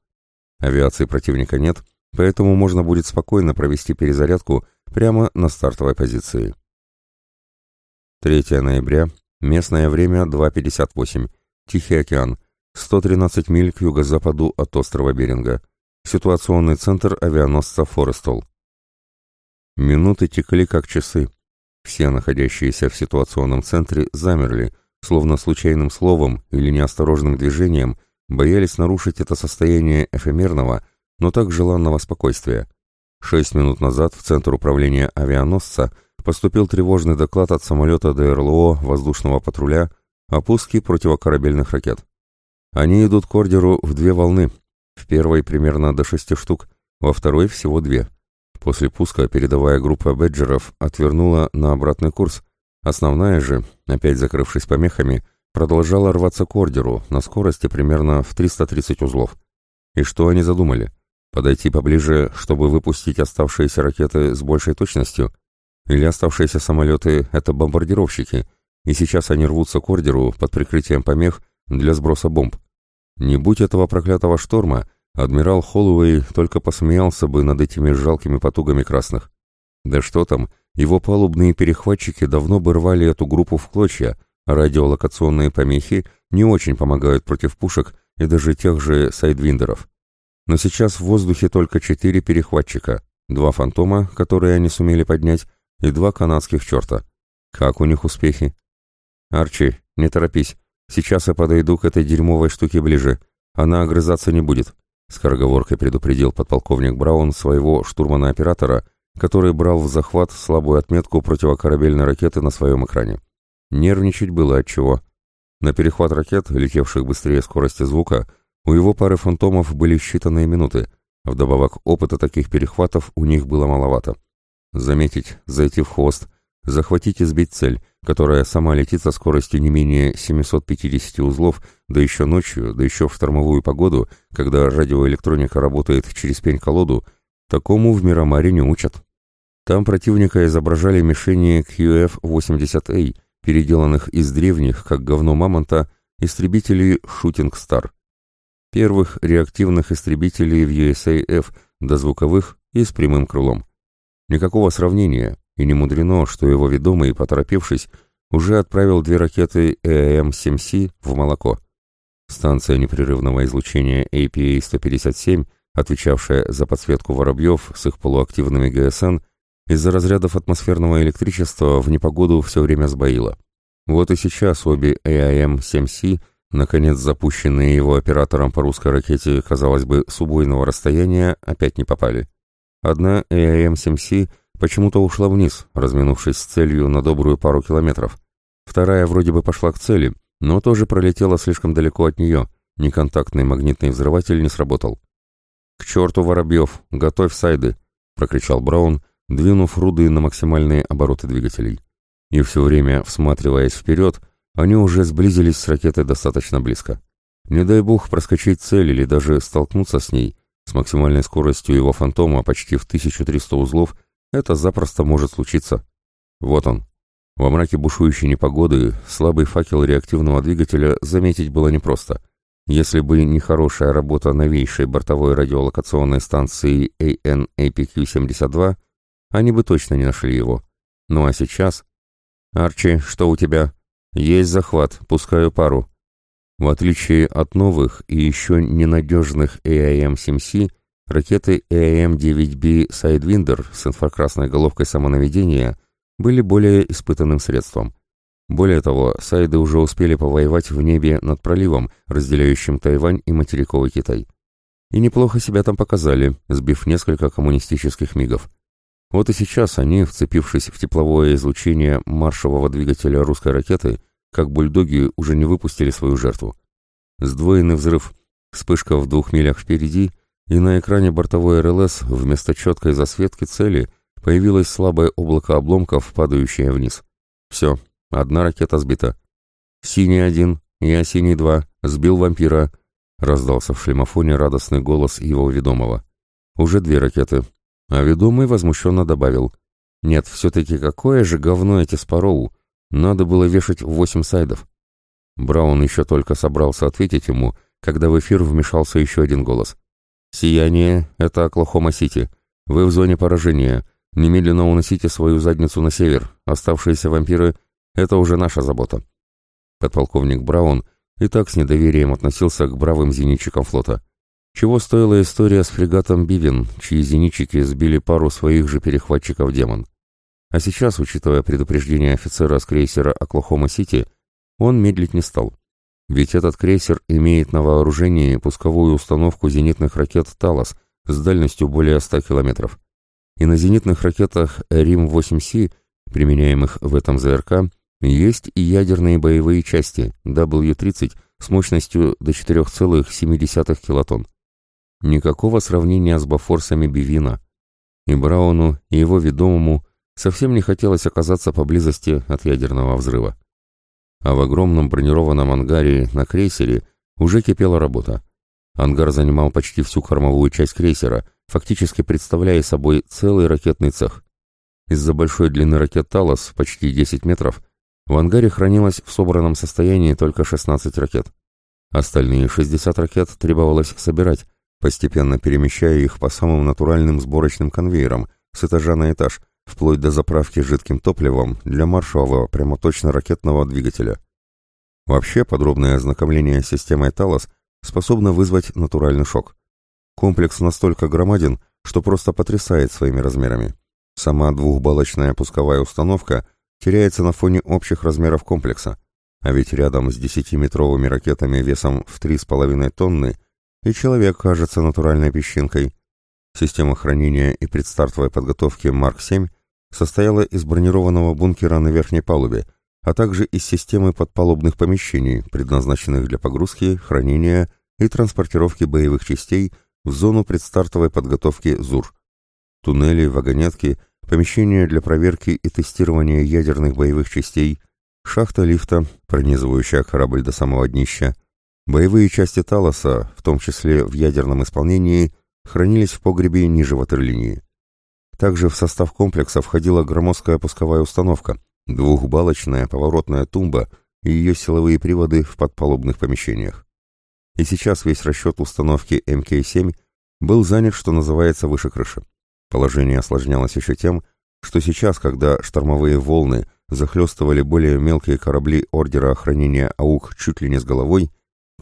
Авиации противника нет, поэтому можно будет спокойно провести перезарядку прямо на стартовой позиции. 3 ноября, местное время 2.58, Тихий океан, 113 миль к юго-западу от острова Беринга. Ситуационный центр авианосца «Форестол». Минуты текли как часы. Все находящиеся в ситуационном центре замерли, словно случайным словом или неосторожным движением боялись нарушить это состояние эфемерного, но так желанного спокойствия. Шесть минут назад в Центр управления авианосца поступил тревожный доклад от самолета ДРЛО воздушного патруля о пуске противокорабельных ракет. Они идут к ордеру в две волны, в первой примерно до шести штук, во второй всего две. После пуска передовая группа беджеров отвернула на обратный курс, Основная же, опять закрывшись помехами, продолжала рваться к ордеру на скорости примерно в 330 узлов. И что они задумали? Подойти поближе, чтобы выпустить оставшиеся ракеты с большей точностью? Или оставшиеся самолеты — это бомбардировщики, и сейчас они рвутся к ордеру под прикрытием помех для сброса бомб? Не будь этого проклятого шторма, адмирал Холлоуэй только посмеялся бы над этими жалкими потугами красных. Да что там, его палубные перехватчики давно бы рвали эту группу в клочья, а радиолокационные помехи не очень помогают против пушек и даже тех же сайдвиндеров. Но сейчас в воздухе только четыре перехватчика, два «Фантома», которые они сумели поднять, и два канадских «Черта». Как у них успехи? «Арчи, не торопись. Сейчас я подойду к этой дерьмовой штуке ближе. Она огрызаться не будет», — скороговоркой предупредил подполковник Браун своего штурмана-оператора — который брал в захват слабую отметку противокорабельной ракеты на своем экране. Нервничать было отчего. На перехват ракет, летевших быстрее скорости звука, у его пары фантомов были считанные минуты, вдобавок опыта таких перехватов у них было маловато. Заметить, зайти в хвост, захватить и сбить цель, которая сама летит со скоростью не менее 750 узлов, да еще ночью, да еще в штормовую погоду, когда радиоэлектроника работает через пень-колоду, такому в Мирамаре не учат. Там противника изображали мишени QF-80A, переделанных из древних, как говно мамонта, истребителей «Шутинг Стар». Первых реактивных истребителей в USAF, до звуковых и с прямым крылом. Никакого сравнения, и не мудрено, что его ведомый, поторопившись, уже отправил две ракеты ЭАМ-7C в молоко. Станция непрерывного излучения APA-157, отвечавшая за подсветку воробьев с их полуактивными ГСН, из-за разрядов атмосферного электричества в непогоду все время сбоило. Вот и сейчас обе AIM-7C, наконец запущенные его оператором по русской ракете, казалось бы, с убойного расстояния, опять не попали. Одна AIM-7C почему-то ушла вниз, разминувшись с целью на добрую пару километров, Вторая вроде бы пошла к цели, но тоже пролетела слишком далеко от нее, неконтактный магнитный взрыватель не сработал. «К черту, Воробьев! Готовь сайды!» — прокричал Браун, двинув руды на максимальные обороты двигателей. И все время, всматриваясь вперед, они уже сблизились с ракетой достаточно близко. Не дай бог проскочить цель или даже столкнуться с ней, с максимальной скоростью его фантома почти в 1300 узлов, это запросто может случиться. Вот он. Во мраке бушующей непогоды слабый факел реактивного двигателя заметить было непросто. Если бы не хорошая работа новейшей бортовой радиолокационной станции AN-APQ-72, они бы точно не нашли его. Ну а сейчас... «Арчи, что у тебя?» «Есть захват, пускаю пару». В отличие от новых и еще ненадежных AIM-7C, ракеты AIM-9B Sidewinder с инфракрасной головкой самонаведения были более испытанным средством. Более того, Сайды уже успели повоевать в небе над проливом, разделяющим Тайвань и материковый Китай. И неплохо себя там показали, сбив несколько коммунистических мигов. Вот и сейчас они, вцепившись в тепловое излучение маршевого двигателя русской ракеты, как бульдоги уже не выпустили свою жертву. Сдвоенный взрыв, вспышка в двух милях впереди, и на экране бортовой РЛС вместо четкой засветки цели появилось слабое облако обломков, падающее вниз. Все, одна ракета сбита. «Синий один, я синий два, сбил вампира», — раздался в шлемофоне радостный голос его ведомого. «Уже две ракеты, а ведомый возмущенно добавил. «Нет, все-таки какое же говно эти Спароу! Надо было вешать восемь сайдов!» Браун еще только собрался ответить ему, когда в эфир вмешался еще один голос. «Сияние — это Оклахома-Сити. Вы в зоне поражения. Немедленно уносите свою задницу на север. Оставшиеся вампиры — это уже наша забота». Подполковник Браун и так с недоверием относился к бравым зенитчикам флота. Чего стоила история с фрегатом «Бивен», чьи зенитчики сбили пару своих же перехватчиков «Демон». А сейчас, учитывая предупреждение офицера с крейсера «Оклахома-Сити», он медлить не стал. Ведь этот крейсер имеет на вооружении пусковую установку зенитных ракет «Талос» с дальностью более 100 километров. И на зенитных ракетах «Рим-8С», применяемых в этом ЗРК, есть и ядерные боевые части W-30 с мощностью до 4,7 килотонн. Никакого сравнения с бафорсами Бивина. И Брауну, и его ведомому совсем не хотелось оказаться поблизости от ядерного взрыва. А в огромном бронированном ангаре на крейсере уже кипела работа. Ангар занимал почти всю кормовую часть крейсера, фактически представляя собой целый ракетный цех. Из-за большой длины ракет «Талос» почти 10 метров, в ангаре хранилось в собранном состоянии только 16 ракет. Остальные 60 ракет требовалось собирать, постепенно перемещая их по самым натуральным сборочным конвейерам с этажа на этаж, вплоть до заправки жидким топливом для маршевого прямоточно-ракетного двигателя. Вообще, подробное ознакомление с системой Талос способно вызвать натуральный шок. Комплекс настолько громаден, что просто потрясает своими размерами. Сама двухбалочная пусковая установка теряется на фоне общих размеров комплекса, а ведь рядом с 10-метровыми ракетами весом в 3,5 тонны и человек кажется натуральной песчинкой. Система хранения и предстартовой подготовки Марк-7 состояла из бронированного бункера на верхней палубе, а также из системы подпалубных помещений, предназначенных для погрузки, хранения и транспортировки боевых частей в зону предстартовой подготовки ЗУР. Туннели, вагонетки, помещения для проверки и тестирования ядерных боевых частей, шахта лифта, пронизывающая корабль до самого днища, Боевые части Талоса, в том числе в ядерном исполнении, хранились в погребе ниже ватерлинии. Также в состав комплекса входила громоздкая пусковая установка, двухбалочная поворотная тумба и ее силовые приводы в подпалубных помещениях. И сейчас весь расчет установки МК-7 был занят, что называется, выше крыши. Положение осложнялось еще тем, что сейчас, когда штормовые волны захлестывали более мелкие корабли ордера охранения АУК чуть ли не с головой,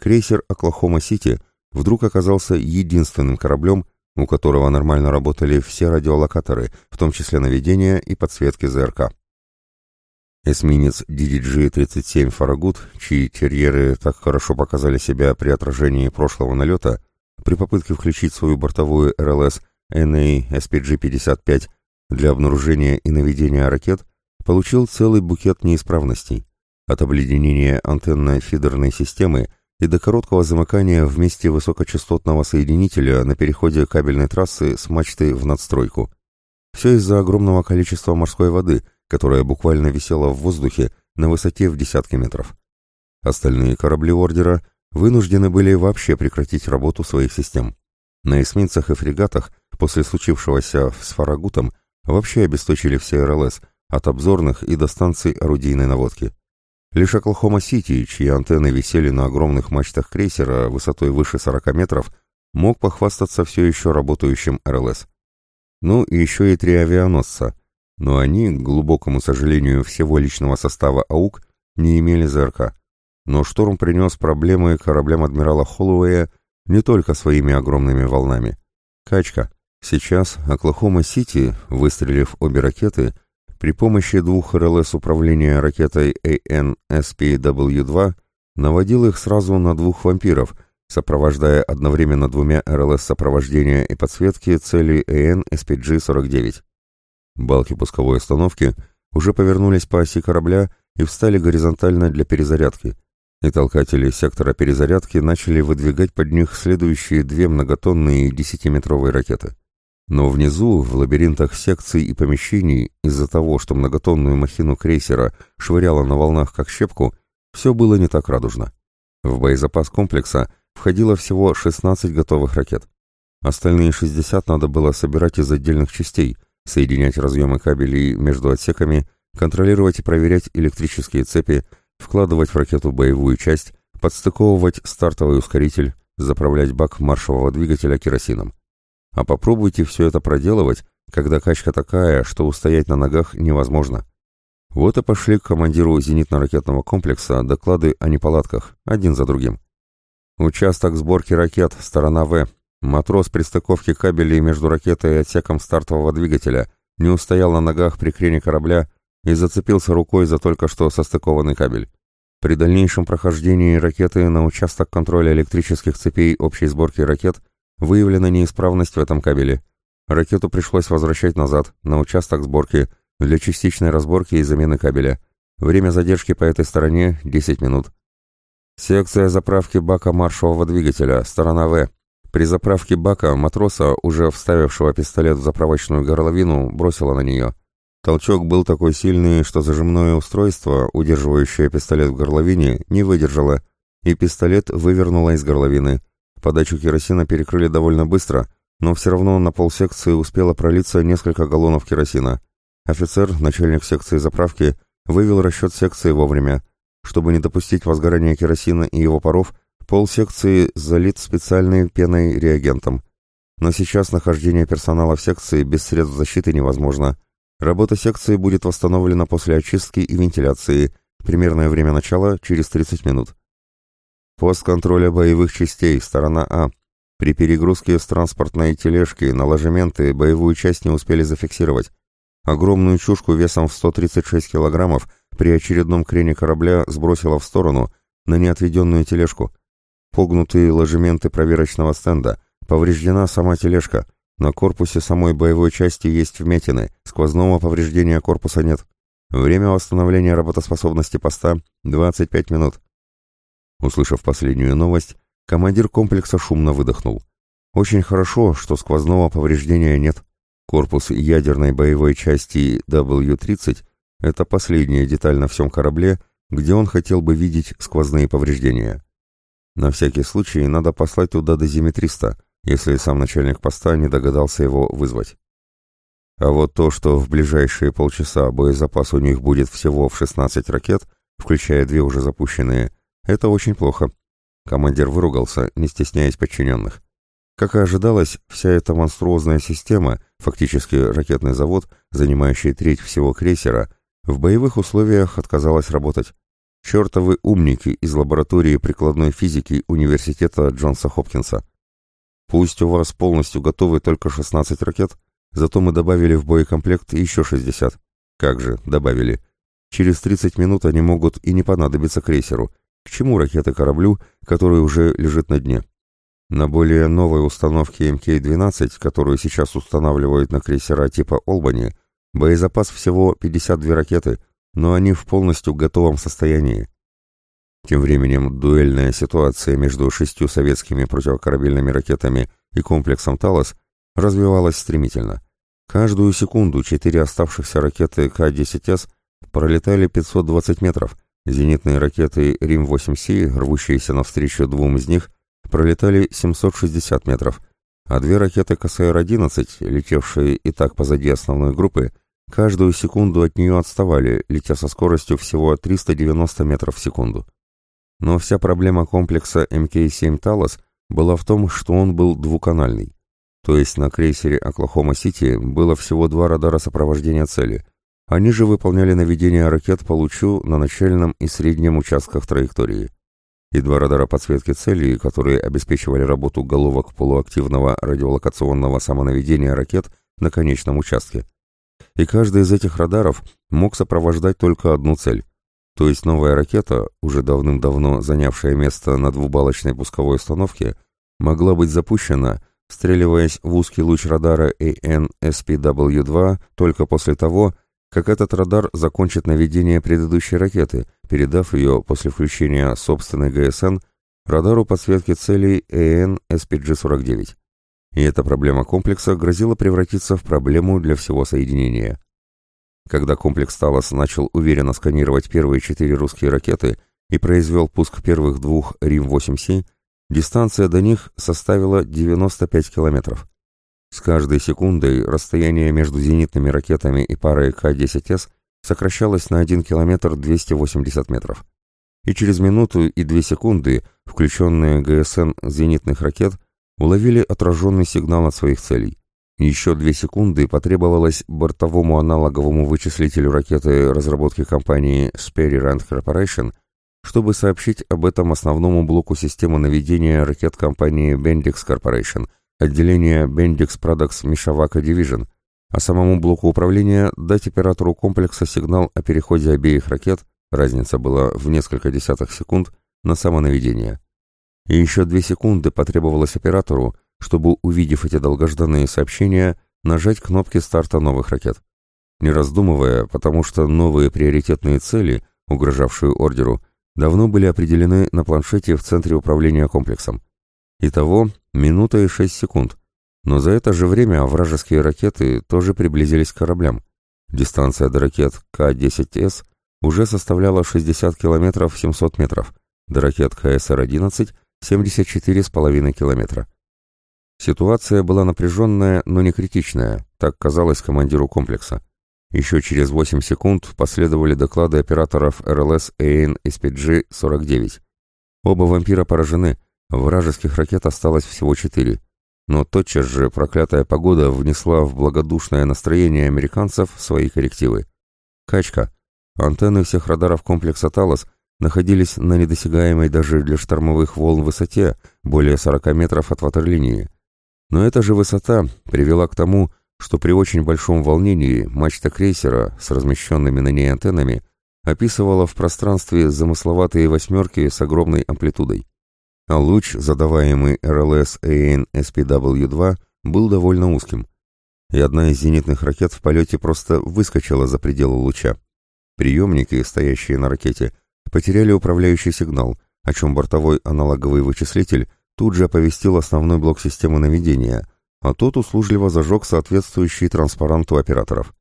крейсер «Оклахома-Сити» вдруг оказался единственным кораблем, у которого нормально работали все радиолокаторы, в том числе наведения и подсветки ЗРК. Эсминец DDG-37 «Фарагут», чьи терьеры так хорошо показали себя при отражении прошлого налета, при попытке включить свою бортовую РЛС NA SPG-55 для обнаружения и наведения ракет, получил целый букет неисправностей. от обледенения антенно-фидерной системы и до короткого замыкания в месте высокочастотного соединителя на переходе кабельной трассы с мачты в надстройку. Все из-за огромного количества морской воды, которая буквально висела в воздухе на высоте в десятки метров. Остальные корабли Ордера вынуждены были вообще прекратить работу своих систем. На эсминцах и фрегатах после случившегося с Фарагутом вообще обесточили все РЛС, от обзорных и до станций орудийной наводки. Лишь Оклахома-Сити, чьи антенны висели на огромных мачтах крейсера высотой выше 40 метров, мог похвастаться все еще работающим РЛС. Ну и еще и три авианосца, но они, к глубокому сожалению всего личного состава АУК, не имели ЗРК. Но шторм принес проблемы кораблям адмирала Холлоуэя не только своими огромными волнами. Качка. Сейчас Оклахома-Сити, выстрелив обе ракеты, при помощи двух РЛС управления ракетой AN-SPW-2 наводил их сразу на двух вампиров, сопровождая одновременно двумя РЛС сопровождения и подсветки цели AN-SPG-49. Балки пусковой установки уже повернулись по оси корабля и встали горизонтально для перезарядки, и толкатели сектора перезарядки начали выдвигать под них следующие две многотонные десятиметровые ракеты. Но внизу, в лабиринтах секций и помещений, из-за того, что многотонную махину крейсера швыряло на волнах как щепку, все было не так радужно. В боезапас комплекса входило всего 16 готовых ракет. Остальные 60 надо было собирать из отдельных частей, соединять разъемы кабелей между отсеками, контролировать и проверять электрические цепи, вкладывать в ракету боевую часть, подстыковывать стартовый ускоритель, заправлять бак маршевого двигателя керосином. А попробуйте все это проделывать, когда качка такая, что устоять на ногах невозможно. Вот и пошли к командиру зенитно-ракетного комплекса доклады о неполадках, один за другим. Участок сборки ракет, сторона В. Матрос при стыковке кабелей между ракетой и отсеком стартового двигателя не устоял на ногах при крене корабля и зацепился рукой за только что состыкованный кабель. При дальнейшем прохождении ракеты на участок контроля электрических цепей общей сборки ракет – Выявлена неисправность в этом кабеле. Ракету пришлось возвращать назад, на участок сборки, для частичной разборки и замены кабеля. Время задержки по этой стороне 10 минут. Секция заправки бака маршевого двигателя, сторона В. При заправке бака матроса, уже вставившего пистолет в заправочную горловину, бросила на нее. Толчок был такой сильный, что зажимное устройство, удерживающее пистолет в горловине, не выдержало, и пистолет вывернуло из горловины. Подачу керосина перекрыли довольно быстро, но все равно на полсекции успело пролиться несколько галлонов керосина. Офицер, начальник секции заправки, вывел расчет секции вовремя. Чтобы не допустить возгорания керосина и его паров, пол секции залит специальной пеной реагентом. Но сейчас нахождение персонала в секции без средств защиты невозможно. Работа секции будет восстановлена после очистки и вентиляции. Примерное время начала через 30 минут. Пост контроля боевых частей, сторона А. При перегрузке с транспортной тележки на ложементы боевую часть не успели зафиксировать. Огромную чушку весом в 136 килограммов при очередном крене корабля сбросила в сторону на неотведенную тележку. Погнутые ложементы проверочного стенда, повреждена сама тележка. На корпусе самой боевой части есть вмятины, сквозного повреждения корпуса нет. Время восстановления работоспособности поста – 25 минут. Услышав последнюю новость, командир комплекса шумно выдохнул. Очень хорошо, что сквозного повреждения нет. Корпус ядерной боевой части W-30 — это последняя деталь на всем корабле, где он хотел бы видеть сквозные повреждения. На всякий случай надо послать туда дозиметриста, если сам начальник поста не догадался его вызвать. А вот то, что в ближайшие полчаса боезапас у них будет всего в 16 ракет, включая две уже запущенные, это очень плохо. Командир выругался, не стесняясь подчиненных. Как и ожидалось, вся эта монструозная система, фактически ракетный завод, занимающий треть всего крейсера, в боевых условиях отказалась работать. Чертовы умники из лаборатории прикладной физики университета Джонса Хопкинса. Пусть у вас полностью готовы только 16 ракет, зато мы добавили в боекомплект еще 60. Как же, добавили. Через 30 минут они могут и не понадобиться крейсеру, к чему ракеты кораблю, который уже лежит на дне? На более новой установке МК-12, которую сейчас устанавливают на крейсера типа «Олбани», боезапас всего 52 ракеты, но они в полностью готовом состоянии. Тем временем дуэльная ситуация между шестью советскими противокорабельными ракетами и комплексом «Талос» развивалась стремительно. Каждую секунду четыре оставшихся ракеты К-10С пролетали 520 метров, зенитные ракеты Рим-8С, рвущиеся навстречу двум из них, пролетали 760 метров, а две ракеты КСР-11, летевшие и так позади основной группы, каждую секунду от нее отставали, летя со скоростью всего 390 метров в секунду. Но вся проблема комплекса МК-7 «Талос» была в том, что он был двуканальный. То есть на крейсере «Оклахома-Сити» было всего два радара сопровождения цели. Они же выполняли наведение ракет по лучу на начальном и среднем участках траектории и два радара подсветки целей, которые обеспечивали работу головок полуактивного радиолокационного самонаведения ракет на конечном участке. И каждый из этих радаров мог сопровождать только одну цель. То есть новая ракета, уже давным-давно занявшая место на двубалочной пусковой установке, могла быть запущена, стреливаясь в узкий луч радара AN-SPW-2 только после того, как этот радар закончит наведение предыдущей ракеты, передав ее после включения собственной ГСН радару подсветки целей AN-SPG-49. И эта проблема комплекса грозила превратиться в проблему для всего соединения. Когда комплекс «Талос» начал уверенно сканировать первые четыре русские ракеты и произвел пуск первых двух Рим-8С, дистанция до них составила 95 километров. С каждой секундой расстояние между зенитными ракетами и парой К-10С сокращалось на 1 километр 280 метров. И через минуту и 2 секунды включенные ГСН зенитных ракет уловили отраженный сигнал от своих целей. Еще 2 секунды потребовалось бортовому аналоговому вычислителю ракеты разработки компании Sperry Rand Corporation, чтобы сообщить об этом основному блоку системы наведения ракет компании Bendix Corporation – отделение Bendix Products Mishawaka Division, а самому блоку управления дать оператору комплекса сигнал о переходе обеих ракет, разница была в несколько десятых секунд, на самонаведение. И еще две секунды потребовалось оператору, чтобы, увидев эти долгожданные сообщения, нажать кнопки старта новых ракет. Не раздумывая, потому что новые приоритетные цели, угрожавшие ордеру, давно были определены на планшете в центре управления комплексом. Итого минута и шесть секунд. Но за это же время вражеские ракеты тоже приблизились к кораблям. Дистанция до ракет К-10С уже составляла 60 километров 700 метров, до ракет КСР-11 – 74,5 километра. Ситуация была напряженная, но не критичная, так казалось командиру комплекса. Еще через 8 секунд последовали доклады операторов РЛС ЭН СПГ-49. Оба вампира поражены, Вражеских ракет осталось всего четыре. Но тотчас же проклятая погода внесла в благодушное настроение американцев свои коррективы. Качка. Антенны всех радаров комплекса «Талос» находились на недосягаемой даже для штормовых волн высоте, более 40 метров от ватерлинии. Но эта же высота привела к тому, что при очень большом волнении мачта крейсера с размещенными на ней антеннами описывала в пространстве замысловатые восьмерки с огромной амплитудой а луч, задаваемый РЛС AN SPW-2, был довольно узким, и одна из зенитных ракет в полете просто выскочила за пределы луча. Приемники, стоящие на ракете, потеряли управляющий сигнал, о чем бортовой аналоговый вычислитель тут же оповестил основной блок системы наведения, а тот услужливо зажег соответствующий транспаранту операторов.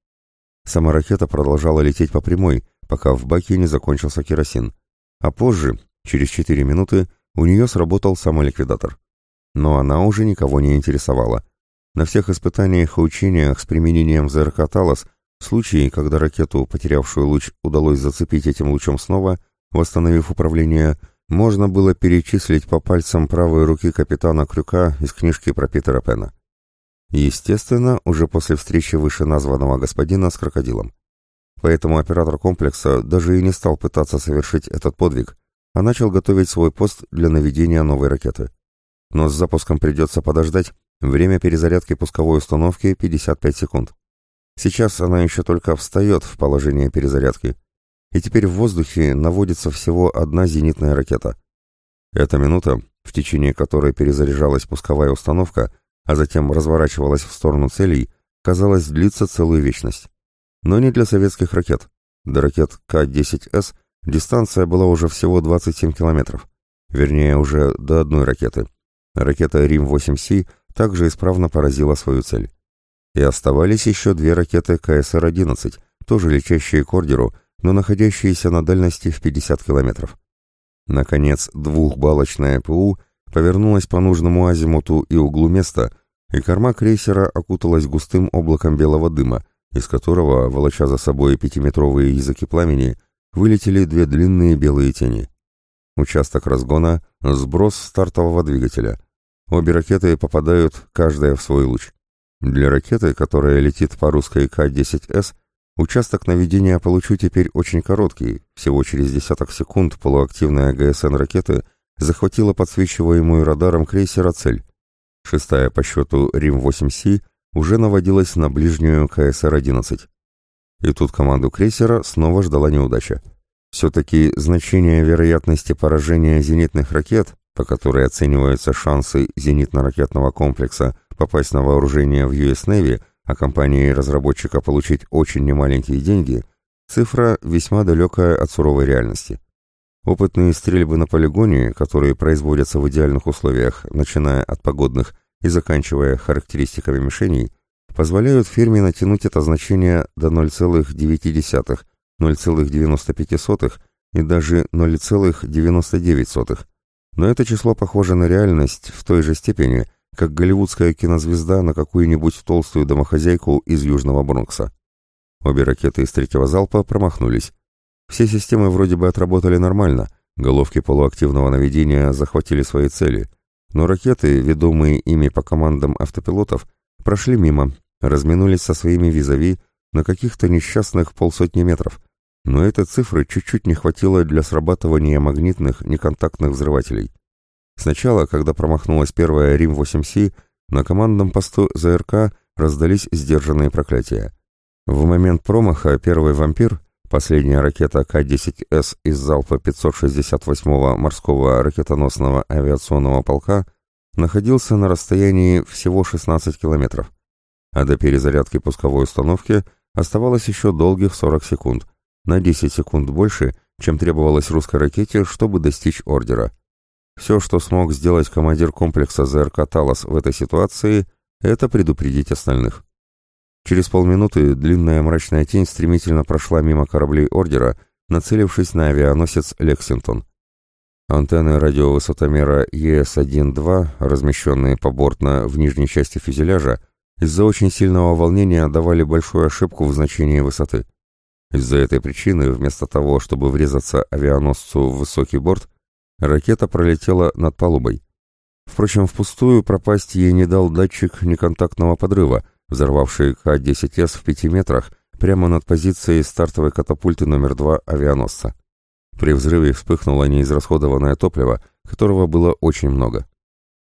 Сама ракета продолжала лететь по прямой, пока в баке не закончился керосин, а позже, через 4 минуты, у нее сработал самоликвидатор. Но она уже никого не интересовала. На всех испытаниях и учениях с применением ЗРК «Талос» в случае, когда ракету, потерявшую луч, удалось зацепить этим лучом снова, восстановив управление, можно было перечислить по пальцам правой руки капитана Крюка из книжки про Питера Пена. Естественно, уже после встречи вышеназванного господина с крокодилом. Поэтому оператор комплекса даже и не стал пытаться совершить этот подвиг, а начал готовить свой пост для наведения новой ракеты. Но с запуском придется подождать, время перезарядки пусковой установки 55 секунд. Сейчас она еще только встает в положение перезарядки, и теперь в воздухе наводится всего одна зенитная ракета. Эта минута, в течение которой перезаряжалась пусковая установка, а затем разворачивалась в сторону целей, казалось, длится целую вечность. Но не для советских ракет. До ракет К-10С дистанция была уже всего 27 километров. Вернее, уже до одной ракеты. Ракета Рим-8С также исправно поразила свою цель. И оставались еще две ракеты КСР-11, тоже летящие к ордеру, но находящиеся на дальности в 50 километров. Наконец, двухбалочная ПУ повернулась по нужному азимуту и углу места, и корма крейсера окуталась густым облаком белого дыма, из которого, волоча за собой пятиметровые языки пламени, вылетели две длинные белые тени. Участок разгона — сброс стартового двигателя. Обе ракеты попадают, каждая в свой луч. Для ракеты, которая летит по русской К-10С, участок наведения получу теперь очень короткий, всего через десяток секунд полуактивная ГСН ракеты захватила подсвечиваемую радаром крейсера цель. Шестая по счету Рим-8С уже наводилась на ближнюю КСР-11. И тут команду крейсера снова ждала неудача. Все-таки значение вероятности поражения зенитных ракет, по которой оцениваются шансы зенитно-ракетного комплекса попасть на вооружение в US Navy, а компании-разработчика получить очень немаленькие деньги, цифра весьма далекая от суровой реальности. Опытные стрельбы на полигоне, которые производятся в идеальных условиях, начиная от погодных и заканчивая характеристиками мишеней, позволяют фирме натянуть это значение до 0,9, 0,95 и даже 0,99. Но это число похоже на реальность в той же степени, как голливудская кинозвезда на какую-нибудь толстую домохозяйку из Южного Бронкса. Обе ракеты из третьего залпа промахнулись. Все системы вроде бы отработали нормально, головки полуактивного наведения захватили свои цели — но ракеты, ведомые ими по командам автопилотов, прошли мимо, разминулись со своими визави на каких-то несчастных полсотни метров, но этой цифры чуть-чуть не хватило для срабатывания магнитных неконтактных взрывателей. Сначала, когда промахнулась первая Рим-8С, на командном посту ЗРК раздались сдержанные проклятия. В момент промаха первый «Вампир» Последняя ракета К-10С из залпа 568-го морского ракетоносного авиационного полка находился на расстоянии всего 16 километров, а до перезарядки пусковой установки оставалось еще долгих 40 секунд, на 10 секунд больше, чем требовалось русской ракете, чтобы достичь ордера. Все, что смог сделать командир комплекса ЗРК «Талос» в этой ситуации, это предупредить остальных. Через полминуты длинная мрачная тень стремительно прошла мимо кораблей ордера, нацелившись на авианосец «Лексингтон». Антенны радиовысотомера ЕС-1-2, размещенные побортно в нижней части фюзеляжа, из-за очень сильного волнения давали большую ошибку в значении высоты. Из-за этой причины, вместо того, чтобы врезаться авианосцу в высокий борт, ракета пролетела над палубой. Впрочем, впустую пропасть ей не дал датчик неконтактного подрыва, взорвавший К-10С в пяти метрах прямо над позицией стартовой катапульты номер два авианосца. При взрыве вспыхнуло неизрасходованное топливо, которого было очень много.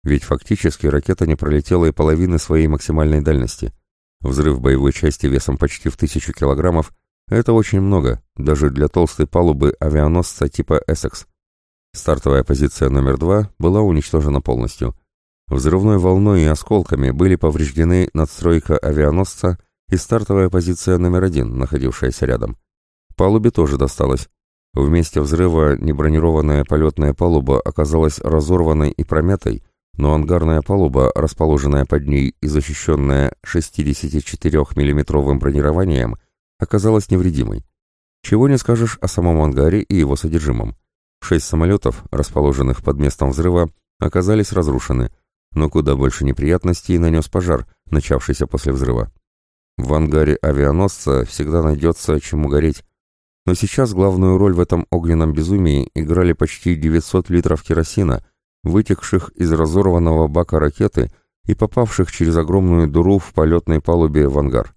Ведь фактически ракета не пролетела и половины своей максимальной дальности. Взрыв боевой части весом почти в тысячу килограммов – это очень много, даже для толстой палубы авианосца типа «Эссекс». Стартовая позиция номер два была уничтожена полностью – Взрывной волной и осколками были повреждены надстройка авианосца и стартовая позиция номер один, находившаяся рядом. Палубе тоже досталось. В месте взрыва небронированная полетная палуба оказалась разорванной и промятой, но ангарная палуба, расположенная под ней и защищенная 64 миллиметровым бронированием, оказалась невредимой. Чего не скажешь о самом ангаре и его содержимом. Шесть самолетов, расположенных под местом взрыва, оказались разрушены – но куда больше неприятностей нанес пожар, начавшийся после взрыва. В ангаре авианосца всегда найдется чему гореть, но сейчас главную роль в этом огненном безумии играли почти 900 литров керосина, вытекших из разорванного бака ракеты и попавших через огромную дыру в полетной палубе в ангар.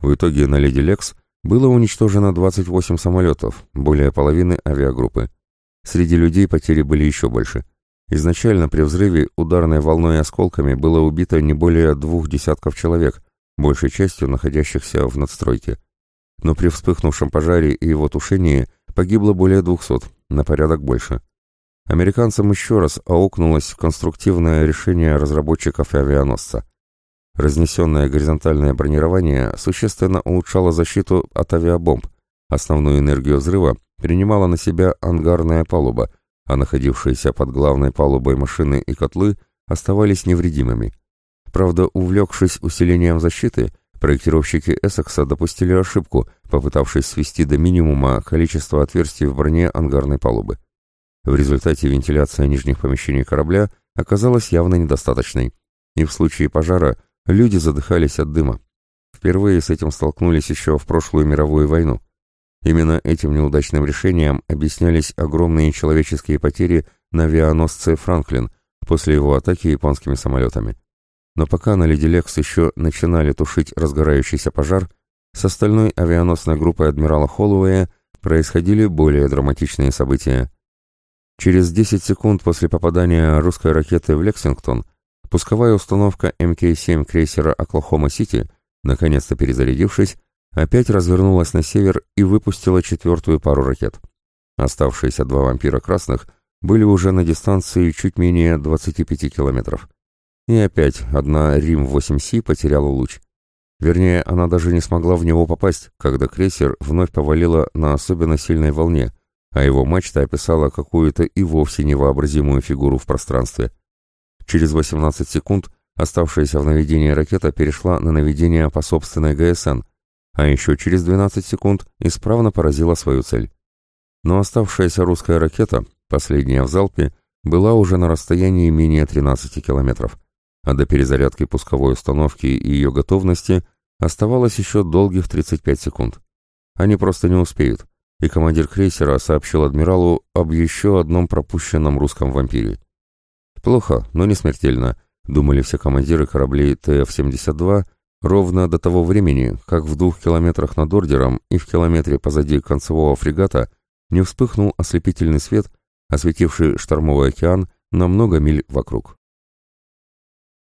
В итоге на «Леди Лекс» было уничтожено 28 самолетов, более половины авиагруппы. Среди людей потери были еще больше. Изначально при взрыве ударной волной и осколками было убито не более двух десятков человек, большей частью находящихся в надстройке. Но при вспыхнувшем пожаре и его тушении погибло более двухсот, на порядок больше. Американцам еще раз аукнулось конструктивное решение разработчиков авианосца. Разнесенное горизонтальное бронирование существенно улучшало защиту от авиабомб, Основную энергию взрыва принимала на себя ангарная палуба, а находившиеся под главной палубой машины и котлы оставались невредимыми. Правда, увлекшись усилением защиты, проектировщики Эссекса допустили ошибку, попытавшись свести до минимума количество отверстий в броне ангарной палубы. В результате вентиляция нижних помещений корабля оказалась явно недостаточной, и в случае пожара люди задыхались от дыма. Впервые с этим столкнулись еще в прошлую мировую войну. Именно этим неудачным решением объяснялись огромные человеческие потери на авианосце «Франклин» после его атаки японскими самолетами. Но пока на «Леди Лекс» еще начинали тушить разгорающийся пожар, с остальной авианосной группой адмирала Холлоуэя происходили более драматичные события. Через 10 секунд после попадания русской ракеты в Лексингтон пусковая установка МК-7 крейсера «Оклахома-Сити», наконец-то перезарядившись, опять развернулась на север и выпустила четвертую пару ракет. Оставшиеся два «Вампира красных» были уже на дистанции чуть менее 25 километров. И опять одна Рим-8С потеряла луч. Вернее, она даже не смогла в него попасть, когда крейсер вновь повалила на особенно сильной волне, а его мачта описала какую-то и вовсе невообразимую фигуру в пространстве. Через 18 секунд оставшаяся в наведении ракета перешла на наведение по собственной ГСН, а еще через 12 секунд исправно поразила свою цель. Но оставшаяся русская ракета, последняя в залпе, была уже на расстоянии менее 13 километров, а до перезарядки пусковой установки и ее готовности оставалось еще долгих 35 секунд. Они просто не успеют и командир крейсера сообщил адмиралу об еще одном пропущенном русском вампире. Плохо, но не смертельно, думали все командиры кораблей ТФ-72 ровно до того времени, как в двух километрах над ордером и в километре позади концевого фрегата не вспыхнул ослепительный свет, осветивший штормовой океан на много миль вокруг.